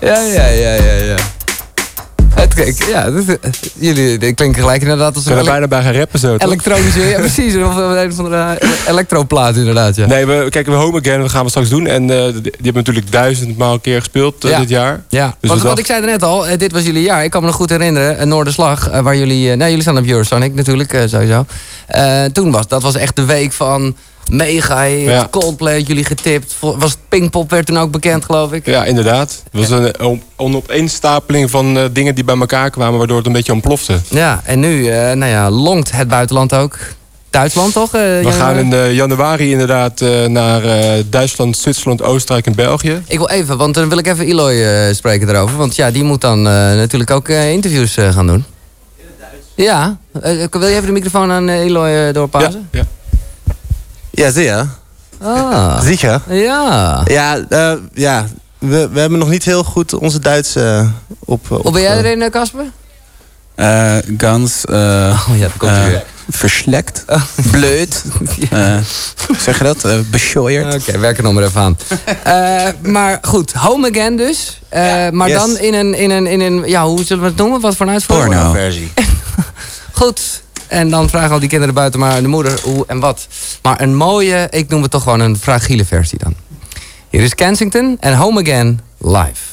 Ja, ja, ja, ja, ja. Kijk, ja, jullie klinken gelijk inderdaad als er ele- bijna bij gaan rappen zo, toch? elektronische... Ja, precies. Of een van de elektroplaat inderdaad, ja. Nee, we kijken we Home Again, dat gaan we straks doen. En eh, die hebben natuurlijk duizendmaal keer gespeeld eh, Ja. dit jaar. Ja, Dus want we wat ik zei net al, eh, dit was jullie jaar. Ik kan me nog goed herinneren, een Noorderslag, eh, waar jullie... eh, nou, jullie staan op Eurosonic natuurlijk, eh, sowieso. Eh, toen was, dat was echt de week van mega hit, Ja. Coldplay, had jullie getipt. Was Pinkpop werd toen ook bekend, geloof ik. Ja, inderdaad. Het was een, een opeenstapeling van eh, dingen die bij elkaar kwamen... waardoor het een beetje ontplofte. Ja, en nu, eh, nou ja, longt het buitenland ook. Duitsland toch? eh, We gaan in eh, januari inderdaad eh, naar eh, Duitsland, Zwitserland, Oostenrijk en België. Ik wil even, want dan wil ik even Eloy eh, spreken erover. Want ja, die moet dan eh, natuurlijk ook eh, interviews eh, gaan doen. Ja, Eh, wil je even de microfoon aan eh, Eloy eh, doorpassen? Ja. Ja, ja, zeer. Ah. Zeker. Ja. Ja, eh, ja. We, we hebben nog niet heel goed onze Duits eh, op, Hoe op, ben jij erin, eh, Casper? Gans oh ja, komt uh, weer. Verslekt. Blut. Oh. Bleut. zeg je dat? Uh, Oké, werken werk er nog maar even aan. maar goed, Home Again dus. Maar dan in een, in, een, in een. Ja, hoe zullen we het noemen? Wat voor een uitvoering? Porno-versie. goed. En dan vragen al die kinderen buiten maar de moeder hoe en wat. Maar een mooie, ik noem het toch gewoon een fragiele versie dan. Hier is Kensington en Home Again live.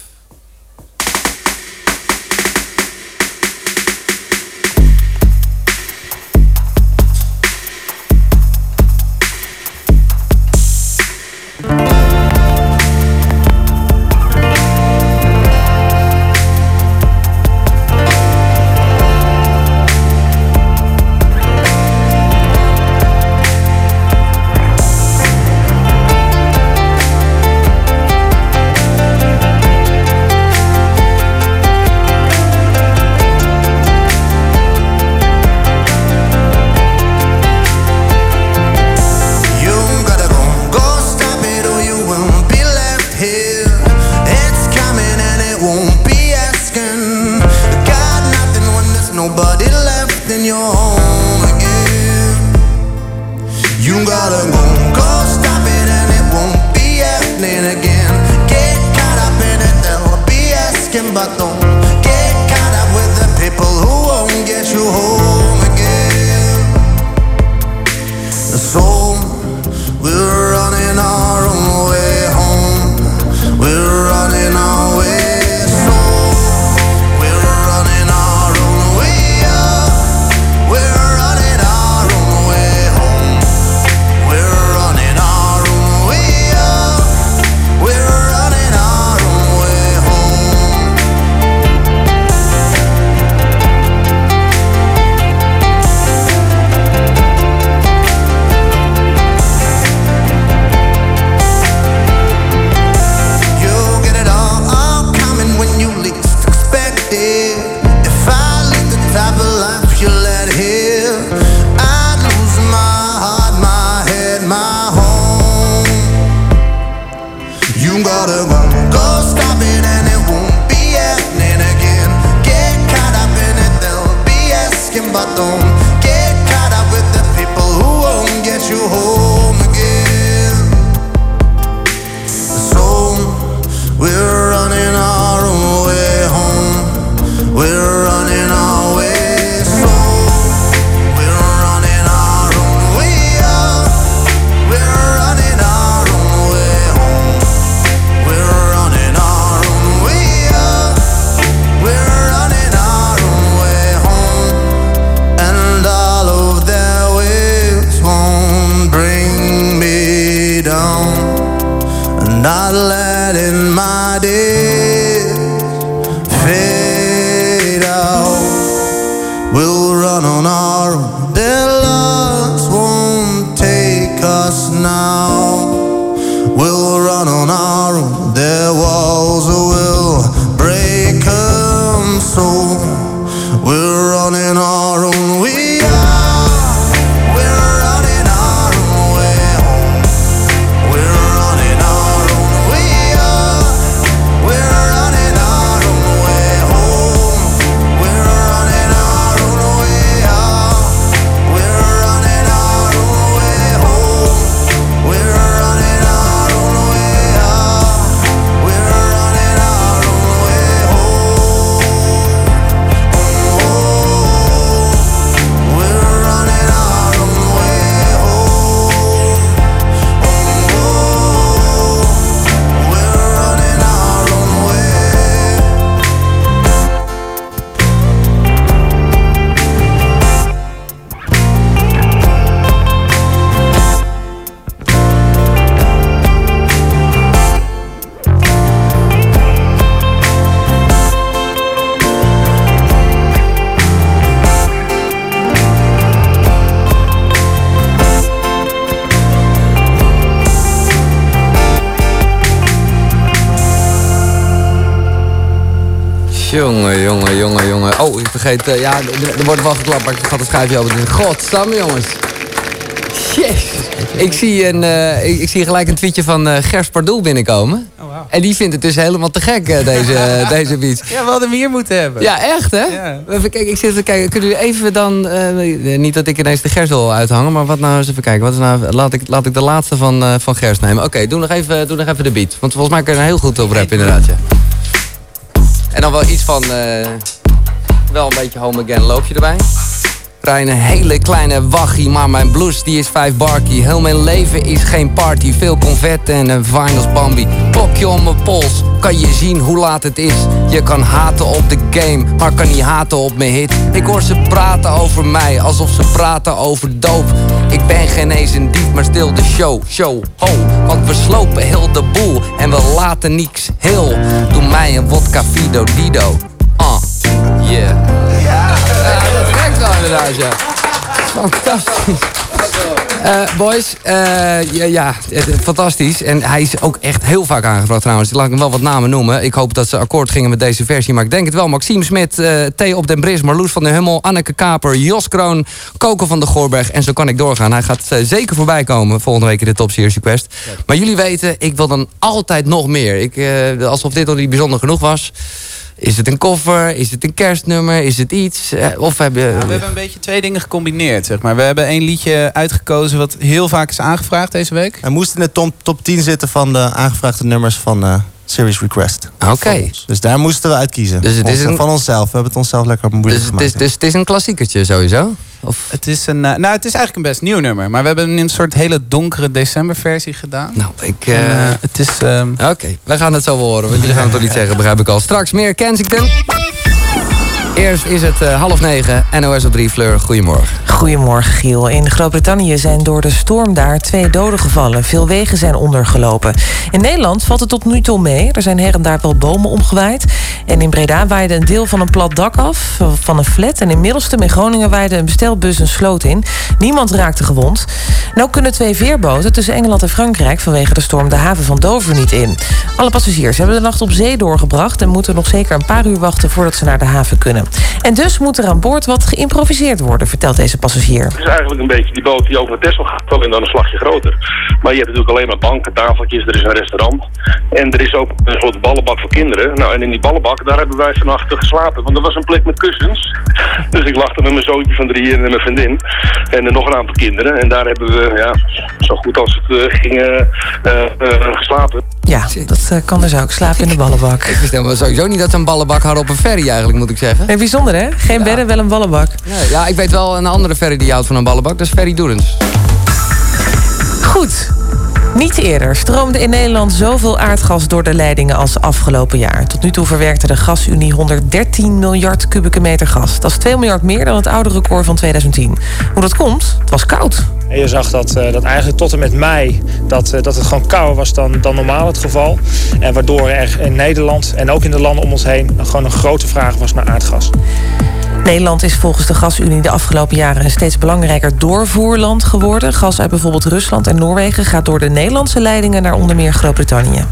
Eh, ja, er, wordt wel geklapt, maar ik ga het schuifje open. Godsam, jongens. Yes. Ik zie, een, eh, ik, zie gelijk een tweetje van uh, Gers Pardoel binnenkomen. Oh, wow. En die vindt het dus helemaal te gek, deze, deze beat. Ja, we hadden hem hier moeten hebben. Ja, echt hè? Even kijken, ik zit te kijken. Kunnen jullie even dan... niet dat ik ineens de Gers wil uithangen, maar wat nou eens even kijken. Wat is nou, laat, ik, laat ik de laatste van, van Gers nemen. Oké, doe, nog even, doe nog even de beat. Want volgens mij kun je er heel goed op rappen inderdaad. Ja. En dan wel iets van wel een beetje home again. Loop je erbij? Rijn, een hele kleine waggie, maar mijn blues die is vijf barkie. Heel mijn leven is geen party, veel convet en een vinyls Bambi. Klokje om mijn pols, kan je zien hoe laat het is. Je kan haten op de game, maar kan niet haten op mijn hit. Ik hoor ze praten over mij, alsof ze praten over doop. Ik ben geen eens een dief, maar stil de show, show, ho. Want we slopen heel de boel en we laten niks heel. Doe mij een wodka Fido Dido. Ja. Fantastisch. Eh, boys, eh, ja, ja fantastisch. En hij is ook echt heel vaak aangevraagd trouwens. Laat ik hem wel wat namen noemen. Ik hoop dat ze akkoord gingen met deze versie, maar ik denk het wel. Maxime Smit, eh T. op den Bris, Marloes van der Hummel, Anneke Kaper, Jos Kroon, Coco van de Goorberg. En zo kan ik doorgaan. Hij gaat zeker voorbij komen volgende week in de Top Series Request. Maar jullie weten, ik wil dan altijd nog meer. Ik, alsof dit nog niet bijzonder genoeg was. Is het een koffer? Is het een kerstnummer? Is het iets? Eh, Of heb je... Ja, we hebben een beetje twee dingen gecombineerd, zeg maar. We hebben één liedje uitgekozen wat heel vaak is aangevraagd deze week. Hij moest in de top, top 10 zitten van de aangevraagde nummers van eh Series Request. Oké. Dus daar moesten we uitkiezen. Dus het is een- Van onszelf. We hebben het onszelf lekker moeilijk Dus het, gemaakt. is, dus het is een klassiekertje sowieso? Het is een, eh, nou, het is eigenlijk een best nieuw nummer. Maar we hebben een soort hele donkere decemberversie gedaan. Nou, ik... En, eh, het is... ehm, Oké, wij gaan het zo wel horen. Want jullie gaan het toch niet zeggen, begrijp ik al. Straks meer Kensington. Eerst is het eh, half negen. NOS op 3 Fleur. Goedemorgen. Goedemorgen, Giel. In Groot-Brittannië zijn door de storm daar twee doden gevallen. Veel wegen zijn ondergelopen. In Nederland valt het tot nu toe mee. Er zijn her en daar wel bomen omgewaaid. En in Breda waaide een deel van een plat dak af van een flat. En in Middelstum in Groningen waaide een bestelbus een sloot in. Niemand raakte gewond. Ook kunnen twee veerboten tussen Engeland en Frankrijk... vanwege de storm de haven van Dover niet in. Alle passagiers hebben de nacht op zee doorgebracht... en moeten nog zeker een paar uur wachten voordat ze naar de haven kunnen. En dus moet er aan boord wat geïmproviseerd worden, vertelt deze passagier. Het is eigenlijk een beetje die boot die over Texel gaat, alleen dan een slagje groter. Maar je hebt natuurlijk alleen maar banken, tafeltjes, er is een restaurant. En er is ook een soort ballenbak voor kinderen. Nou, en in die ballenbak, daar hebben wij vannacht geslapen. Want er was een plek met kussens. Dus ik lag er met mijn zoontje van drie en mijn vriendin. En er nog een aantal kinderen. En daar hebben we, ja, zo goed als het eh, ging, eh, eh, geslapen. Ja, dat kan dus ook. Slaap in de ballenbak. Ik bestel me sowieso niet dat ze een ballenbak hadden op een ferry eigenlijk, moet ik zeggen. Nee, bijzonder hè? Geen bedden, wel een ballenbak. Ja, ja, ik weet wel een andere ferry die houdt van een ballenbak. Dat is Ferry Doerens. Goed. Niet eerder stroomde in Nederland zoveel aardgas door de leidingen als afgelopen jaar. Tot nu toe verwerkte de Gasunie 113 miljard kubieke meter gas. Dat is 2 miljard meer dan het oude record van 2010. Hoe dat komt? Het was koud. En je zag dat, eh, dat eigenlijk tot en met mei dat, eh, dat het gewoon kouder was dan, dan normaal het geval. En waardoor er in Nederland en ook in de landen om ons heen gewoon een grote vraag was naar aardgas. Nederland is volgens de Gasunie de afgelopen jaren een steeds belangrijker doorvoerland geworden. Gas uit bijvoorbeeld Rusland en Noorwegen gaat door de Nederlandse leidingen naar onder meer Groot-Brittannië.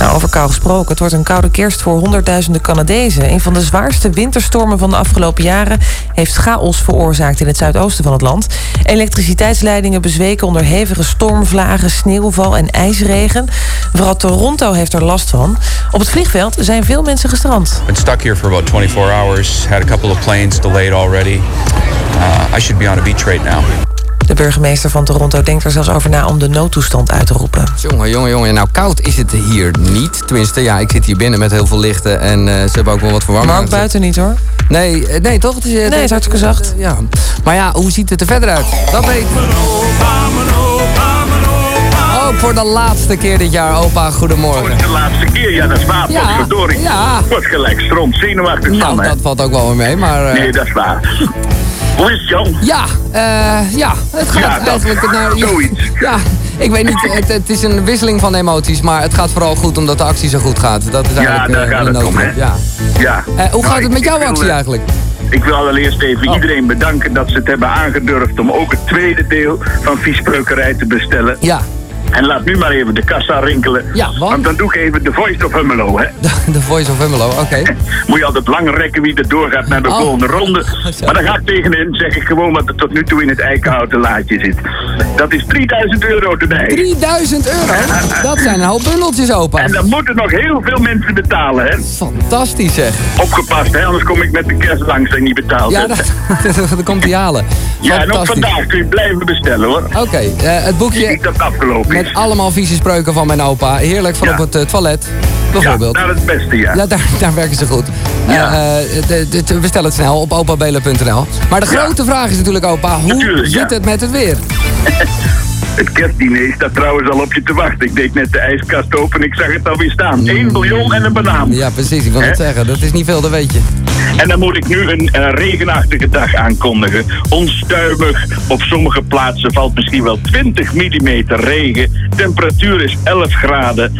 Nou, over kou gesproken. Het wordt een koude kerst voor honderdduizenden Canadezen. Een van de zwaarste winterstormen van de afgelopen jaren heeft chaos veroorzaakt in het zuidoosten van het land. Elektriciteitsleidingen bezweken onder hevige stormvlagen, sneeuwval en ijsregen. Vooral Toronto heeft er last van. Op het vliegveld zijn veel mensen gestrand. Been stuck here for about 24 hours. Had a couple planes delayed already. Uh, I should be on a beach right now. De burgemeester van Toronto denkt er zelfs over na om de noodtoestand uit te roepen. Jongen, jongen, jongen. Nou, koud is het hier niet. Tenminste, ja, ik zit hier binnen met heel veel lichten. En eh, ze hebben ook wel wat verwarming. Maar ook buiten niet hoor. Nee, eh, nee toch? Het is, eh, Nee, het is hartstikke zacht. Ja. Maar ja, hoe ziet het er verder uit? Dat weet ik. Ook voor de laatste keer dit jaar, opa, goedemorgen. De laatste keer, ja, dat is waar. Ja, Potverdorie. ja. Wordt gelijk stront zenuwachtig Nou, van, dat valt ook wel weer mee, maar... eh, Nee, dat is waar. Hoe is het, Jan? Ja, eh, ja, het gaat Ja, dat- eigenlijk naar... zoiets. Ja, ik weet niet, het, het is een wisseling van emoties, maar het gaat vooral goed omdat de actie zo goed gaat. Dat is Ja, eigenlijk daar eh, gaat het om, hè. Ja. Ja. Eh, hoe Nou, gaat het ik- met jouw wil, actie eh, eigenlijk? Ik wil allereerst even Oh. iedereen bedanken dat ze het hebben aangedurfd om ook het tweede deel van viespreukerij te bestellen. Ja. En laat nu maar even de kassa rinkelen. Ja, want? dan doe ik even de Voice of Hummelo, hè. De Voice of Hummelo, oké. Moet je altijd lang rekken wie er doorgaat naar de Oh. volgende ronde. Maar dan ga ik tegenin, zeg ik gewoon wat er tot nu toe in het eikenhouten laadje zit. Dat is 3000 euro erbij. 3000 euro? Dat zijn een hoop bundeltjes, opa. En dan moeten nog heel veel mensen betalen, hè. Fantastisch, zeg. Opgepast, hè, anders kom ik met de kerst langs en niet betaald. Ja, dat, dat komt hij halen. ja en ook vandaag kun je blijven bestellen, hoor. Oké, eh, het boekje Niet dat afgelopen is. Met allemaal vieze spreuken van mijn opa. Heerlijk van Ja. op het eh, toilet, bijvoorbeeld. Ja, nou, het beste, ja. Ja, daar, daar werken ze goed. Ja. Bestel het snel op opabelen.nl. Maar de grote vraag is natuurlijk, opa, hoe Natuurlijk, zit het met het weer? Het kerstdiner staat trouwens al op je te wachten. Ik deed net de ijskast open en ik zag het alweer staan. Eén bouillon en een banaan. Ja, precies. Ik wil het zeggen. Dat is niet veel, dat weet je. En dan moet ik nu een regenachtige dag aankondigen. Onstuimig. Op sommige plaatsen valt misschien wel 20 mm regen. Temperatuur is 11 graden.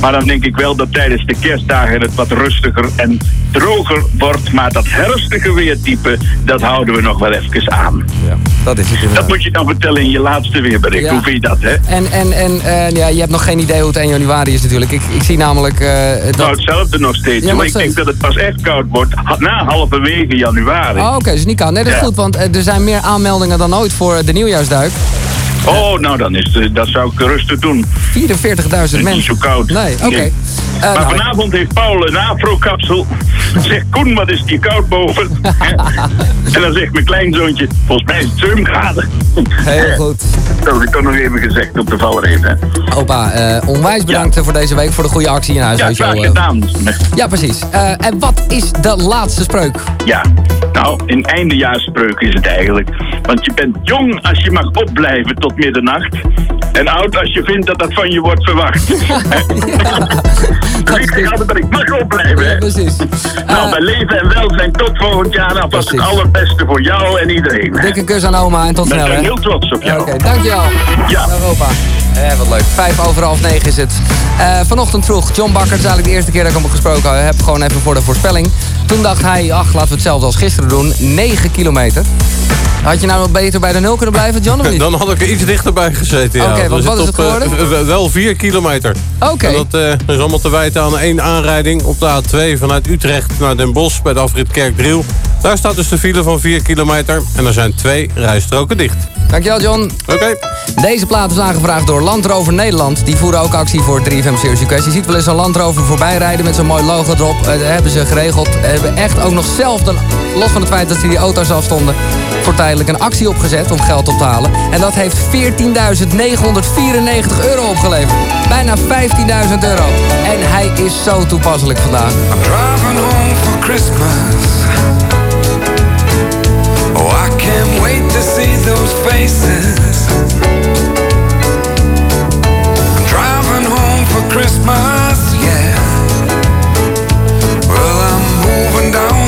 Maar dan denk ik wel dat tijdens de kerstdagen het wat rustiger en droger wordt. Maar dat herfstige weertype, dat houden we nog wel even aan. Ja, dat is het inderdaad. Dat moet je dan vertellen in je laatste weerbericht. Ja. Hoe vind je dat, hè? En, en, en eh, ja, je hebt nog geen idee hoe het 1 januari is natuurlijk. Ik, ik zie namelijk eh, dat... Nou, hetzelfde nog steeds. Ja, nog ik steeds. denk dat het pas echt koud wordt na halverwege januari. Oh, oké, dus niet koud. Nee, dat is Ja. goed, want eh, er zijn meer aanmeldingen dan ooit voor de nieuwjaarsduik. Oh, nou dan is het, dat zou ik rustig doen. 44.000 Het is niet mensen. zo koud. Nee, oké. Eh, maar nou, vanavond heeft Paul een afro-kapsel. Zegt Koen, wat is die koud boven? en dan zegt mijn kleinzoontje, volgens mij is het 7 graden. Heel goed. Dat heb ik toch nog even gezegd op de valreep. Hè? Opa, eh, onwijs bedankt voor deze week voor de goede actie in huis. Ja, graag eh. gedaan. Ja, precies. En wat is de laatste spreuk? Ja, nou, een eindejaarspreuk is het eigenlijk. Want je bent jong als je mag opblijven tot middernacht. En oud als je vindt dat dat van je wordt verwacht. Dus ik altijd dat ik mag opblijven. precies. Nou, bij leven en welzijn tot volgend jaar. Alvast het Precies. allerbeste voor jou en iedereen. Dikke kus aan oma en tot Ik snel, ben hè? heel trots op jou. Oké, dankjewel. Ja. Dag opa. Eh, wat leuk. Vijf over half negen is het. Eh, vanochtend vroeg, John Bakker, het is eigenlijk de eerste keer dat ik hem gesproken heb. Gewoon even voor de voorspelling. Toen dacht hij, ach, laten we hetzelfde als gisteren doen. 9 kilometer. Had je nou nog beter bij de nul kunnen blijven, John, of niet? Dan had ik er iets dichterbij gezeten, ja. Oké, want wat is het eh, geworden? wel 4 kilometer. Oké. En dat is allemaal te wijten aan één aanrijding op de A2 vanuit Utrecht naar Den Bosch bij de afrit Kerkdriel. Daar staat dus de file van 4 kilometer en er zijn twee rijstroken dicht. Dankjewel, John. Oké. Deze plaat is aangevraagd door Land Rover Nederland. Die voeren ook actie voor 3FM Series Request. Je ziet wel eens een Land Rover voorbij rijden met zo'n mooi logo erop. Eh, dat hebben ze geregeld. Hebben echt ook nog zelf, dan, los van het feit dat ze die auto's afstonden... voor tijdelijk een actie opgezet om geld op te halen. En dat heeft 14.994 euro opgeleverd. Bijna 15.000 euro. En hij is zo toepasselijk vandaag. Driving home for Christmas. Oh, I can't wait to see those faces. For Christmas, yeah. Well, I'm moving down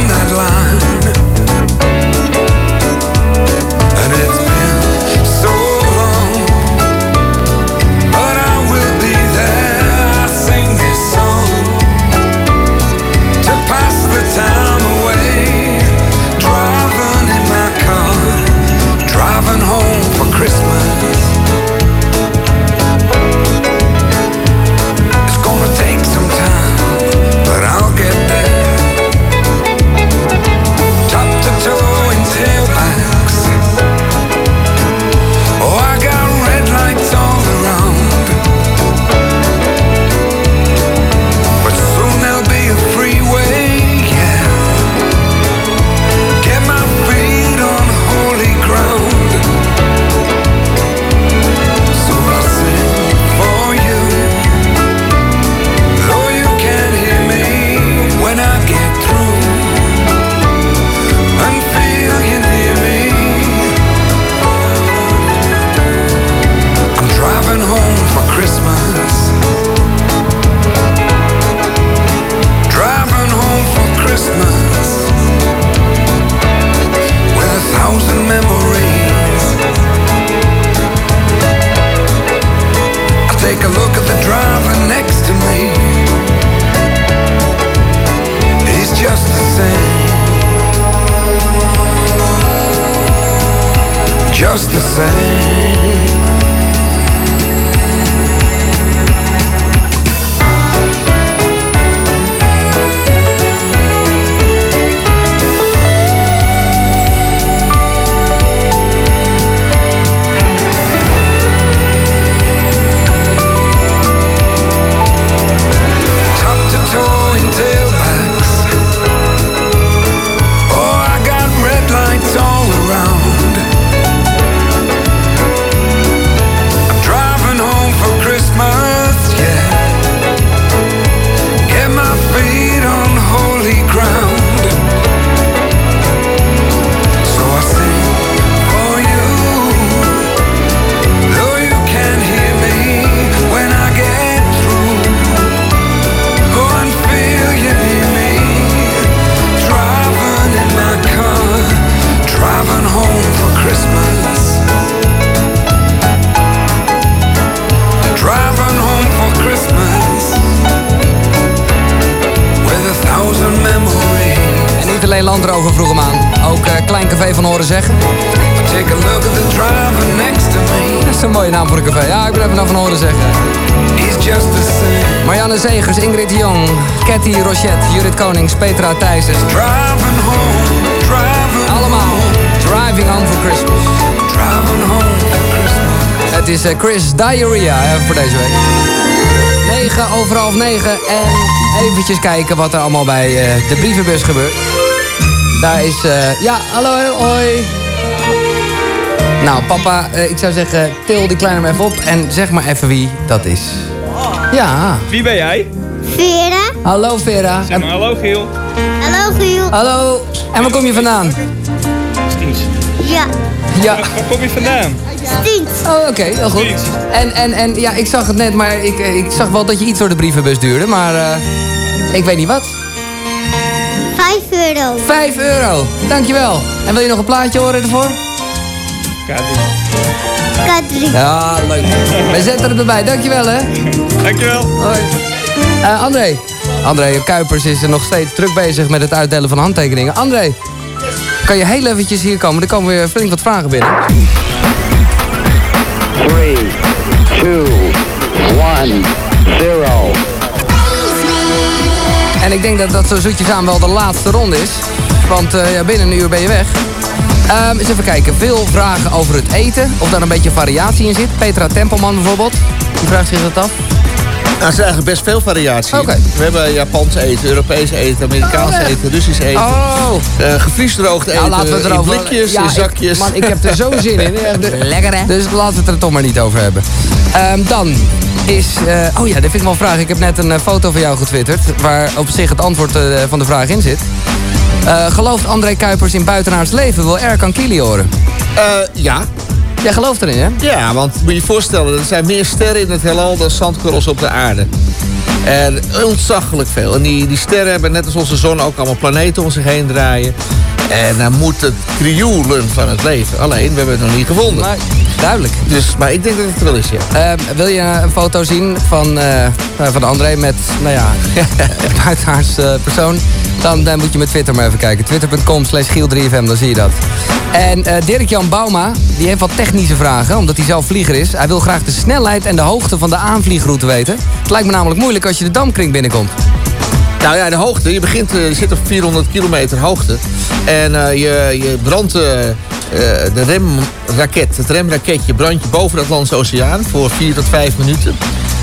just the same. Konings, Petra Thijssen. Driving home, driving Allemaal. Driving home for Christmas. Driving home for Christmas. Het is eh, Chris Diarrhea hè, voor deze week. 9 over half 9 en eventjes kijken wat er allemaal bij eh, de brievenbus gebeurt. Daar is, eh, ja, hallo, hoi. Nou, papa, eh, ik zou zeggen, til die kleine maar even op en zeg maar even wie dat is. Ja. Wie ben jij? Hallo Vera. Zeg maar hallo Giel. Hallo Giel. Hallo. En waar kom je vandaan? Stiens. Ja. Ja. Waar, waar kom je vandaan? Stiens. Oh, oké, heel goed. En, en, en ja, ik zag het net, maar ik, eh, ik zag wel dat je iets door de brievenbus duurde, maar eh, ik weet niet wat. Vijf euro. 5 euro, dankjewel. En wil je nog een plaatje horen ervoor? K3. Ja, leuk. We zetten het erbij, dankjewel hè. Dankjewel. Hoi. Eh, André. André Kuipers is er nog steeds druk bezig met het uitdelen van handtekeningen. André, kan je heel eventjes hier komen? Er komen weer flink wat vragen binnen. 3, 2, 1, 0. En ik denk dat dat zo zoetjes aan wel de laatste ronde is. Want eh, ja, binnen een uur ben je weg. Ehm, eens even kijken. Veel vragen over het eten. Of daar een beetje variatie in zit. Petra Tempelman bijvoorbeeld. Die vraagt zich dat af. Nou, er is eigenlijk best veel variatie. Oké. We hebben Japans eten, Europees eten, Amerikaans Oh, eten, Russisch eten. Oh. Gevriesdroogd eten, Nou, laten we in blikjes, Ja, in ik- zakjes. man, ik heb er zo zin in. Lekker, hè? Dus laten we het er toch maar niet over hebben. Ehm, dan is... eh, oh ja, dat vind ik wel een vraag. Ik heb net een eh, foto van jou getwitterd... waar op zich het antwoord van de vraag in zit. Gelooft André Kuipers in buitenaards leven? Wil Erkan Kili horen? Ja. Jij gelooft erin, hè? Ja, want moet je je voorstellen, er zijn meer sterren in het heelal dan zandkorrels op de aarde. En ontzaglijk veel. En die, die sterren hebben net als onze zon ook allemaal planeten om zich heen draaien. En dan moet het krioelen van het leven. Alleen, we hebben het nog niet gevonden. Duidelijk. Dus, maar ik denk dat het er wel is, ja. Eh, wil je een foto zien van, eh, van André met, nou ja, eh, persoon? Dan, dan moet je met Twitter maar even kijken. Twitter.com slash Giel3FM, dan zie je dat. En eh, Dirk-Jan Bauma, die heeft wat technische vragen, omdat hij zelf vlieger is. Hij wil graag de snelheid en de hoogte van de aanvliegroute weten. Het lijkt me namelijk moeilijk als je de Damkring binnenkomt. Nou ja, de hoogte. Je, begint, eh, zit op 400 kilometer hoogte. En eh, je, je brandt de remraket, het remraketje brandt je boven de Atlantische Oceaan voor 4 tot 5 minuten.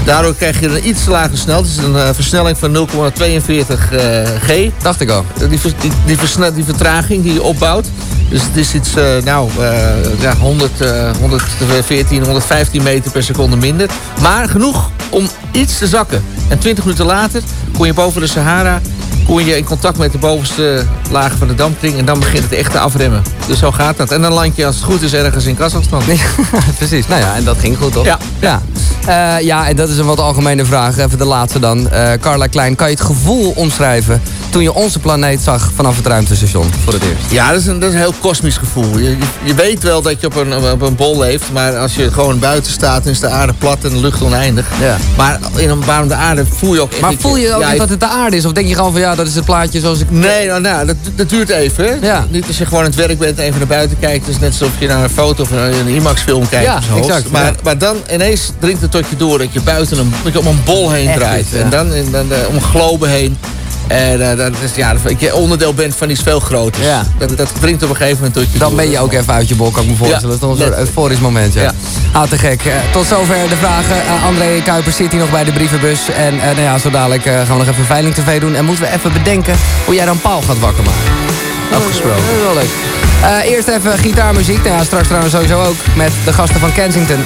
Daardoor krijg je een iets te lage snelheid. Het is een eh, versnelling van 0,42 eh, g. Dacht ik al. Die, vers- die, die, versne- die vertraging die je opbouwt. Dus het is iets, eh, nou, eh, ja, 100, eh 114, 115 meter per seconde minder. Maar genoeg om iets te zakken. En 20 minuten later kon je boven de Sahara kon je in contact met de bovenste lagen van de dampkring. En dan begint het echt te afremmen. Dus zo gaat dat. En dan land je als het goed is ergens in Kazachstan. Precies, nou ja, en dat ging goed, toch? Ja. Ja, Eh, ja en dat is een wat algemene vraag. Even de laatste dan. Eh, Carla Klein, kan je het gevoel omschrijven... toen je onze planeet zag vanaf het ruimtestation voor het eerst? Ja, dat is een, dat is een heel kosmisch gevoel. Je, je, weet wel dat je op een, op een bol leeft, maar als je gewoon buiten staat, dan is de aarde plat en de lucht oneindig. Ja. Maar in een baan de aarde voel je ook. Maar voel je ook ja, niet dat het de aarde is? Of denk je gewoon van ja, dat is het plaatje zoals ik... Nee, nou, nou dat, dat duurt even. Hè? Ja. Niet als je gewoon aan het werk bent en even naar buiten kijkt. Het is net alsof je naar een foto of een, een IMAX-film kijkt. Ja, exact, Maar, ja. maar dan ineens dringt het tot je door dat je buiten een, dat je om een bol heen Echt draait. ja. En dan, en dan eh, om een globe heen. En eh, dat is, ja, dat je onderdeel bent van iets veel groters. Ja. Dat, dat dringt op een gegeven moment tot je Dan ben je ook even uit je bol, kan ik me voorstellen. Ja, dat is toch een soort euforisch moment, ja. Ja. Ah, te gek. Eh, tot zover de vragen. Eh, André Kuipers zit hier nog bij de brievenbus. En nou ja, zo dadelijk gaan we nog even Veiling TV doen. En moeten we even bedenken hoe jij dan Paul gaat wakker maken. Afgesproken. Dat is wel leuk. Eerst even gitaarmuziek. Nou ja, straks trouwens sowieso ook met de gasten van Kensington.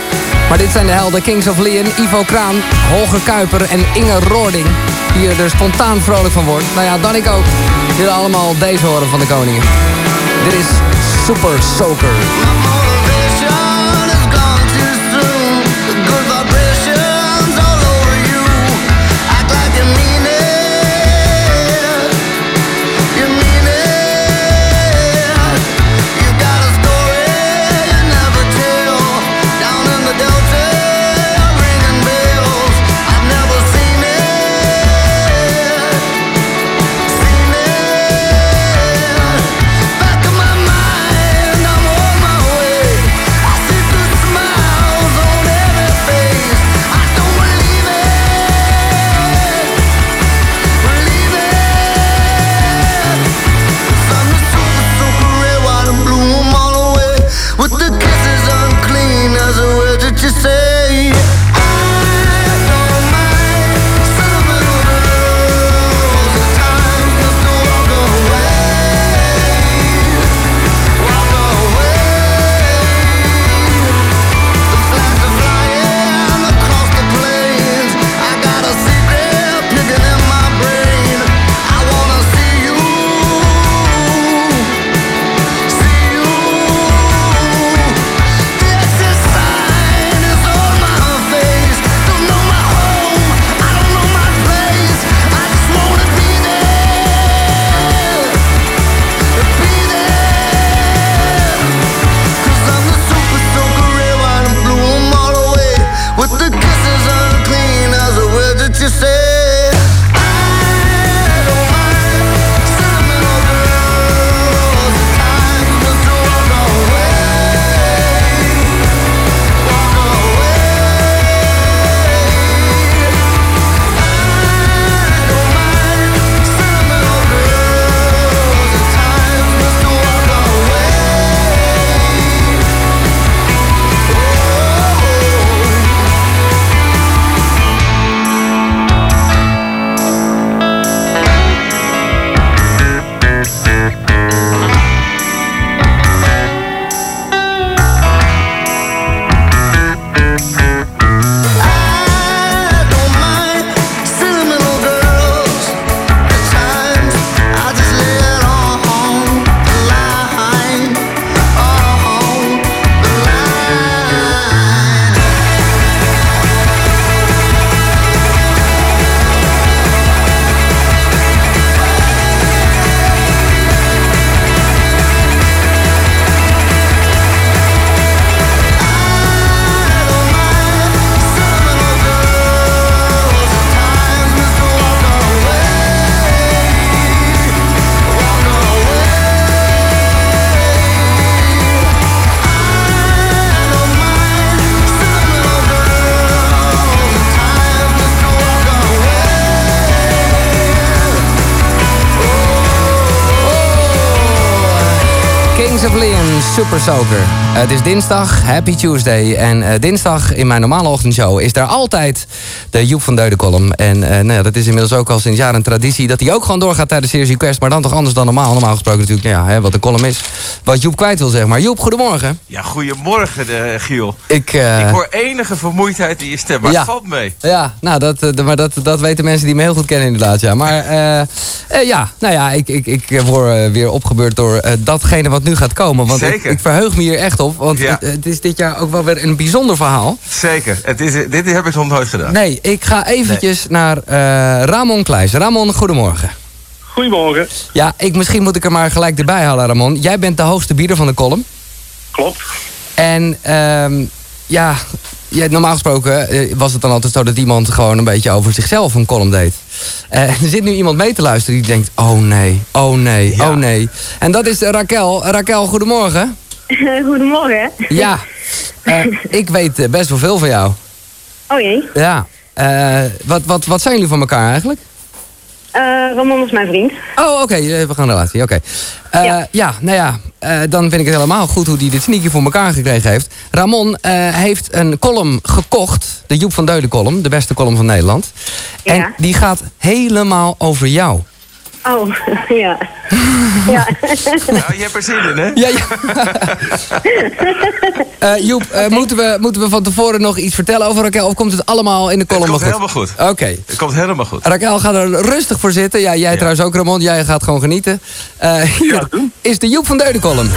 Maar dit zijn de helden Kings of Leon, Ivo Kraan, Holger Kuiper en Inge Roording. Die er spontaan vrolijk van wordt. Nou ja, dan ik ook. Willen allemaal deze horen van de koningen. Dit is Super Soaker. Super Soaker. Het is dinsdag, Happy Tuesday. En eh, dinsdag in mijn normale ochtendshow is daar altijd de Joep van Deuden column. En eh, nou ja, dat is inmiddels ook al sinds jaren een traditie... dat hij ook gewoon doorgaat tijdens Series Request. Maar dan toch anders dan normaal. Normaal gesproken natuurlijk, nou ja, hè, wat de column is. Wat Joep kwijt wil, zeg maar. Joep, goedemorgen. Ja, goedemorgen, eh, Giel. Ik, eh, Ik hoor enige vermoeidheid in je stem, maar Ja. valt mee. Ja, nou, dat, eh, maar dat, dat weten mensen die me heel goed kennen inderdaad, ja. Maar eh, ja, nou ja, ik, ik, ik word eh, weer opgebeurd door eh, datgene wat nu gaat komen. Want ik, Zeker. ik verheug me hier echt op, want Ja. het, het is dit jaar ook wel weer een bijzonder verhaal. Zeker, het is, dit heb ik nog nooit gedaan. Nee, ik ga eventjes naar eh, Ramon Kleijs. Ramon, goedemorgen. Goedemorgen. Ja, ik, misschien moet ik er maar gelijk erbij halen, Ramon. Jij bent de hoogste bieder van de column. Klopt. En ehm, ja, ja, normaal gesproken eh, was het dan altijd zo dat iemand gewoon een beetje over zichzelf een column deed. Eh, er zit nu iemand mee te luisteren die denkt, oh nee, oh nee, oh nee. En dat is Raquel. Raquel, goedemorgen. Goedemorgen. Ja, eh, ik weet best wel veel van jou. Oh jee. Ja. Eh, wat, wat, wat zijn jullie van elkaar eigenlijk? Eh, Ramon is mijn vriend. Oh, oké, eh, we gaan relatie, oké. Eh, ja. nou ja, dan vind ik het helemaal goed hoe hij dit sneaky voor elkaar gekregen heeft. Ramon heeft een column gekocht, de Joep van Deulen column, de beste column van Nederland. En die gaat helemaal over jou. Oh, ja. ja. Nou, je hebt er zin in, hè? Ja, ja. Eh, Joep, eh, moeten, we, moeten we van tevoren nog iets vertellen over Raquel? Of komt het allemaal in de column komt wel helemaal goed. Oké. Het komt helemaal goed. Raquel gaat er rustig voor zitten. Ja, jij trouwens ook, Ramon. Jij gaat gewoon genieten. Eh, hier is de Joep van Deulen column.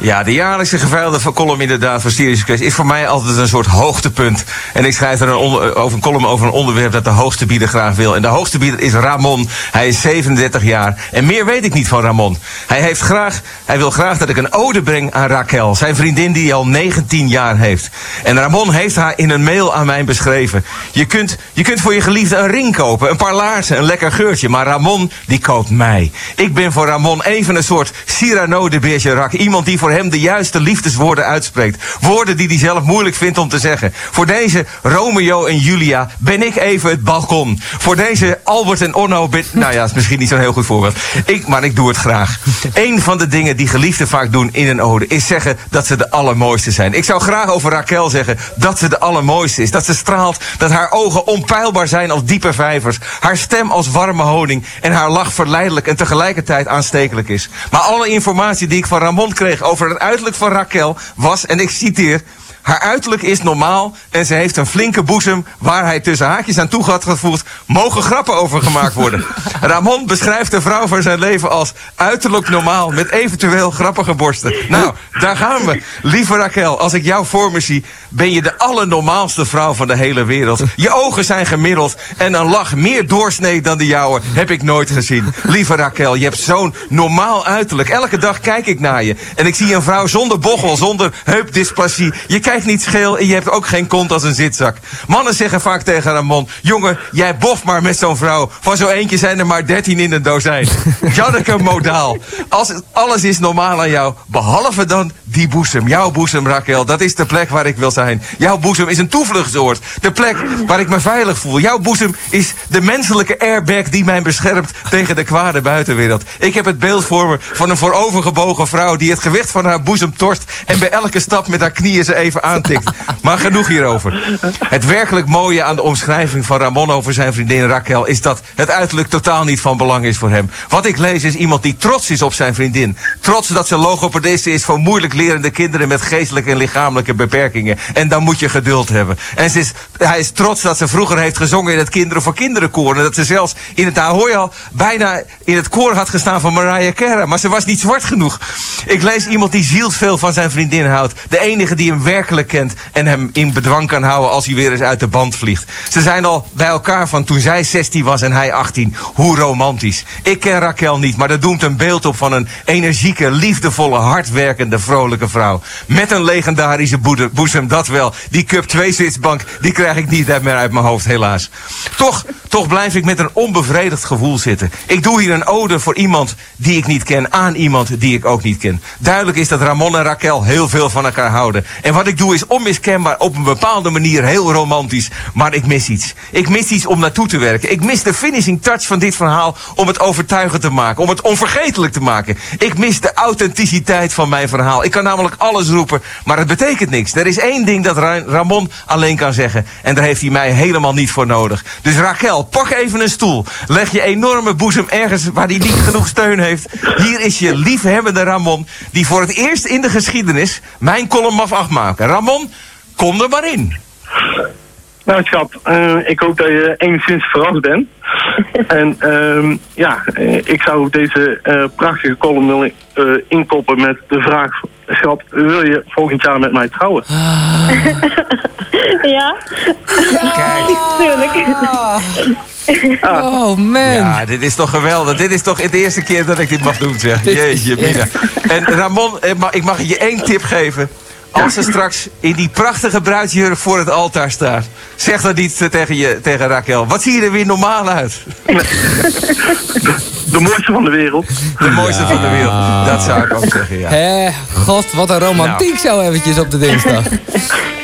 Ja, de jaarlijkse geveiligde van column inderdaad van Serious Quest is voor mij altijd een soort hoogtepunt. En ik schrijf er een over een column over een onderwerp dat de hoogste bieder graag wil. En de hoogste bieder is Ramon. Hij is 37 jaar. En meer weet ik niet van Ramon. Hij, heeft graag, hij wil graag dat ik een ode breng aan Raquel, zijn vriendin die al 19 jaar heeft. En Ramon heeft haar in een mail aan mij beschreven. Je kunt, je kunt voor je geliefde een ring kopen, een paar laarzen, een lekker geurtje. Maar Ramon, die koopt mij. Ik ben voor Ramon even een soort Cyrano de Bergerac. Iemand die voor hem de juiste liefdeswoorden uitspreekt. Woorden die hij zelf moeilijk vindt om te zeggen. Voor deze Romeo en Julia ben ik even het balkon. Voor deze Albert en Onno ben... Nou ja, is misschien niet zo'n heel goed voorbeeld. Ik, maar ik doe het graag. Een van de dingen die geliefden vaak doen in een ode... is zeggen dat ze de allermooiste zijn. Ik zou graag over Raquel zeggen dat ze de allermooiste is. Dat ze straalt, dat haar ogen onpeilbaar zijn als diepe vijvers. Haar stem als warme honing. En haar lach verleidelijk en tegelijkertijd aanstekelijk is. Maar alle informatie die ik van Ramon kreeg over het uiterlijk van Raquel was, en ik citeer... Haar uiterlijk is normaal en ze heeft een flinke boezem waar hij tussen haakjes aan toe had gevoegd. Mogen grappen over gemaakt worden. Ramon beschrijft de vrouw van zijn leven als uiterlijk normaal met eventueel grappige borsten. Nou, daar gaan we. Lieve Raquel, als ik jou voor me zie, ben je de allernormaalste vrouw van de hele wereld. Je ogen zijn gemiddeld en een lach meer doorsnee dan de jouwe heb ik nooit gezien. Lieve Raquel, je hebt zo'n normaal uiterlijk. Elke dag kijk ik naar je en ik zie een vrouw zonder bochel, zonder heupdysplasie. Je kijkt niet scheel en je hebt ook geen kont als een zitzak. Mannen zeggen vaak tegen Ramon, jongen, jij boft maar met zo'n vrouw. Van zo eentje zijn er maar dertien in een dozijn. Janneke modaal. Als alles is normaal aan jou, behalve dan die boezem. Jouw boezem, Raquel, dat is de plek waar ik wil zijn. Jouw boezem is een toevluchtsoord. De plek waar ik me veilig voel. Jouw boezem is de menselijke airbag die mij beschermt tegen de kwade buitenwereld. Ik heb het beeld voor me van een voorovergebogen vrouw die het gewicht van haar boezem torst en bij elke stap met haar knieën ze even aantikt. Maar genoeg hierover. Het werkelijk mooie aan de omschrijving van Ramon over zijn vriendin Raquel is dat het uiterlijk totaal niet van belang is voor hem. Wat ik lees is iemand die trots is op zijn vriendin. Trots dat ze logopediste is voor moeilijk lerende kinderen met geestelijke en lichamelijke beperkingen. En dan moet je geduld hebben. En ze is, hij is trots dat ze vroeger heeft gezongen in het Kinderen voor Kinderen koor. En dat ze zelfs in het Ahoy al bijna in het koor had gestaan van Mariah Carey. Maar ze was niet zwart genoeg. Ik lees iemand die zielsveel van zijn vriendin houdt. De enige die hem en hem in bedwang kan houden als hij weer eens uit de band vliegt. Ze zijn al bij elkaar van toen zij 16 was en hij 18. Hoe romantisch. Ik ken Raquel niet, maar dat doemt een beeld op van een energieke, liefdevolle, hardwerkende, vrolijke vrouw. Met een legendarische boezem, dat wel. Die Cup 2 Zwitsbank, die krijg ik niet meer uit mijn hoofd, helaas. Toch, toch blijf ik met een onbevredigd gevoel zitten. Ik doe hier een ode voor iemand die ik niet ken, aan iemand die ik ook niet ken. Duidelijk is dat Ramon en Raquel heel veel van elkaar houden. En wat ik doe is onmiskenbaar op een bepaalde manier heel romantisch. Maar ik mis iets. Ik mis iets om naartoe te werken. Ik mis de finishing touch van dit verhaal om het overtuigend te maken. Om het onvergetelijk te maken. Ik mis de authenticiteit van mijn verhaal. Ik kan namelijk alles roepen, maar het betekent niks. Er is één ding dat Ra- Ramon alleen kan zeggen. En daar heeft hij mij helemaal niet voor nodig. Dus Raquel, pak even een stoel. Leg je enorme boezem ergens waar hij niet genoeg steun heeft. Hier is je liefhebbende Ramon, die voor het eerst in de geschiedenis mijn column mag afmaken. Ramon, kom er maar in. Nou, schat, eh, ik hoop dat je enigszins verrast bent. en ehm, ja, eh, ik zou deze eh, prachtige column willen eh, inkoppen met de vraag... Schat, wil je volgend jaar met mij trouwen? Ja? Kijk. Tuurlijk. Oh man. Ja, dit is toch geweldig. Dit is toch de eerste keer dat ik dit mag doen, zeg. Jeetje, mina. En Ramon, ik mag je één tip geven. Als ze straks in die prachtige bruidsjurk voor het altaar staat... zeg dan niet eh, tegen, je, tegen Raquel. Wat zie je er weer normaal uit? De mooiste van de wereld. De mooiste van de wereld. Dat zou ik ook zeggen, ja. Hé, god, wat een romantiek zo eventjes op de dinsdag.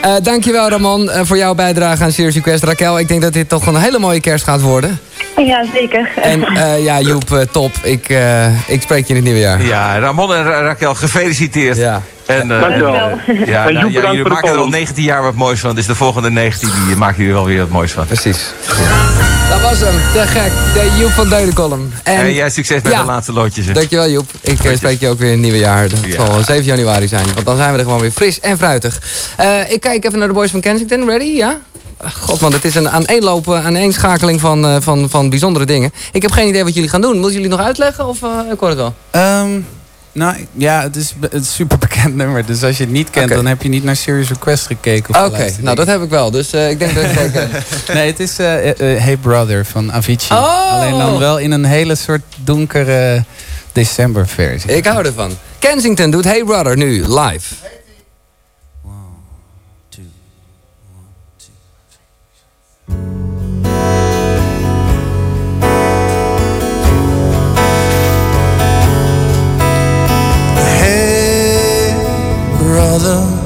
Eh dankjewel Ramon eh, voor jouw bijdrage aan Serious Request. Raquel, ik denk dat dit toch een hele mooie kerst gaat worden. Ja, zeker. En eh, ja, Joep, eh, top. Ik, eh, ik spreek je in het nieuwe jaar. Ja, Ramon en Ra- Raquel, gefeliciteerd. Ja. En, Dankjewel. Ja, En nou, Joep, ja, jullie maken er al column. 19 jaar wat moois van. Dus de volgende 19 die maken jullie wel weer wat moois van. Precies. Dat was hem, de gek, de Joep van Deudekolm. En En jij succes met Ja. de laatste loodjes. hè. Dankjewel Joep. Ik spreek je ook weer in het nieuwe jaar. Dat zal wel 7 januari zijn. Want dan zijn we er gewoon weer fris en fruitig. Eh, ik kijk even naar de boys van Kensington. Ready? Ja? God man, het is een aaneenlopen, aaneenschakeling van, eh, van, van bijzondere dingen. Ik heb geen idee wat jullie gaan doen. Moeten jullie nog uitleggen of eh, ik hoor het wel? Ehm, nou ja, het is een super bekend nummer. Dus als je het niet kent, dan heb je niet naar Serious Request gekeken. of Oké, nou dat heb ik wel. Dus eh, ik denk dat ik het wel ken. Nee, het is eh, eh, Hey Brother van Avicii. Oh! Alleen dan wel in een hele soort donkere decemberversie. Ik hou ervan. Kensington doet Hey Brother nu live. Hey, brother,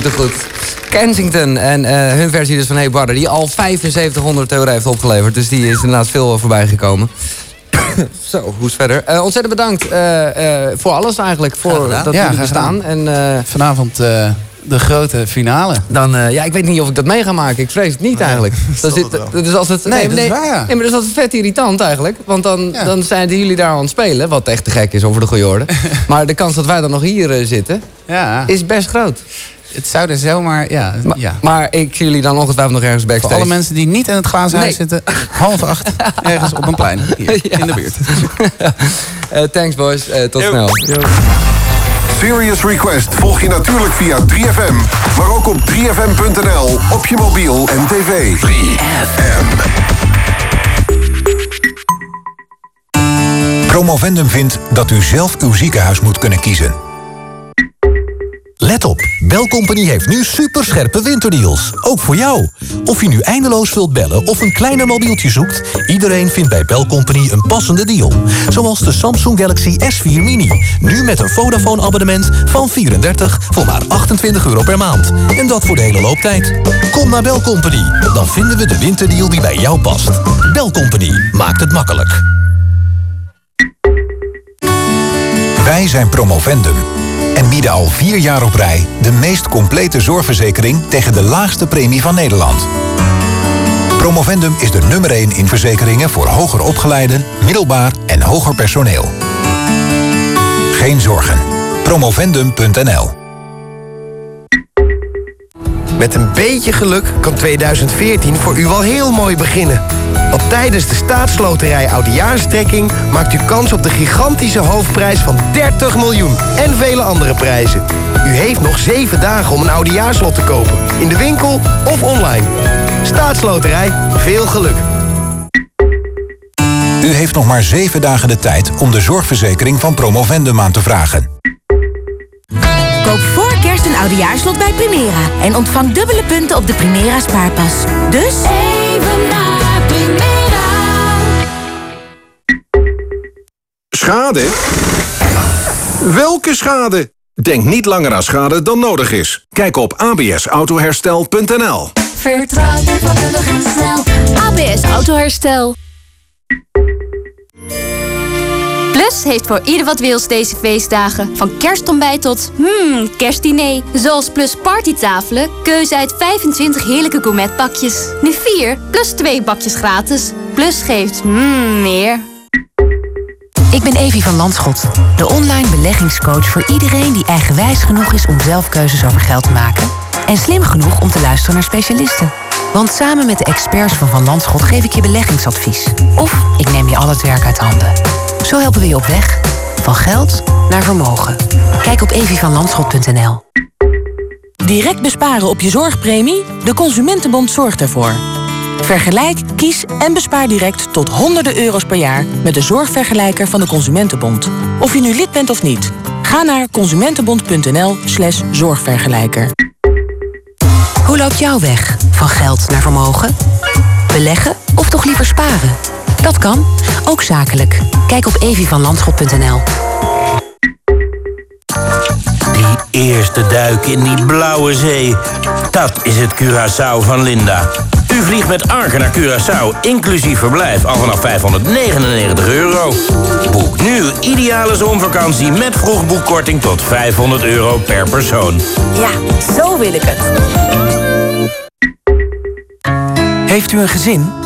te goed. Kensington en eh, hun versie dus van Hey Brother... die al 7500 euro heeft opgeleverd. Dus die is inderdaad veel voorbij gekomen. Zo, hoe is het verder? Eh, ontzettend bedankt eh, voor alles eigenlijk. Voor dat Ja, jullie graag bestaan. En, Vanavond de grote finale. dan, ja, ik weet niet of ik dat mee ga maken. Ik vrees het niet eigenlijk. Dat is, dat is altijd, Nee, dat is waar, ja. nee, maar dat is altijd vet irritant eigenlijk. Want dan, dan zijn jullie daar aan het spelen. Wat echt te gek is, over de goede orde. maar de kans dat wij dan nog hier zitten, Ja. is best groot. Het zou er zomaar... Ja, ja. Maar ik zie jullie dan ongetwijfeld nog ergens Voor backstage. alle mensen die niet in het glazen huis Nee. zitten... half acht ergens op een plein. Hier, in de buurt. Eh, thanks boys, Eh, tot snel. Serious Request volg je natuurlijk via 3FM, maar ook op 3FM.nl, op je mobiel en tv. 3FM. Promovendum vindt dat u zelf uw ziekenhuis moet kunnen kiezen. Belcompany heeft nu superscherpe winterdeals. Ook voor jou. Of je nu eindeloos wilt bellen of een kleiner mobieltje zoekt... iedereen vindt bij Belcompany een passende deal. Zoals de Samsung Galaxy S4 Mini. Nu met een Vodafone-abonnement van 34 voor maar 28 euro per maand. En dat voor de hele looptijd. Kom naar Belcompany. Dan vinden we de winterdeal die bij jou past. Belcompany maakt het makkelijk. Wij zijn Promovendum en bieden al vier jaar op rij de meest complete zorgverzekering tegen de laagste premie van Nederland. Promovendum is de nummer 1 in verzekeringen voor hoger opgeleiden, middelbaar en hoger personeel. Geen zorgen. Promovendum.nl Met een beetje geluk kan 2014 voor u wel heel mooi beginnen. Want tijdens de staatsloterij Oudejaarstrekking maakt u kans op de gigantische hoofdprijs van 30 miljoen en vele andere prijzen. U heeft nog 7 dagen om een Oudejaarslot te kopen. In de winkel of online. Staatsloterij, veel geluk. U heeft nog maar 7 dagen de tijd om de zorgverzekering van Promovendum aan te vragen. Koop voor kerst een oudejaarslot bij Primera. En ontvang dubbele punten op de Primera spaarpas. Dus... Even naar Schade? Welke schade? Denk niet langer aan schade dan nodig is. Kijk op absautoherstel.nl. Vertrouw je snel. ABS Autoherstel. Plus heeft voor ieder wat wils deze feestdagen. Van kerstontbijt tot hmm, kerstdiner. Zoals Plus partytafelen, keuze uit 25 heerlijke gourmetpakjes. Nu 4 plus 2 bakjes gratis. Plus geeft hmm, meer. Ik ben Evie van Landschot, de online beleggingscoach voor iedereen die eigenwijs genoeg is om zelf keuzes over geld te maken en slim genoeg om te luisteren naar specialisten. Want samen met de experts van Van Landschot geef ik je beleggingsadvies. Of ik neem je al het werk uit handen. Zo helpen we je op weg. Van geld naar vermogen. Kijk op evievanlandschot.nl. Direct besparen op je zorgpremie? De Consumentenbond zorgt ervoor. Vergelijk, kies en bespaar direct tot honderden euro's per jaar met de zorgvergelijker van de Consumentenbond. Of je nu lid bent of niet. Ga naar consumentenbond.nl/slash zorgvergelijker. Hoe loopt jouw weg? Van geld naar vermogen? Beleggen of toch liever sparen? Dat kan, ook zakelijk. Kijk op evievanlandschot.nl. Die eerste duik in die blauwe zee. Dat is het Curaçao van Linda. U vliegt met Arke naar Curaçao, inclusief verblijf, al vanaf 599 euro. Boek nu ideale zonvakantie met vroegboekkorting tot 500 euro per persoon. Ja, zo wil ik het. Heeft u een gezin?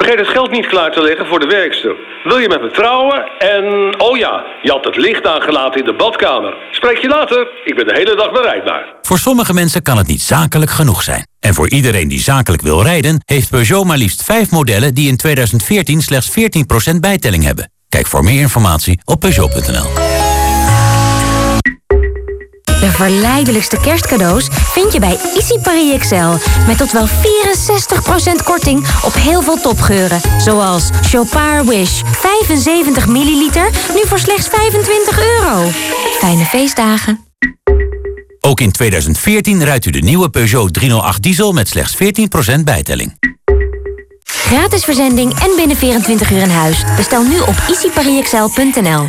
Vergeet het geld niet klaar te leggen voor de werkster. Wil je me trouwen? En, oh ja, je had het licht aangelaten in de badkamer. Spreek je later, ik ben de hele dag bereikbaar. Voor sommige mensen kan het niet zakelijk genoeg zijn. En voor iedereen die zakelijk wil rijden... heeft Peugeot maar liefst 5 modellen die in 2014 slechts 14% bijtelling hebben. Kijk voor meer informatie op Peugeot.nl. De verleidelijkste kerstcadeaus vind je bij Easy Paris Excel. Met tot wel 64% korting op heel veel topgeuren. Zoals Chopard Wish 75 milliliter, nu voor slechts 25 euro. Fijne feestdagen. Ook in 2014 rijdt u de nieuwe Peugeot 308 diesel met slechts 14% bijtelling. Gratis verzending en binnen 24 uur in huis. Bestel nu op easypariexcel.nl.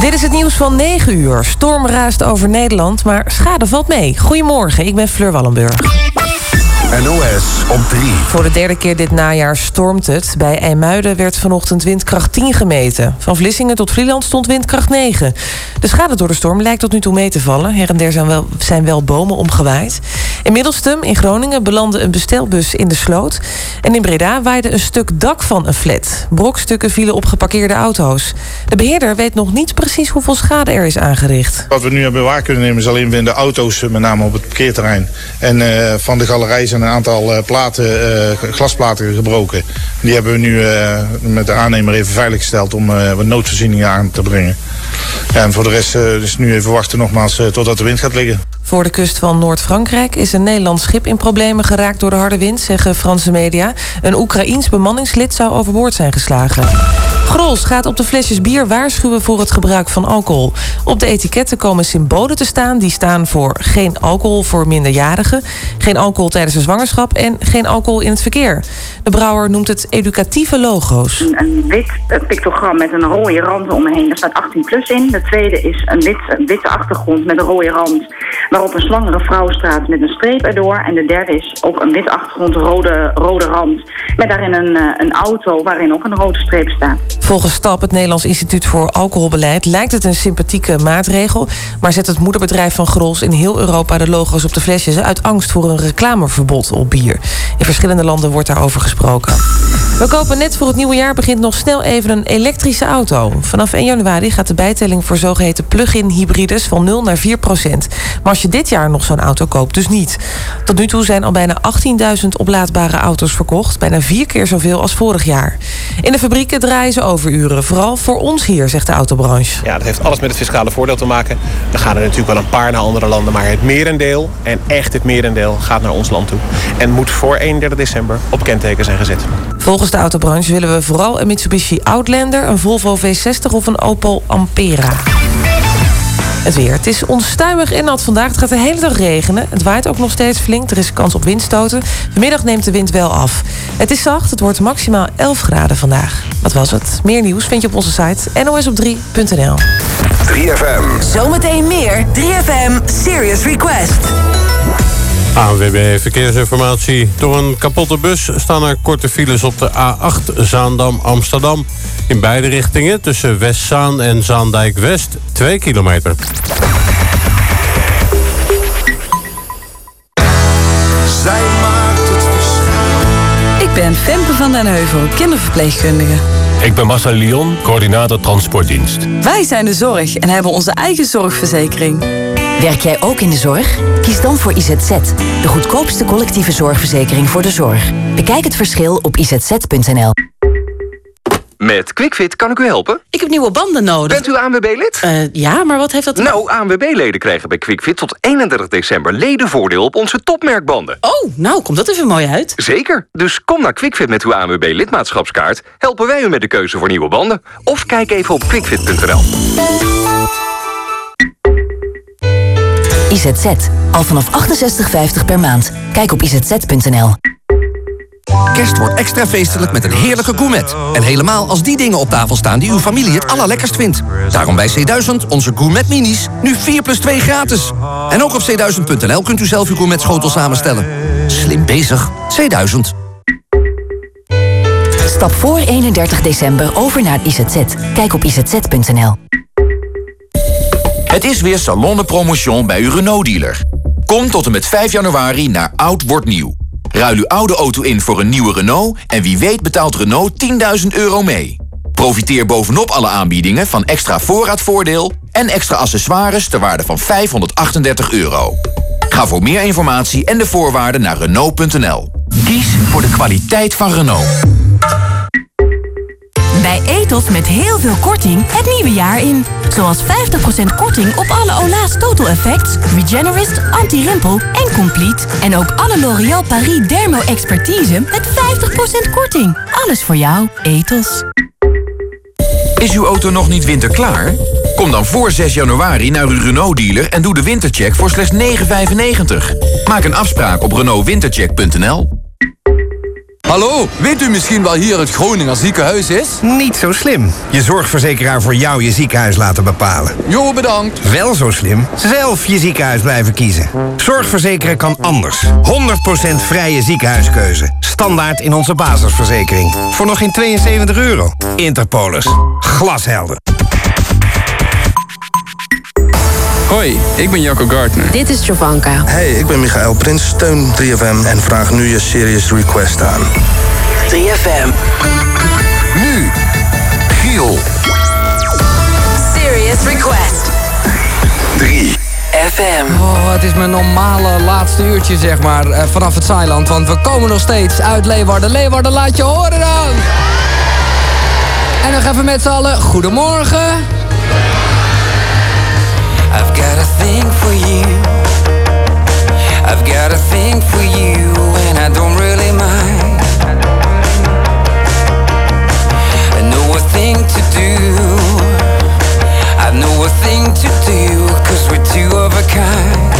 Dit is het nieuws van 9 uur. Storm raast over Nederland, maar schade valt mee. Goedemorgen, ik ben Fleur Wallenburg. NOS op 3. Voor de derde keer dit najaar stormt het. Bij IJmuiden werd vanochtend windkracht 10 gemeten. Van Vlissingen tot Vlieland stond windkracht 9. De schade door de storm lijkt tot nu toe mee te vallen. Her en der zijn wel, zijn wel bomen omgewaaid. In Middelstum in Groningen belandde een bestelbus in de sloot. En in Breda waaide een stuk dak van een flat. Brokstukken vielen op geparkeerde auto's. De beheerder weet nog niet precies hoeveel schade er is aangericht. Wat we nu hebben waar kunnen nemen is alleen de auto's, met name op het parkeerterrein. En uh, van de galerij zijn een aantal uh, platen, uh, glasplaten gebroken. Die hebben we nu met de aannemer even veiliggesteld om wat noodvoorzieningen aan te brengen. En voor de rest is nu even wachten nogmaals totdat de wind gaat liggen. Voor de kust van Noord-Frankrijk is een Nederlands schip in problemen geraakt door de harde wind, zeggen Franse media. Een Oekraïens bemanningslid zou overboord zijn geslagen. Grols gaat op de flesjes bier waarschuwen voor het gebruik van alcohol. Op de etiketten komen symbolen te staan. Die staan voor geen alcohol voor minderjarigen, geen alcohol tijdens een zwangerschap en geen alcohol in het verkeer. De brouwer noemt het educatieve logo's. Een, wit pictogram met een rode rand omheen. Daar staat 18 plus in. De tweede is een, wit, een witte achtergrond met een rode rand waarop een zwangere vrouw staat met een streep erdoor. En de derde is op een witte achtergrond, rode, rode rand. Met daarin een, een auto waarin ook een rode streep staat. Volgens STAP, het Nederlands Instituut voor Alcoholbeleid, lijkt het een sympathieke maatregel. Maar zet het moederbedrijf van Grols in heel Europa de logo's op de flesjes uit angst voor een reclameverbod op bier. In verschillende landen wordt daarover gesproken. We kopen net voor het nieuwe jaar begint nog snel even een elektrische auto. Vanaf 1 januari gaat de bijtelling voor zogeheten plug-in hybrides van 0 naar 4 procent. Maar als je dit jaar nog zo'n auto koopt, dus niet. Tot nu toe zijn al bijna 18.000 oplaadbare auto's verkocht. Bijna vier keer zoveel als vorig jaar. In de fabrieken draaien ze overuren. Vooral voor ons hier, zegt de autobranche. Ja, dat heeft alles met het fiscale voordeel te maken. Er gaan er natuurlijk wel een paar naar andere landen. Maar het merendeel, en echt het merendeel, gaat naar ons land toe. En moet voor 31 december op kenteken zijn gezet. Volgens de autobranche willen we vooral een Mitsubishi Outlander... een Volvo V60 of een Opel Ampera. Het weer. Het is onstuimig en nat vandaag. Het gaat de hele dag regenen. Het waait ook nog steeds flink. Er is kans op windstoten. Vanmiddag neemt de wind wel af. Het is zacht. Het wordt maximaal 11 graden vandaag. Wat was het? Meer nieuws vind je op onze site nosop3.nl. 3FM. Zometeen meer 3FM Serious Request. ANWB Verkeersinformatie. Door een kapotte bus staan er korte files op de A8 Zaandam-Amsterdam. In beide richtingen tussen Westzaan en Zaandijk-West 2 kilometer. Zij maakt het verschil. Ik ben Femke van den Heuvel, kinderverpleegkundige. Ik ben Marcel Lyon, coördinator transportdienst. Wij zijn de zorg en hebben onze eigen zorgverzekering. Werk jij ook in de zorg? Kies dan voor IZZ, de goedkoopste collectieve zorgverzekering voor de zorg. Bekijk het verschil op izz.nl. Met QuickFit kan ik u helpen? Ik heb nieuwe banden nodig. Bent u ANWB-lid? Uh, ja, maar wat heeft dat... Nou, ANWB-leden krijgen bij QuickFit tot 31 december ledenvoordeel op onze topmerkbanden. Oh, nou, komt dat even mooi uit. Zeker. Dus kom naar QuickFit met uw ANWB-lidmaatschapskaart. Helpen wij u met de keuze voor nieuwe banden. Of kijk even op quickfit.nl. IZZ. Al vanaf 68,50 per maand. Kijk op izz.nl. Kerst wordt extra feestelijk met een heerlijke gourmet. En helemaal als die dingen op tafel staan die uw familie het allerlekkerst vindt. Daarom bij C1000 onze gourmet minis. Nu 4 plus 2 gratis. En ook op c1000.nl kunt u zelf uw gourmet schotel samenstellen. Slim bezig. C1000. Stap voor 31 december over naar het IZZ. Kijk op izz.nl. Het is weer Salon de Promotion bij uw Renault-dealer. Kom tot en met 5 januari naar Oud Wordt Nieuw. Ruil uw oude auto in voor een nieuwe Renault... en wie weet betaalt Renault 10.000 euro mee. Profiteer bovenop alle aanbiedingen van extra voorraadvoordeel... en extra accessoires ter waarde van 538 euro. Ga voor meer informatie en de voorwaarden naar Renault.nl. Kies voor de kwaliteit van Renault. Bij Ethos met heel veel korting het nieuwe jaar in. Zoals 50% korting op alle Ola's Total Effects, Regenerist, Anti-Rimpel en Complete. En ook alle L'Oréal Paris Dermo Expertise met 50% korting. Alles voor jou, Ethos. Is uw auto nog niet winterklaar? Kom dan voor 6 januari naar uw Renault-dealer en doe de wintercheck voor slechts 9,95. Maak een afspraak op renaultwintercheck.nl. Hallo, weet u misschien wel hier het Groninger ziekenhuis is? Niet zo slim. Je zorgverzekeraar voor jou je ziekenhuis laten bepalen. Jo, bedankt. Wel zo slim. Zelf je ziekenhuis blijven kiezen. Zorgverzekeren kan anders. 100% vrije ziekenhuiskeuze. Standaard in onze basisverzekering. Voor nog geen 72 euro. Interpolis. Glashelder. Hoi, ik ben Jacco Gardner. Dit is Jovanka. Hey, ik ben Michael Prins, steun 3FM en vraag nu je Serious Request aan. 3FM. Nu, Giel. Serious Request. 3 FM. Oh, het is mijn normale laatste uurtje, zeg maar, eh, vanaf het Zeiland. Want we komen nog steeds uit Leeuwarden. Leeuwarden, laat je horen dan! En nog even met z'n allen, goedemorgen. I've got a thing for you. I've got a thing for you, and I don't really mind. I know a thing to do. I know a thing to do, cause we're two of a kind.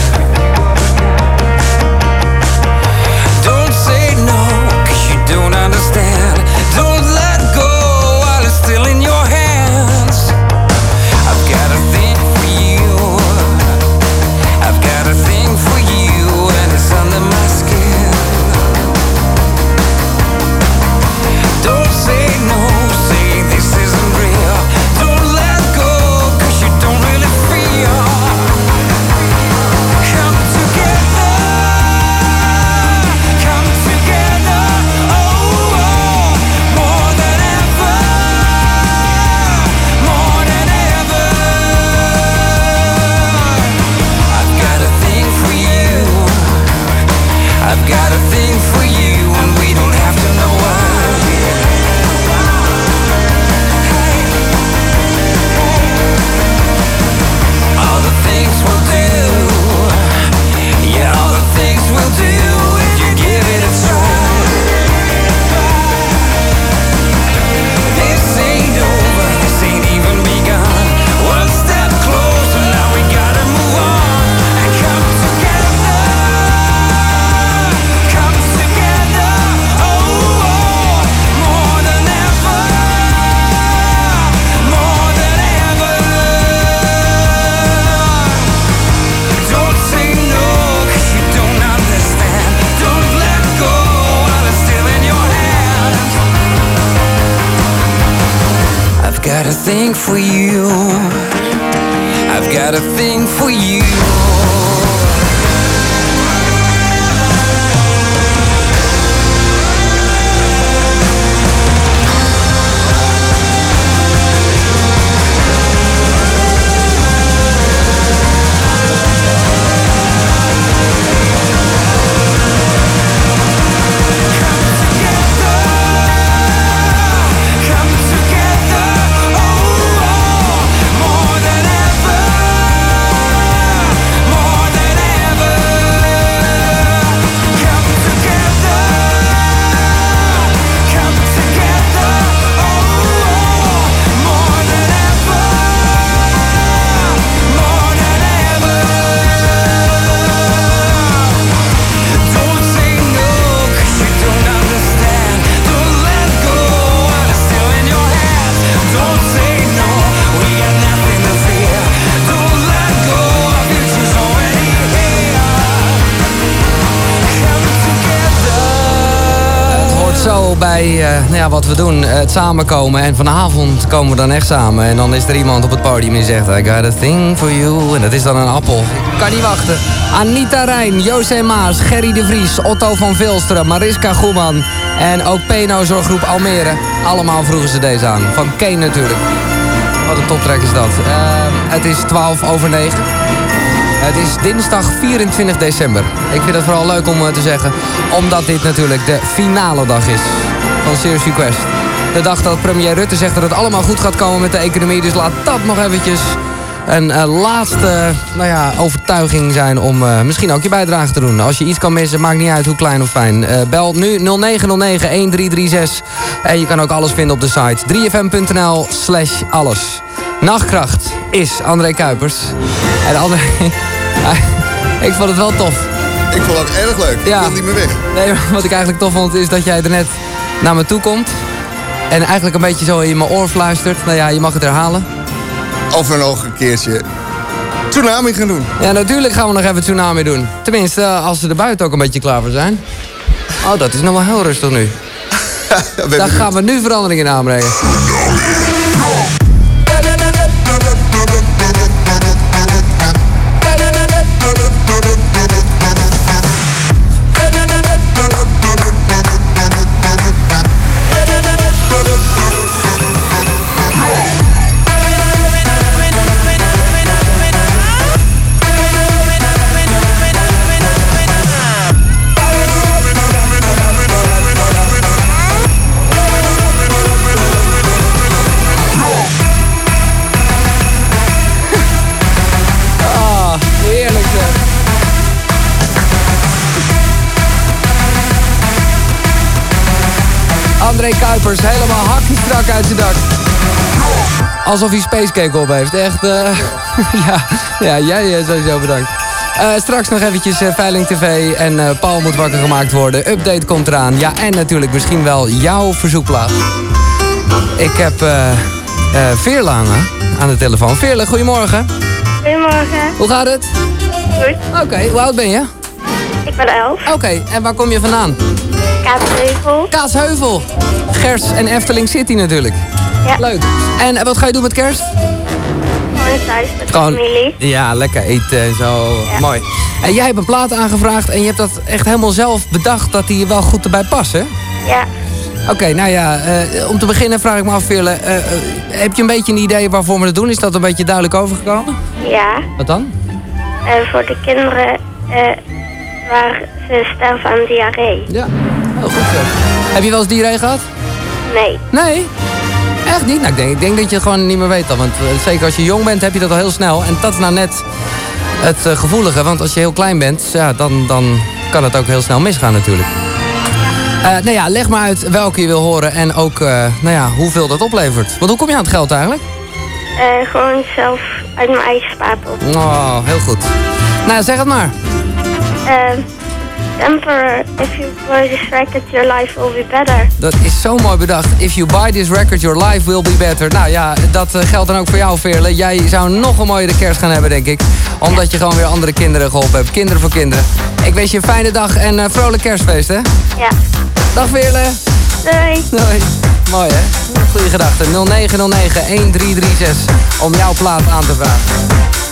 Got a thing for you. I've got a thing for you. Wat we doen, eh, het samenkomen. En vanavond komen we dan echt samen. En dan is er iemand op het podium die zegt... I got a thing for you. En dat is dan een appel. Ik kan niet wachten. Anita Rijn, José Maas, Gerry de Vries, Otto van Vilsteren, Mariska Goeman... en ook Peno Zorggroep Almere. Allemaal vroegen ze deze aan. Van Kane natuurlijk. Wat een toptrack is dat. Eh, het is 12 over 9. Het is dinsdag 24 december. Ik vind het vooral leuk om eh, te zeggen, omdat dit natuurlijk de finale dag is van Serious Request. De dag dat premier Rutte zegt dat het allemaal goed gaat komen met de economie. Dus laat dat nog eventjes een eh, laatste nou ja, overtuiging zijn om eh, misschien ook je bijdrage te doen. Als je iets kan missen, maakt niet uit hoe klein of fijn. Eh, bel nu 0909-1336 en je kan ook alles vinden op de site 3fm.nl slash alles. Nachtkracht is André Kuipers. En André, ik vond het wel tof. Ik vond het erg leuk. Ja. Ik wil niet meer weg. Nee, wat ik eigenlijk tof vond is dat jij er net naar me toe komt. En eigenlijk een beetje zo in mijn oor fluistert. Nou ja, je mag het herhalen. Of we nog een keertje tsunami gaan doen. Ja, natuurlijk gaan we nog even tsunami doen. Tenminste, eh, als ze er buiten ook een beetje klaar voor zijn. Oh, dat is nog wel heel rustig nu. Daar gaan we nu verandering in aanbrengen. André Kuipers, helemaal hakje strak uit zijn dak. Alsof hij Spacecake op heeft. Echt, eh, ja, ja, jij eh, sowieso bedankt. Eh, straks nog eventjes Veiling TV en Paul moet wakker gemaakt worden. Update komt eraan. Ja, en natuurlijk misschien wel jouw verzoekplaat. Ik heb Veerle hangen aan de telefoon. Veerle, goedemorgen. Goedemorgen. Hoe gaat het? Goed. Oké, hoe oud ben je? Ik ben elf. Oké, en waar kom je vandaan? Kaatsheuvel. Kaasheuvel. Gers en Efteling City natuurlijk. Ja. Leuk. En eh, wat ga je doen met kerst? Gewoon thuis met de Gewoon- familie. Ja, lekker eten en zo. Mooi. En jij hebt een plaat aangevraagd en je hebt dat echt helemaal zelf bedacht dat die je wel goed erbij past, hè? Ja. Oké, nou ja, eh, om te beginnen vraag ik me af, Veerle, eh, heb je een beetje een idee waarvoor we het doen? Is dat een beetje duidelijk overgekomen? Ja. Wat dan? Voor de kinderen waar ze sterven aan diarree. Ja. Heel goed zo. Heb je wel eens diarree gehad? Nee. Nee? Echt niet? Nou, ik denk, ik denk dat je het gewoon niet meer weet dan. Want eh, zeker als je jong bent, heb je dat al heel snel. En dat is nou net het eh, gevoelige. Want als je heel klein bent, ja, dan, dan kan het ook heel snel misgaan natuurlijk. Eh, nou ja, leg maar uit welke je wil horen en ook eh, nou ja, hoeveel dat oplevert. Want hoe kom je aan het geld eigenlijk? Eh, gewoon zelf uit mijn eigen spaarpot. Oh, heel goed. Nou, zeg het maar. Uh, Emperor, if you buy this record, your life will be better. Dat is zo mooi bedacht. If you buy this record, your life will be better. Nou ja, dat eh, geldt dan ook voor jou, Veerle. Jij zou nog een mooiere kerst gaan hebben, denk ik. Omdat je gewoon weer andere kinderen geholpen hebt. Kinderen voor kinderen. Ik wens je een fijne dag en een vrolijk kerstfeest, hè? Ja. Dag, Veerle. Doei. Doei. Mooi, hè? Goeie gedachte. 0909-1336 om jouw plaat aan te vragen.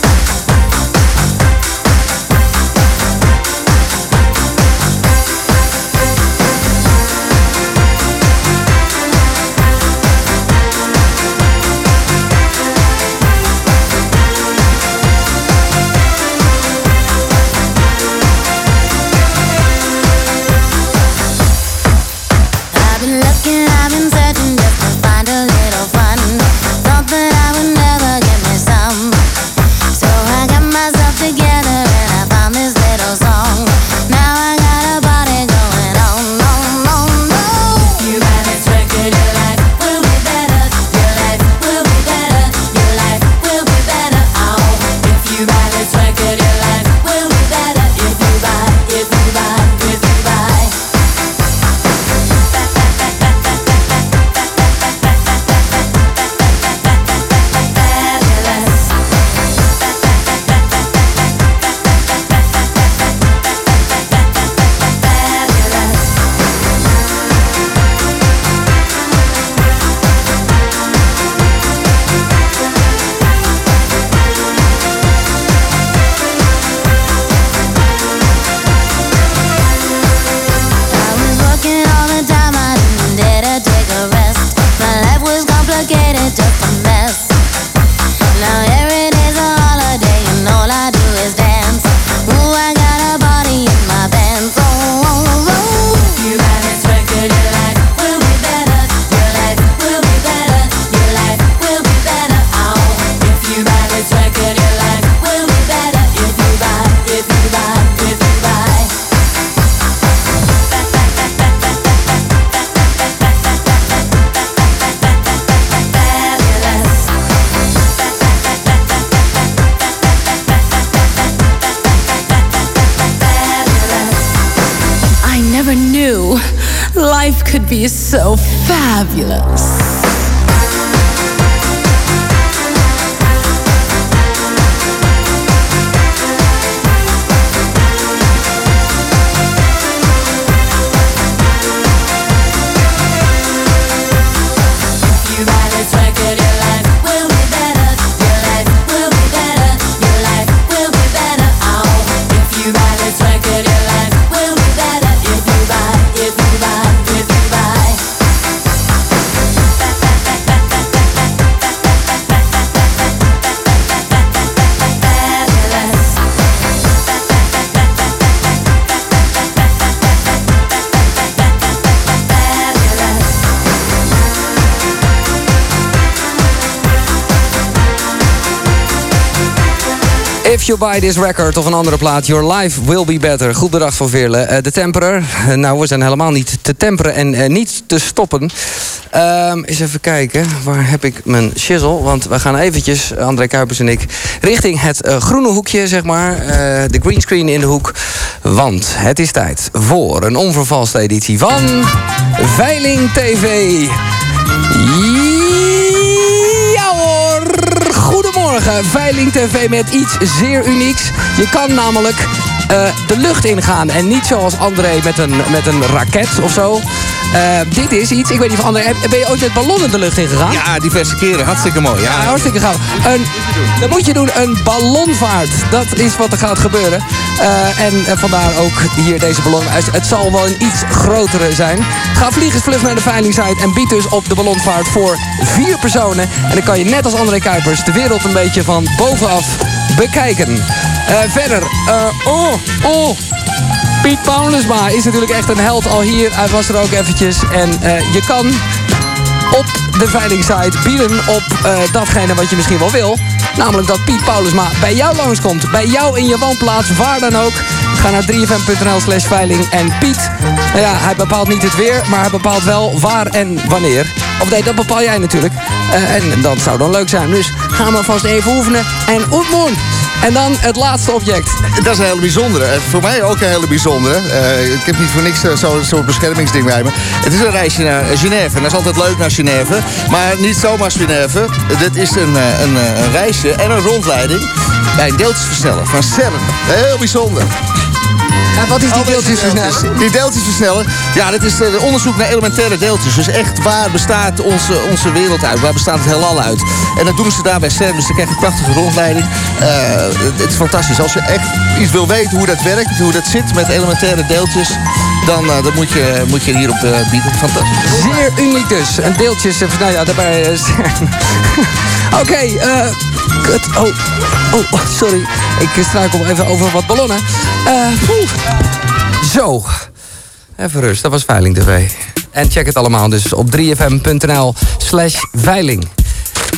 You buy this record of een andere plaat, your life will be better. Goed bedacht van Veerle. Eh, de temperer. Eh, nou, we zijn helemaal niet te temperen en eh, niet te stoppen. Ehm eens even kijken. Waar heb ik mijn shizzle? Want we gaan eventjes, André Kuipers en ik... richting het groene hoekje, zeg maar. De greenscreen in de hoek. Want het is tijd voor een onvervalste editie van... Veiling TV. Goedemorgen, Veiling TV met iets zeer unieks. Je kan namelijk eh, de lucht ingaan en niet zoals André met een, met een raket of zo. Eh, dit is iets, ik weet niet of André, ben je ooit met ballonnen de lucht ingegaan? Ja, diverse keren. Hartstikke mooi. Ja, Ja, hartstikke gaaf. Een, dan moet je doen een ballonvaart. Dat is wat er gaat gebeuren. Eh, en eh, vandaar ook hier deze ballon. Het, zal wel een iets grotere zijn. Ga vliegensvlug naar de veilingsite en bied dus op de ballonvaart voor vier personen. En dan kan je net als André Kuipers de wereld een beetje van bovenaf bekijken. Eh, verder, eh, oh, oh. Piet Paulusma is natuurlijk echt een held al hier. Hij was er ook eventjes. En je kan op de veilingsite bieden op datgene wat je misschien wel wil. Namelijk dat Piet Paulusma bij jou langskomt. Bij jou in je woonplaats, waar dan ook. Ga naar 3fm.nl slash veiling. En Piet, nou ja, hij bepaalt niet het weer, maar hij bepaalt wel waar en wanneer. Of nee, dat bepaal jij natuurlijk. Eh, en dat zou dan leuk zijn. Dus ga maar vast even oefenen. En oefenen. En dan het laatste object. Dat is een hele bijzondere. Eh, Voor mij ook een hele bijzondere. Eh, ik heb niet voor niks eh, zo'n beschermingsding bij me. Het is een reisje naar Genève. En dat is altijd leuk naar Genève. Maar niet zomaar Genève. Dit is een, een, een reisje en een rondleiding bij een deeltjesversneller van CERN. Heel bijzonder. En wat is die deeltjesversneller? Die deeltjesversneller, ja, dat is eh, onderzoek naar elementaire deeltjes. Dus echt, waar bestaat onze, onze wereld uit? Waar bestaat het heelal uit? En dat doen ze daar bij CERN. Dus dan krijg je een prachtige rondleiding. Eh, het is fantastisch. Als je echt iets wil weten hoe dat werkt, hoe dat zit met elementaire deeltjes... dan, eh, dan moet, je, moet je hierop bieden. Fantastisch. Zeer uniek dus. Een deeltjes, nou ja, daarbij... Oké, eh... kut. Oh, oh, sorry. Ik struikel even over wat ballonnen. Eh. Zo. Even rust, dat was Veiling TV. En check het allemaal dus op 3fm.nl slash veiling.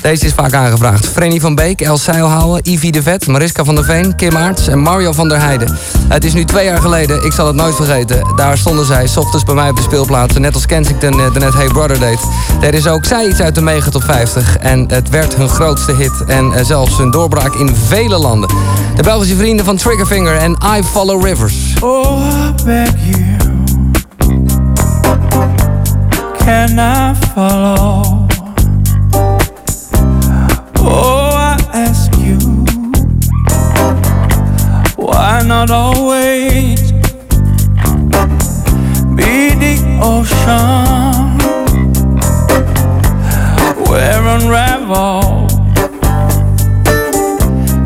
Deze is vaak aangevraagd. Frenny van Beek, El Seilhouwen, Ivy de Vet, Mariska van der Veen, Kim Aerts en Mario van der Heijden. Het is nu twee jaar geleden, ik zal het nooit vergeten. Daar stonden zij, s ochtends bij mij op de speelplaats. Net als Kensington eh, de net Hey Brother deed. Er is ook zij iets uit de mega top 50. En het werd hun grootste hit. En eh, zelfs hun doorbraak in vele landen. De Belgische vrienden van Triggerfinger en I Follow Rivers. Oh, I beg you. Can I follow? Why not always be the ocean where unravel?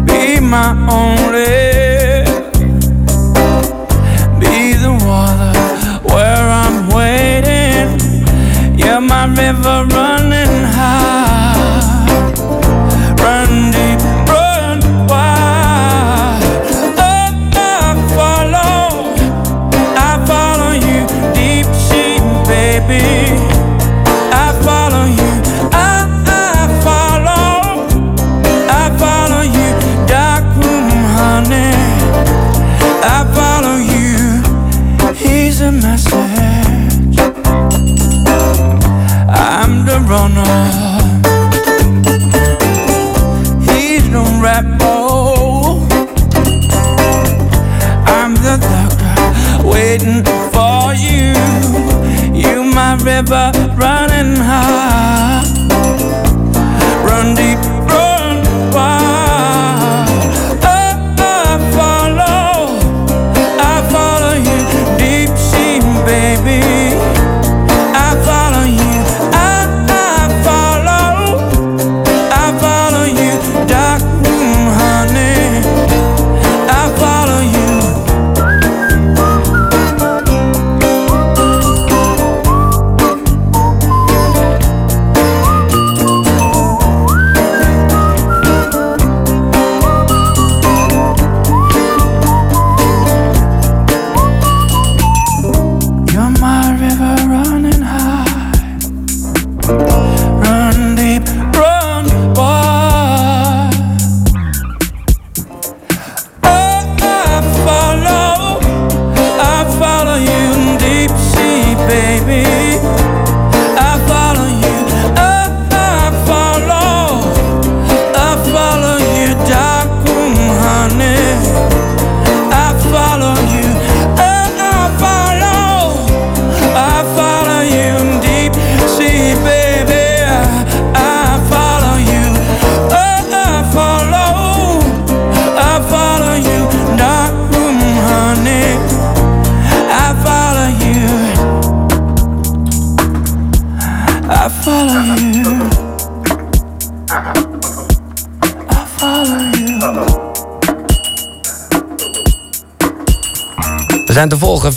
Be my only be the water where I'm waiting. You're my river running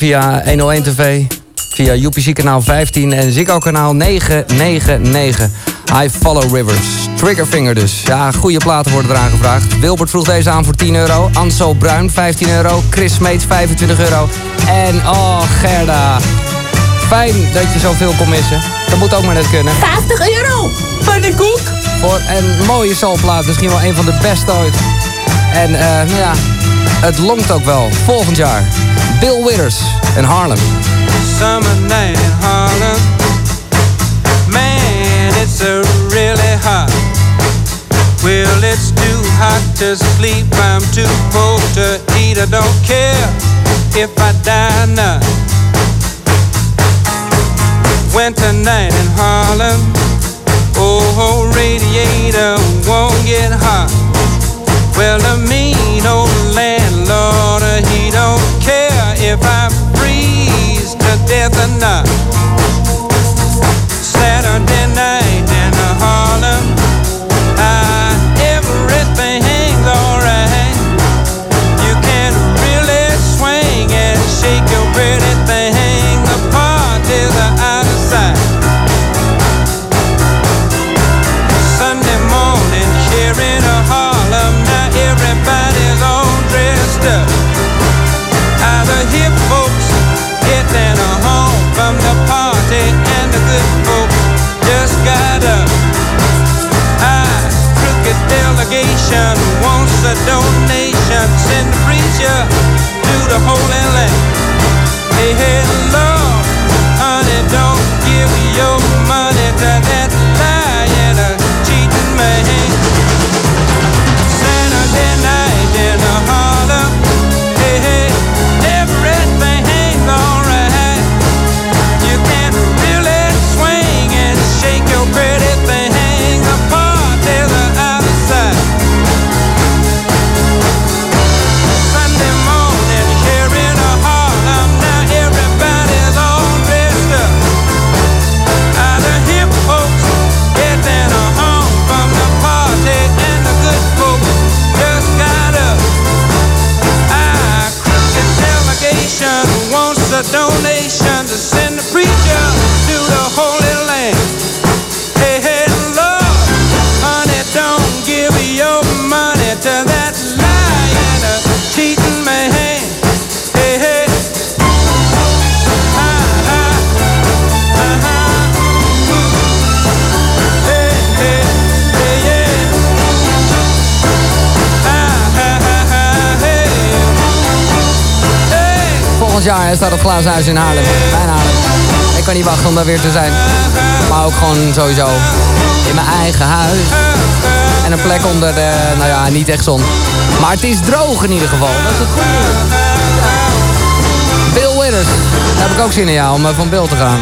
via 101 TV, via UPC kanaal 15 en Ziggo kanaal 999. I Follow Rivers. Triggerfinger dus. Ja, goede platen worden eraan gevraagd. Wilbert vroeg deze aan voor 10 euro. Anso Bruin 15 euro. Chris Smeets 25 euro. En oh Gerda. Fijn dat je zoveel kon missen. Dat moet ook maar net kunnen. 50 euro! Pannenkoek! Voor een mooie soulplaat. Misschien wel een van de beste ooit. En eh, nou ja, het longt ook wel. Volgend jaar. Bill Withers Harlem. Summer night in Harlem. Man, it's a really hot. Well, it's too hot to sleep. I'm too cold to eat. I don't care if I die now. Winter night in Harlem. Oh, oh, radiator won't get hot. Well, the mean old landlord, uh, he don't care if I freeze to death or not. Saturday night delegation wants a donation. Send the jaar hè, staat het glazen huis in Haarlem. Bijna Haarlem. Ik kan niet wachten om daar weer te zijn. Maar ook gewoon sowieso in mijn eigen huis. En een plek onder de, nou ja, niet echt zon. Maar het is droog in ieder geval. Dat is het goede. Bill Withers. Daar heb ik ook zin in, ja, om eh, van Bill te gaan.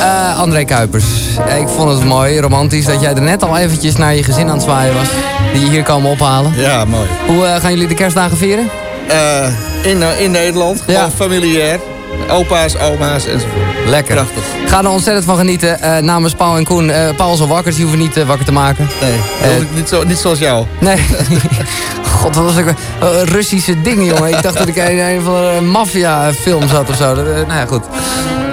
Eh, André Kuipers. Ik vond het mooi, romantisch, dat jij er net al eventjes naar je gezin aan het zwaaien was. Die je hier komen ophalen. Ja, mooi. Hoe eh, gaan jullie de kerstdagen vieren? Eh, in, eh, in Nederland, gewoon familiair. Opa's, oma's enzovoort. Lekker. Prachtig. Ga er ontzettend van genieten. Eh, namens Paul en Koen. Paul is al wakker, dus die hoeven niet wakker te maken. Nee, niet, zo, niet zoals jou. Nee. God, wat was ik... eh, Russische ding, jongen. Ik dacht dat ik in een van de maffia-film zat of zo. Dat, nou ja, goed.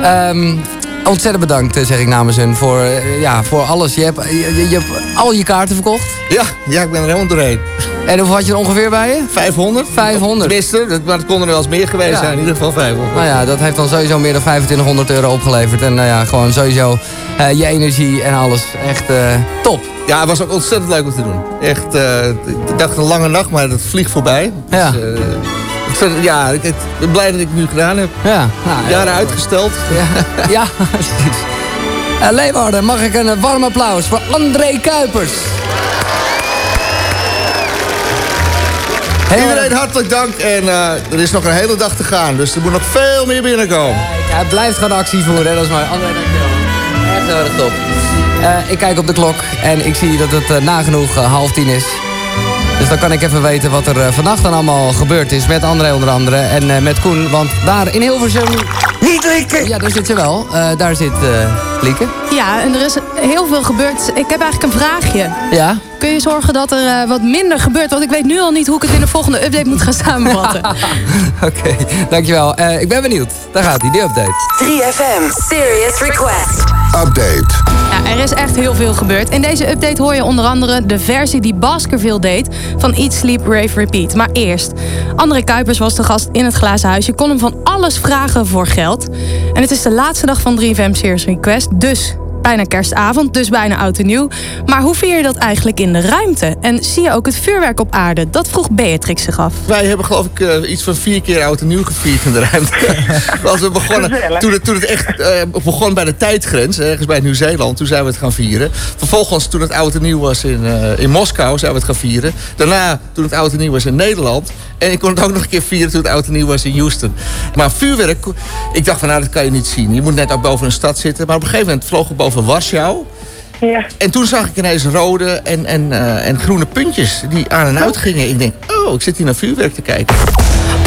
Ehm, ontzettend bedankt, zeg ik namens hun, voor, ja, voor alles. Je hebt, je, je- je hebt al je kaarten verkocht. Ja, ja, ik ben er helemaal doorheen. En hoeveel had je er ongeveer bij je? 500? 500. Tenminste, dat- maar het kon er wel eens meer geweest Ja. zijn. In ieder geval 500. Nou ja, dat heeft dan sowieso meer dan 2500 euro opgeleverd. En nou ja, gewoon sowieso eh, je energie en alles. Echt eh, top. Ja, het was ook ontzettend leuk om te doen. Echt, eh, ik dacht een lange nacht, maar dat vliegt voorbij. Ja. Dus, ontzettend- ja, ik, ik ben blij dat ik het nu gedaan heb. Ja. Nou, Jaren uitgesteld. Ja, ja precies. Leeuwarden, mag ik een warm applaus voor André Kuipers. Iedereen hartelijk dank. En eh, er is nog een hele dag te gaan. Dus er moet nog veel meer binnenkomen. Ja, hij blijft gewoon actie voeren, hè? dat is mooi. André, dankjewel. Echt heel erg top. Eh, ik kijk op de klok en ik zie dat het eh, nagenoeg half tien is. Dus dan kan ik even weten wat er vannacht dan allemaal gebeurd is. Met André onder andere en eh, met Koen. Want daar in Hilversum... Niet Lieke! Ja, daar zit ze wel. Eh, daar zit eh Lieke. Ja, en er is heel veel gebeurd. Ik heb eigenlijk een vraagje. Ja? Kun je zorgen dat er eh, wat minder gebeurt? Want ik weet nu al niet hoe ik het in de volgende update moet gaan samenvatten. Oké, dankjewel. Eh, ik ben benieuwd. Daar gaat hij, die update. 3FM Serious Request. Update. Ja, er is echt heel veel gebeurd. In deze update hoor je onder andere de versie die Baskerville deed van Eat, Sleep, Rave, Repeat. Maar eerst, André Kuipers was de gast in het glazen huis. Je kon hem van alles vragen voor geld. En het is de laatste dag van 3FM Serious Request, dus bijna kerstavond, dus bijna oud en nieuw. Maar hoe vier je dat eigenlijk in de ruimte? En zie je ook het vuurwerk op aarde? Dat vroeg Beatrix zich af. Wij hebben geloof ik eh, iets van vier keer oud en nieuw gevierd in de ruimte. Als we begonnen, toen, het, toen het echt eh, begon bij de tijdgrens, ergens bij Nieuw-Zeeland, toen zijn we het gaan vieren. Vervolgens, toen het oud en nieuw was in, eh, in Moskou, zijn we het gaan vieren. Daarna, toen het oud en nieuw was in Nederland. En ik kon het ook nog een keer vieren toen het oud en nieuw was in Houston. Maar vuurwerk, ik dacht van nou, dat kan je niet zien. Je moet net ook boven een stad zitten. Maar op een gegeven moment vlogen we boven Warschau. Ja. En toen zag ik ineens rode en, en, eh, en groene puntjes die aan en uit gingen. Ik denk, oh, ik zit hier naar vuurwerk te kijken.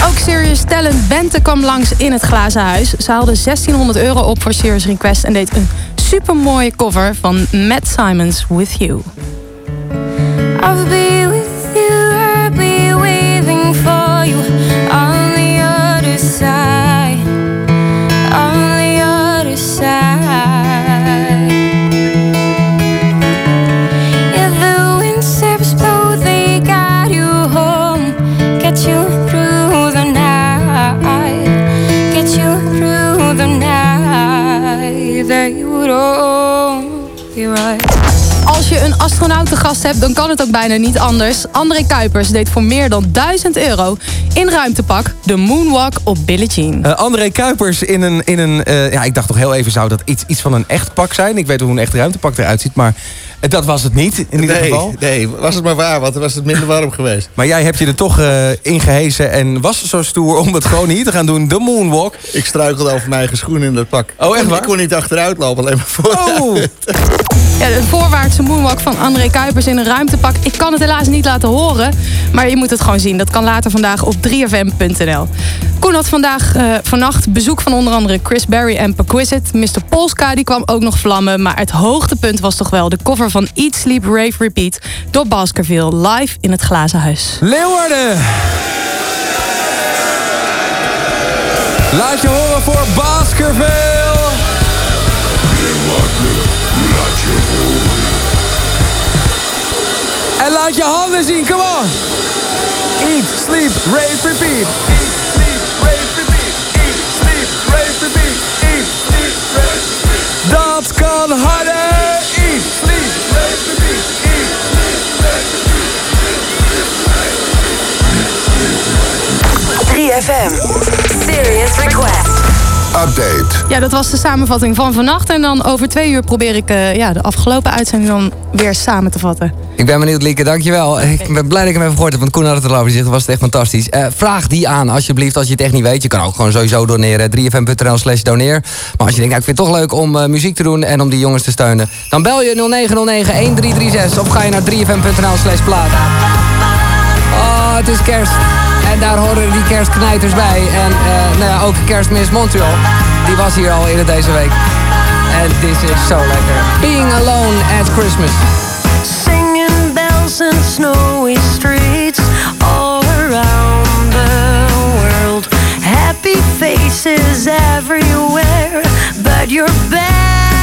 Ook Serious Talent Bente kwam langs in het glazen huis. Ze haalde 1600 euro op voor Serious Request en deed een supermooie cover van Matt Simons With You. Astronaut te gast hebt, dan kan het ook bijna niet anders. André Kuipers deed voor meer dan 1000 euro in ruimtepak de moonwalk op Billie Jean. Eh, André Kuipers in een... In een eh, ja, ik dacht toch heel even, zou dat iets, iets van een echt pak zijn? Ik weet hoe een echt ruimtepak eruit ziet, maar dat was het niet in ieder nee, geval. nee, was het maar waar, want dan was het minder warm geweest. Maar jij hebt je er toch eh ingehezen en was zo stoer om het gewoon hier te gaan doen. De moonwalk. Ik struikelde over mijn eigen schoenen in dat pak. Oh, echt waar? Ik kon niet achteruit lopen, alleen maar voor. Oh. Ja, de voorwaartse moonwalk van André Kuipers in een ruimtepak. Ik kan het helaas niet laten horen, maar je moet het gewoon zien. Dat kan later vandaag op 3fm.nl. Koen had vandaag eh, vannacht bezoek van onder andere Chris Berry en Perquisite. Mr. Polska die kwam ook nog vlammen, maar het hoogtepunt was toch wel de cover van Eat, Sleep, Rave, Repeat door Baskerville live in het glazen huis. Leeuwarden! Laat je horen voor Baskerville! En laat je handen zien, come on! Eat, sleep, rave, repeat. Dat kan harder! Eat, sleep, rave, repeat. Eat, sleep, rave, repeat. 3FM Serious Request. Update. Ja, dat was de samenvatting van vannacht. En dan over twee uur probeer ik eh, ja, de afgelopen uitzending dan weer samen te vatten. Ik ben benieuwd, Lieke, dankjewel. Ik ben blij dat ik hem even gehoord heb, want Koen had het erover. Die zegt, was het echt fantastisch. Eh, vraag die aan, alsjeblieft, als je het echt niet weet. Je kan ook gewoon sowieso doneren, 3fm.nl slash doneer. Maar als je denkt, nou, ik vind het toch leuk om eh, muziek te doen en om die jongens te steunen... dan bel je 0909-1336 of ga je naar 3fm.nl slash plaat. Oh, het is kerst. En daar horen die kerstknijters bij. En eh, nou ja, ook kerstmis Montreal. Die was hier al eerder deze week. En dit is zo lekker. Being alone at Christmas. Singing bells and snowy streets all around the world. Happy faces everywhere, but your bed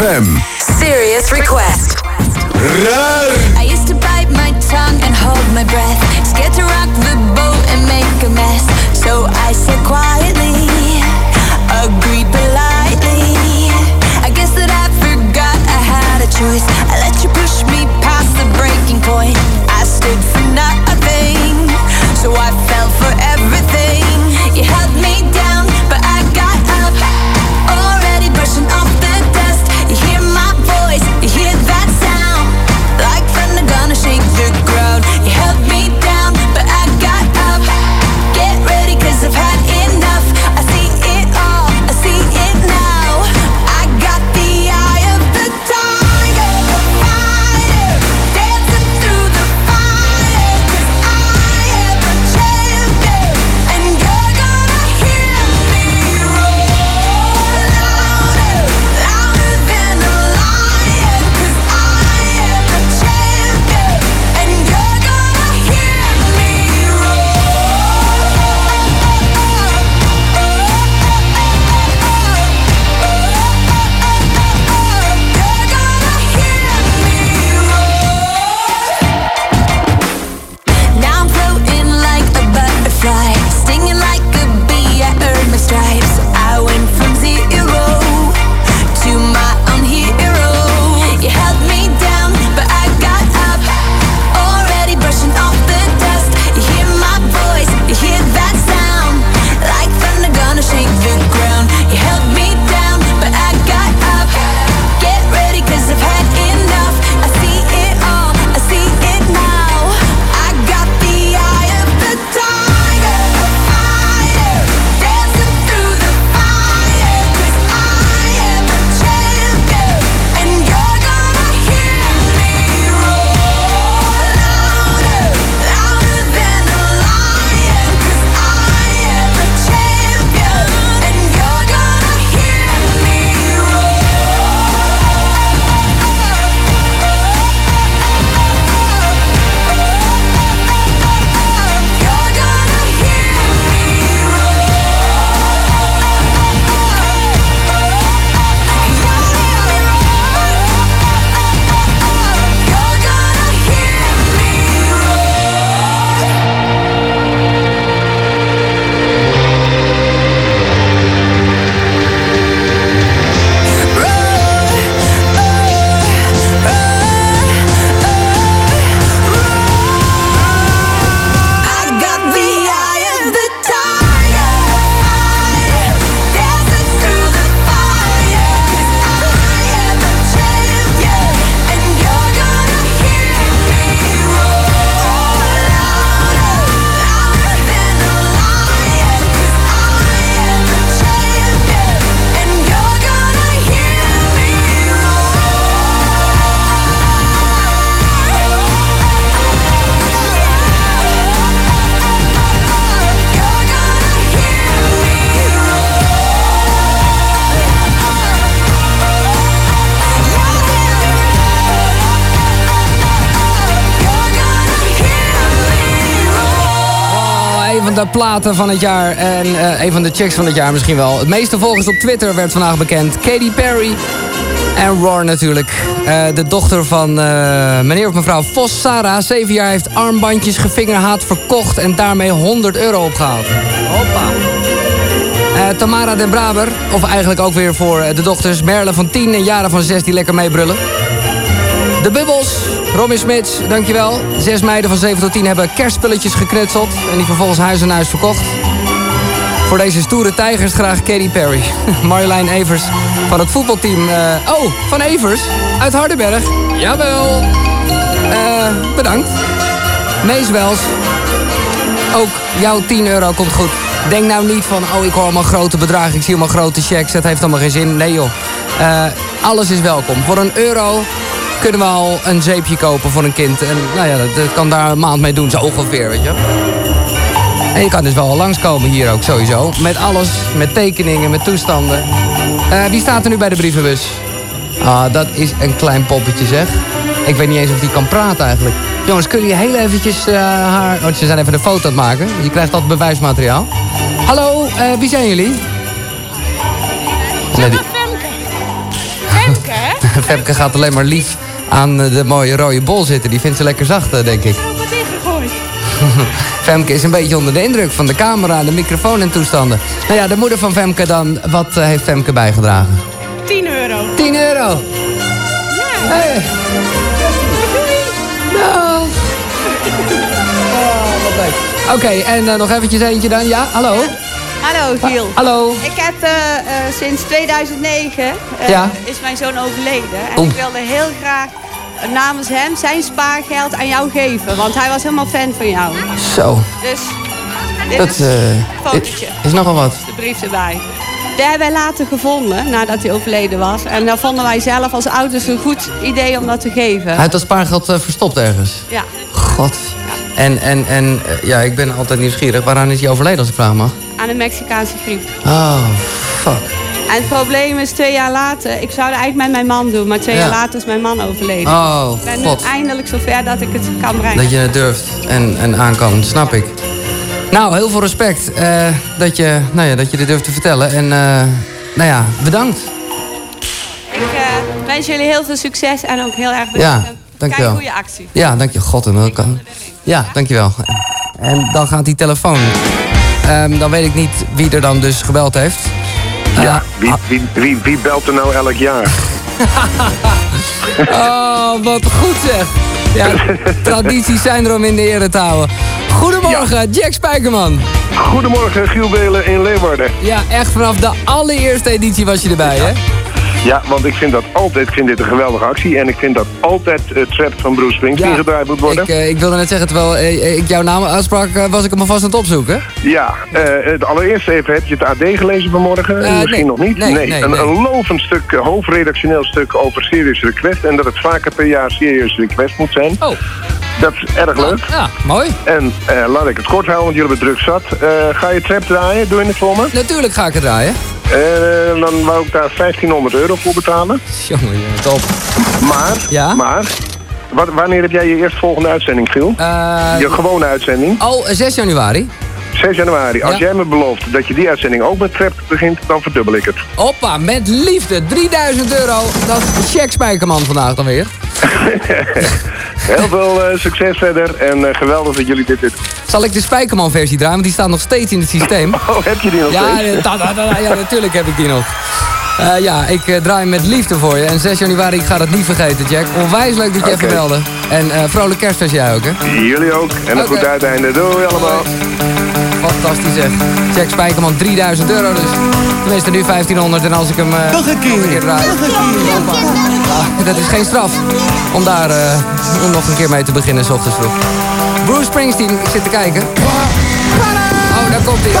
alright. 3FM. Serious request. Platen van het jaar. En eh, een van de chicks van het jaar misschien wel. Het meeste volgers op Twitter werd vandaag bekend. Katy Perry. En Roar natuurlijk. Eh, de dochter van eh, meneer of mevrouw Vos, Sarah. Zeven jaar heeft armbandjes gevingerhaat verkocht. En daarmee 100 euro opgehaald. Hoppa. Eh, Tamara den Braber. Of eigenlijk ook weer voor de dochters. Merle van 10 en Jara van 6 die lekker meebrullen. De Bubbels, Robin Smits, dankjewel. Zes meiden van 7 tot 10 hebben kerstspulletjes geknutseld... en die vervolgens huis en huis verkocht. Voor deze stoere tijgers graag Katy Perry. Marjolein Evers van het voetbalteam... eh, oh, van Evers, uit Hardenberg. Jawel. Eh, bedankt. Mees Wels, ook jouw 10 euro komt goed. Denk nou niet van, oh ik hoor allemaal grote bedragen, ik zie allemaal grote checks, dat heeft allemaal geen zin. Nee joh, Eh, alles is welkom. Voor een euro kunnen we al een zeepje kopen voor een kind. En nou ja, dat, dat kan daar een maand mee doen, zo ongeveer, weet je. En je kan dus wel langskomen hier ook sowieso. Met alles, met tekeningen, met toestanden. Eh, wie staat er nu bij de brievenbus? Ah, dat is een klein poppetje zeg. Ik weet niet eens of die kan praten eigenlijk. Jongens, kunnen jullie heel eventjes eh, haar... Want ze zijn even een foto aan het maken. Je krijgt dat bewijsmateriaal. Hallo, eh, wie zijn jullie? Nee, die- Femke, hè? Femke gaat alleen maar lief aan de mooie rode bol zitten. Die vindt ze lekker zacht, eh, denk ik. Wat ingegooid. Femke is een beetje onder de indruk van de camera, de microfoon en toestanden. Nou ja, de moeder van Femke dan. Wat eh, heeft Femke bijgedragen? 10 euro. 10 euro. Ja. Hey. Nou. Oh. Oké, en eh, nog eventjes eentje dan. Ja, hallo? Hallo Giel. hallo. Ik heb sinds 2009 eh, Ja. is mijn zoon overleden. En ik wilde heel graag namens hem zijn spaargeld aan jou geven. Want hij was helemaal fan van jou. Zo. Dus dit Dat is eh, een fotootje. is nogal wat. De brief erbij. Die hebben wij later gevonden nadat hij overleden was. En daar vonden wij zelf als ouders een goed idee om dat te geven. Hij heeft dat spaargeld eh, verstopt ergens. Ja. God. En, en, en eh, ja, ik ben altijd nieuwsgierig. Waaraan is hij overleden als ik vraag mag? Aan een Mexicaanse griep. Oh, fuck. En het probleem is twee jaar later, ik zou het eigenlijk met mijn man doen, maar twee Ja. jaar later is mijn man overleden. Oh, ik ben God. nu eindelijk zover dat ik het kan brengen. Dat je het durft en, en aan kan, snap ik. Nou, heel veel respect eh, dat, je, nou ja, dat je dit durft te vertellen. En eh, nou ja, bedankt. Ik eh, wens jullie heel veel succes en ook heel erg bedankt. Ja, dankjewel. Goede actie. Ja, dank je. God, en dat kan. Ja, dankjewel. En dan gaat die telefoon. Ehm, dan weet ik niet wie er dan dus gebeld heeft. Ja, wie, wie, wie, wie belt er nou elk jaar? Oh, wat goed zeg. Ja, tradities zijn er om in de ere te houden. Goedemorgen, Jack Spijkerman. Goedemorgen, Giel Belen in Leeuwarden. Ja, echt vanaf de allereerste editie was je erbij, hè? Ja, want ik vind dat altijd, ik vind dit een geweldige actie. En ik vind dat altijd het trap van Bruce Springsteen gedraaid moet worden. Ik, eh, ik wilde net zeggen, terwijl eh, ik jouw naam uitsprak, eh, was ik hem alvast aan het opzoeken. Ja, eh, het allereerste even, heb je het AD gelezen vanmorgen? Eh, Misschien nee. nog niet? Nee, nee, een, nee. een lovend stuk, eh, hoofdredactioneel stuk over Serious Request. En dat het vaker per jaar Serious Request moet zijn. Oh. Dat is erg leuk. Ja, mooi. En eh, laat ik het kort houden, want jullie hebben druk zat. Eh, ga je trap draaien? Doe je het voor me? Natuurlijk ga ik het draaien. Eh, dan wou ik daar 1500 euro voor betalen. Jongen, top. Maar, maar wat, wanneer heb jij je eerstvolgende uitzending, Phil? Eh, je gewone uitzending? Oh, 6 januari. 6 januari. Als Ja. jij me belooft dat je die uitzending ook met trap begint, dan verdubbel ik het. Hoppa, met liefde. 3000 euro. Dat is Jack Spijkerman vandaag dan weer. Heel veel eh, succes verder en eh, geweldig dat jullie dit doen. Zal ik de Spijkerman versie draaien, want die staat nog steeds in het systeem. Oh, heb je die nog ja, steeds? eh, da, da, da, da, ja, natuurlijk heb ik die nog. Ja, ik eh, draai met liefde voor je. En 6 januari, ik ga dat niet vergeten, Jack. Onwijs leuk dat je even Oké. belde. En eh vrolijk kerstfeest jij ook, hè? Jullie ook. En een goed uiteinde. Doei allemaal. Fantastisch, zeg. Jack Spijkerman, 3000 euro dus. Tenminste, nu 1500 en als ik hem... eh, Nog een keer. draai... Dat is geen straf om daar eh, om nog een keer mee te beginnen, s ochtends vroeg. Bruce Springsteen, ik zit te kijken. Oh, daar komt hij.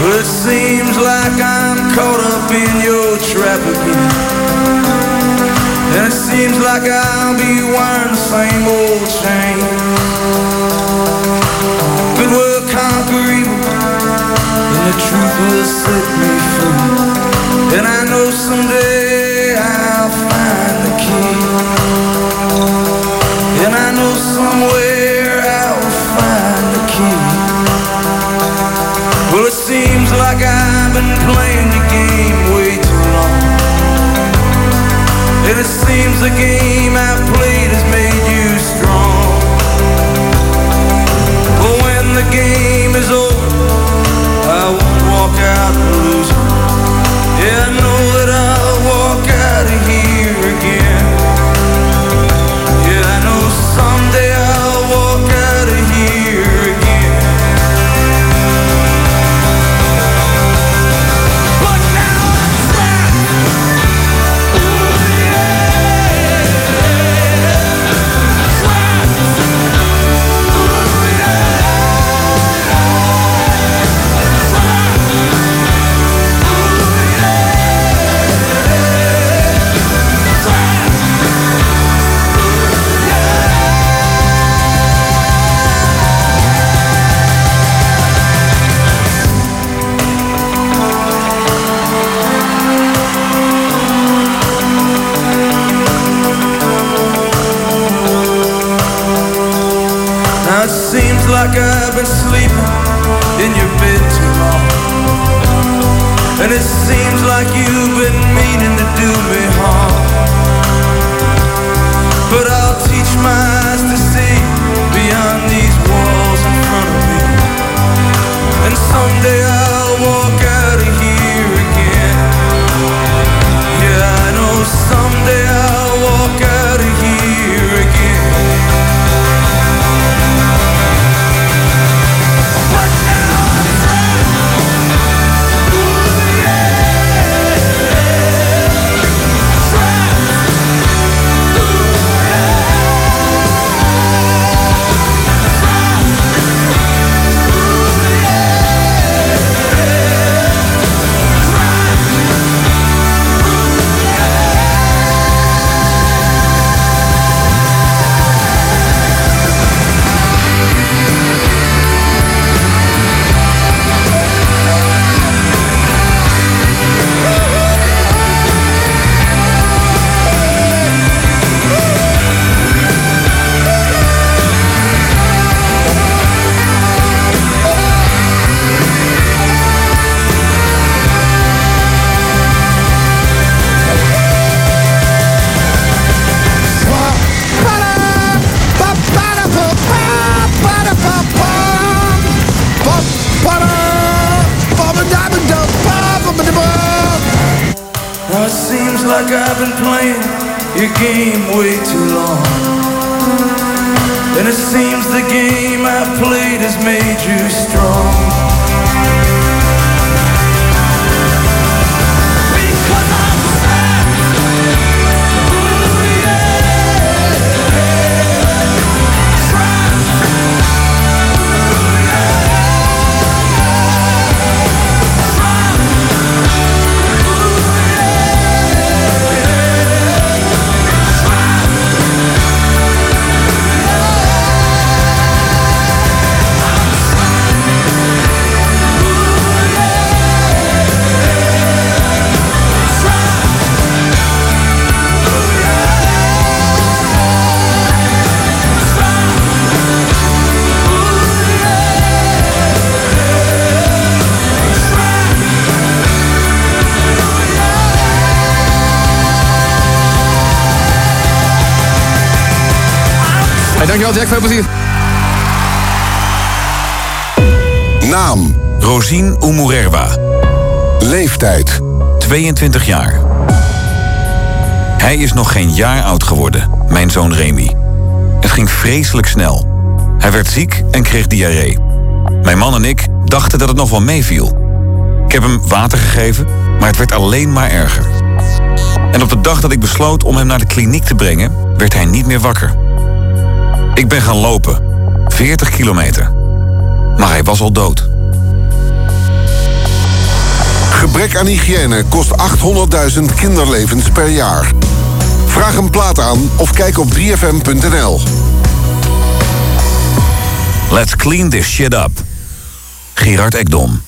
Well, it seems like I'm caught up in your trap again. seems like I'll be wearing the same old chain. Good will conquer evil, and the truth will set me free. And I know someday I'll find the key. And I know somewhere I'll find the key. Well, it seems like I've been playing the it seems the game I've played has made you strong. But when the game is over, I won't walk out a loser. Yeah, 22 jaar. Hij is nog geen jaar oud geworden, mijn zoon Remy. Het ging vreselijk snel. Hij werd ziek en kreeg diarree. Mijn man en ik dachten dat het nog wel meeviel. Ik heb hem water gegeven, maar het werd alleen maar erger. En op de dag dat ik besloot om hem naar de kliniek te brengen, werd hij niet meer wakker. Ik ben gaan lopen, 40 kilometer. Maar hij was al dood. Gebrek aan hygiëne kost 800.000 kinderlevens per jaar. Vraag een plaat aan of kijk op 3fm.nl. Let's clean this shit up. Gerard Ekdom.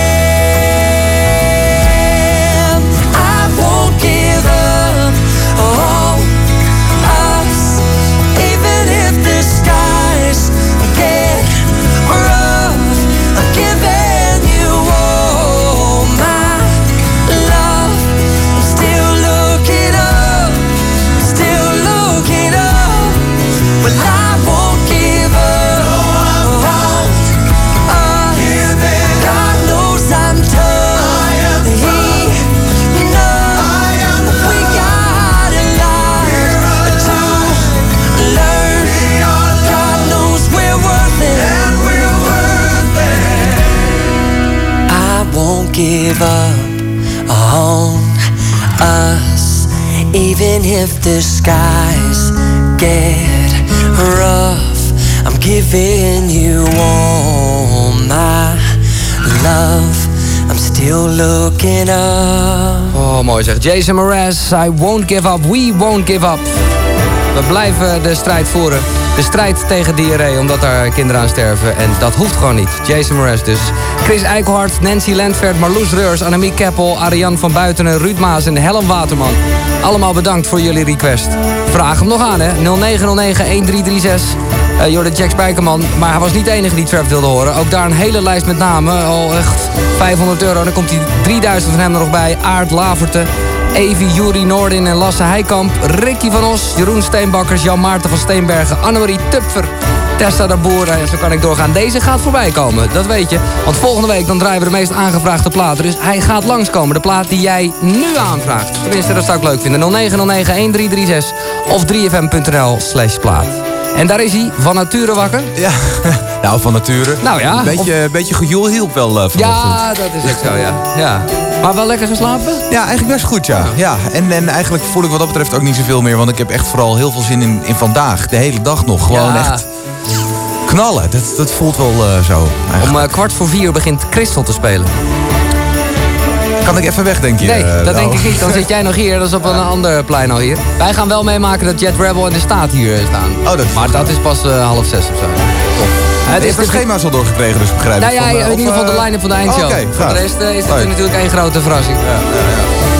Oh, mooi zeg. Jason Mraz, I won't give up, we won't give up. We blijven de strijd voeren. De strijd tegen diarree, omdat daar kinderen aan sterven. En dat hoeft gewoon niet. Jason Mraz dus. Chris Eikelhart, Nancy Landvert, Marloes Reurs, Annemiek Keppel... Ariane van Buitenen, Ruud Maas en Helen Waterman. Allemaal bedankt voor jullie request. Vraag hem nog aan, hè. 0909-1336. Uh, Jordan Jack Spijkerman. Maar hij was niet de enige die Trap wilde horen. Ook daar een hele lijst met namen. Al echt 500 euro. Dan komt hij 3000 van hem er nog bij. Aard Laverte. Evi, Juri Noordin en Lasse Heikamp. Ricky van Os, Jeroen Steenbakkers, Jan Maarten van Steenbergen, Annemarie Tupfer, Tessa de Boer. En zo kan ik doorgaan. Deze gaat voorbij komen, dat weet je. Want volgende week dan draaien we de meest aangevraagde platen. Dus hij gaat langskomen. De plaat die jij nu aanvraagt. Tenminste, dat zou ik leuk vinden. 0909-1336 of 3fm.nl slash plaat. En daar is hij, van nature wakker. Ja, nou van nature. Nou ja, Een beetje, beetje gejoel hielp wel eh, vanochtend. Ja, dat is ook zo, ja. ja. Maar wel lekker geslapen? Ja, eigenlijk best goed, ja. ja. En, en eigenlijk voel ik wat dat betreft ook niet zoveel meer. Want ik heb echt vooral heel veel zin in, in vandaag. De hele dag nog. Gewoon Ja. echt knallen. Dat, dat voelt wel eh, zo. Om eh, kwart voor vier begint Christel te spelen. Kan ik even weg, denk je? Nee, eh, dat denk Lau? ik niet. Dan zit jij nog hier, dat is op een ander plein al hier. Wij gaan wel meemaken dat Jet Rebel en de staat hier eh, staan. Oh, dat maar dat is pas eh, half zes of zo. Het is de schema's al doorgekregen, dus begrijp ik. Nou ja, van, in ieder geval de line-up van de eindshow. Oké, Voor de rest eh, is het natuurlijk één grote verrassing.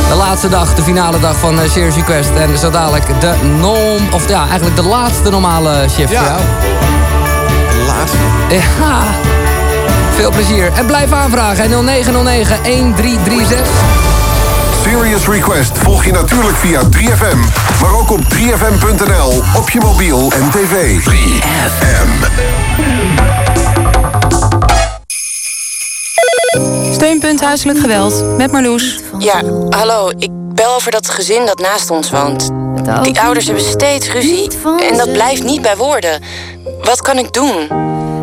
De laatste dag, de finale dag van eh, Serious Request. En zo dadelijk de norm, of ja, eigenlijk de laatste normale shift voor jou. Laatste. Ja. Veel plezier. En blijf aanvragen. 0909 1336. Serious Request volg je natuurlijk via 3FM, maar ook op 3FM.nl, op je mobiel en tv. 3FM. Steunpunt Huiselijk Geweld, met Marloes. Ja, hallo. Ik bel over dat gezin dat naast ons woont. Die ouders hebben steeds ruzie en dat blijft niet bij woorden. Wat kan ik doen?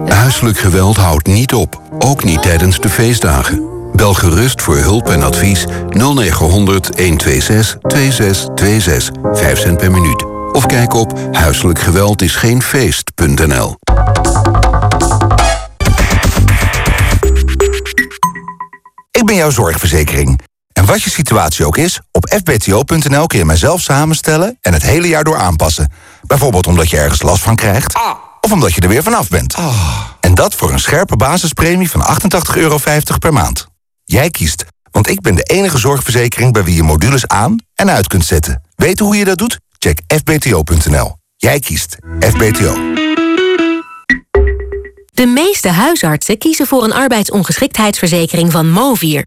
Huiselijk geweld houdt niet op, ook niet tijdens de feestdagen. Bel gerust voor hulp en advies 0900 126 2626, 5 cent per minuut. Of kijk op huiselijkgeweldisgeenfeest.nl. Ik ben jouw zorgverzekering. En wat je situatie ook is, op fbto.nl kun je mijzelf samenstellen en het hele jaar door aanpassen. Bijvoorbeeld omdat je ergens last van krijgt, of omdat je er weer vanaf bent. En dat voor een scherpe basispremie van 88,50 euro per maand. Jij kiest, want ik ben de enige zorgverzekering bij wie je modules aan en uit kunt zetten. Weet hoe je dat doet? Check fbto.nl. Jij kiest FBTO. De meeste huisartsen kiezen voor een arbeidsongeschiktheidsverzekering van Movier.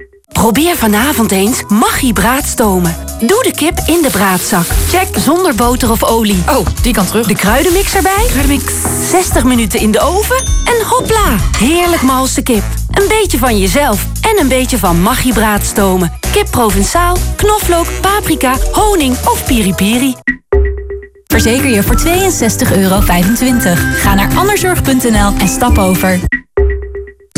Probeer vanavond eens Maggi braadstomen. Doe de kip in de braadzak. Check zonder boter of olie. Oh, die kan terug. De kruidenmix erbij. Kruidenmix. 60 minuten in de oven. En hopla, heerlijk malse kip. Een beetje van jezelf en een beetje van Maggi braadstomen. Kip Provençaal, knoflook, paprika, honing of piripiri. Verzeker je voor 62,25 euro. Ga naar anderzorg.nl en stap over.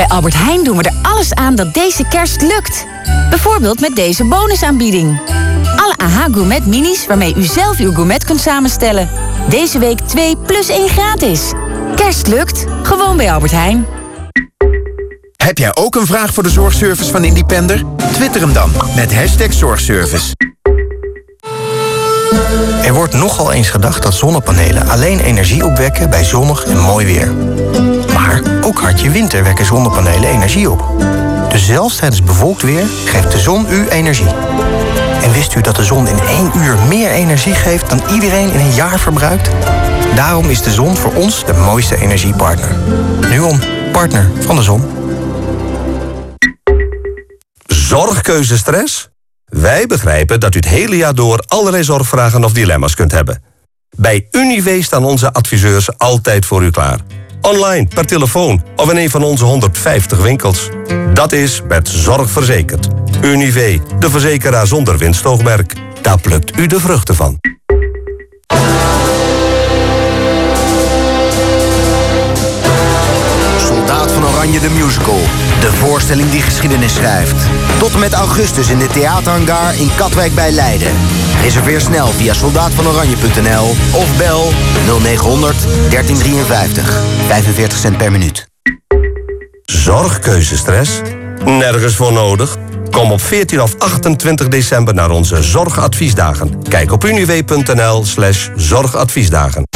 Bij Albert Heijn doen we er alles aan dat deze kerst lukt. Bijvoorbeeld met deze bonusaanbieding. Alle AH Gourmet minis waarmee u zelf uw gourmet kunt samenstellen. Deze week 2 plus 1 gratis. Kerst lukt, gewoon bij Albert Heijn. Heb jij ook een vraag voor de zorgservice van Independer? Twitter hem dan met hashtag zorgservice. Er wordt nogal eens gedacht dat zonnepanelen alleen energie opwekken bij zonnig en mooi weer. Maar ook hartje winter wekken zonnepanelen energie op. Dus zelfs tijdens bewolkt weer geeft de zon u energie. En wist u dat de zon in één uur meer energie geeft dan iedereen in een jaar verbruikt? Daarom is de zon voor ons de mooiste energiepartner. Nuon, partner van de zon. Zorgkeuzestress? Wij begrijpen dat u het hele jaar door allerlei zorgvragen of dilemma's kunt hebben. Bij Unive staan onze adviseurs altijd voor u klaar. Online, per telefoon of in een van onze 150 winkels. Dat is met zorg verzekerd. Unive, de verzekeraar zonder winstoogmerk. Daar plukt u de vruchten van. Soldaat van Oranje de Musical. De voorstelling die geschiedenis schrijft. Tot en met augustus in de theaterhangar in Katwijk bij Leiden. Reserveer snel via soldaatvanoranje.nl of bel 0900 1353. 45 cent per minuut. Zorgkeuzestress? Nergens voor nodig. Kom op 14 of 28 december naar onze zorgadviesdagen. Kijk op uniw.nl slash zorgadviesdagen.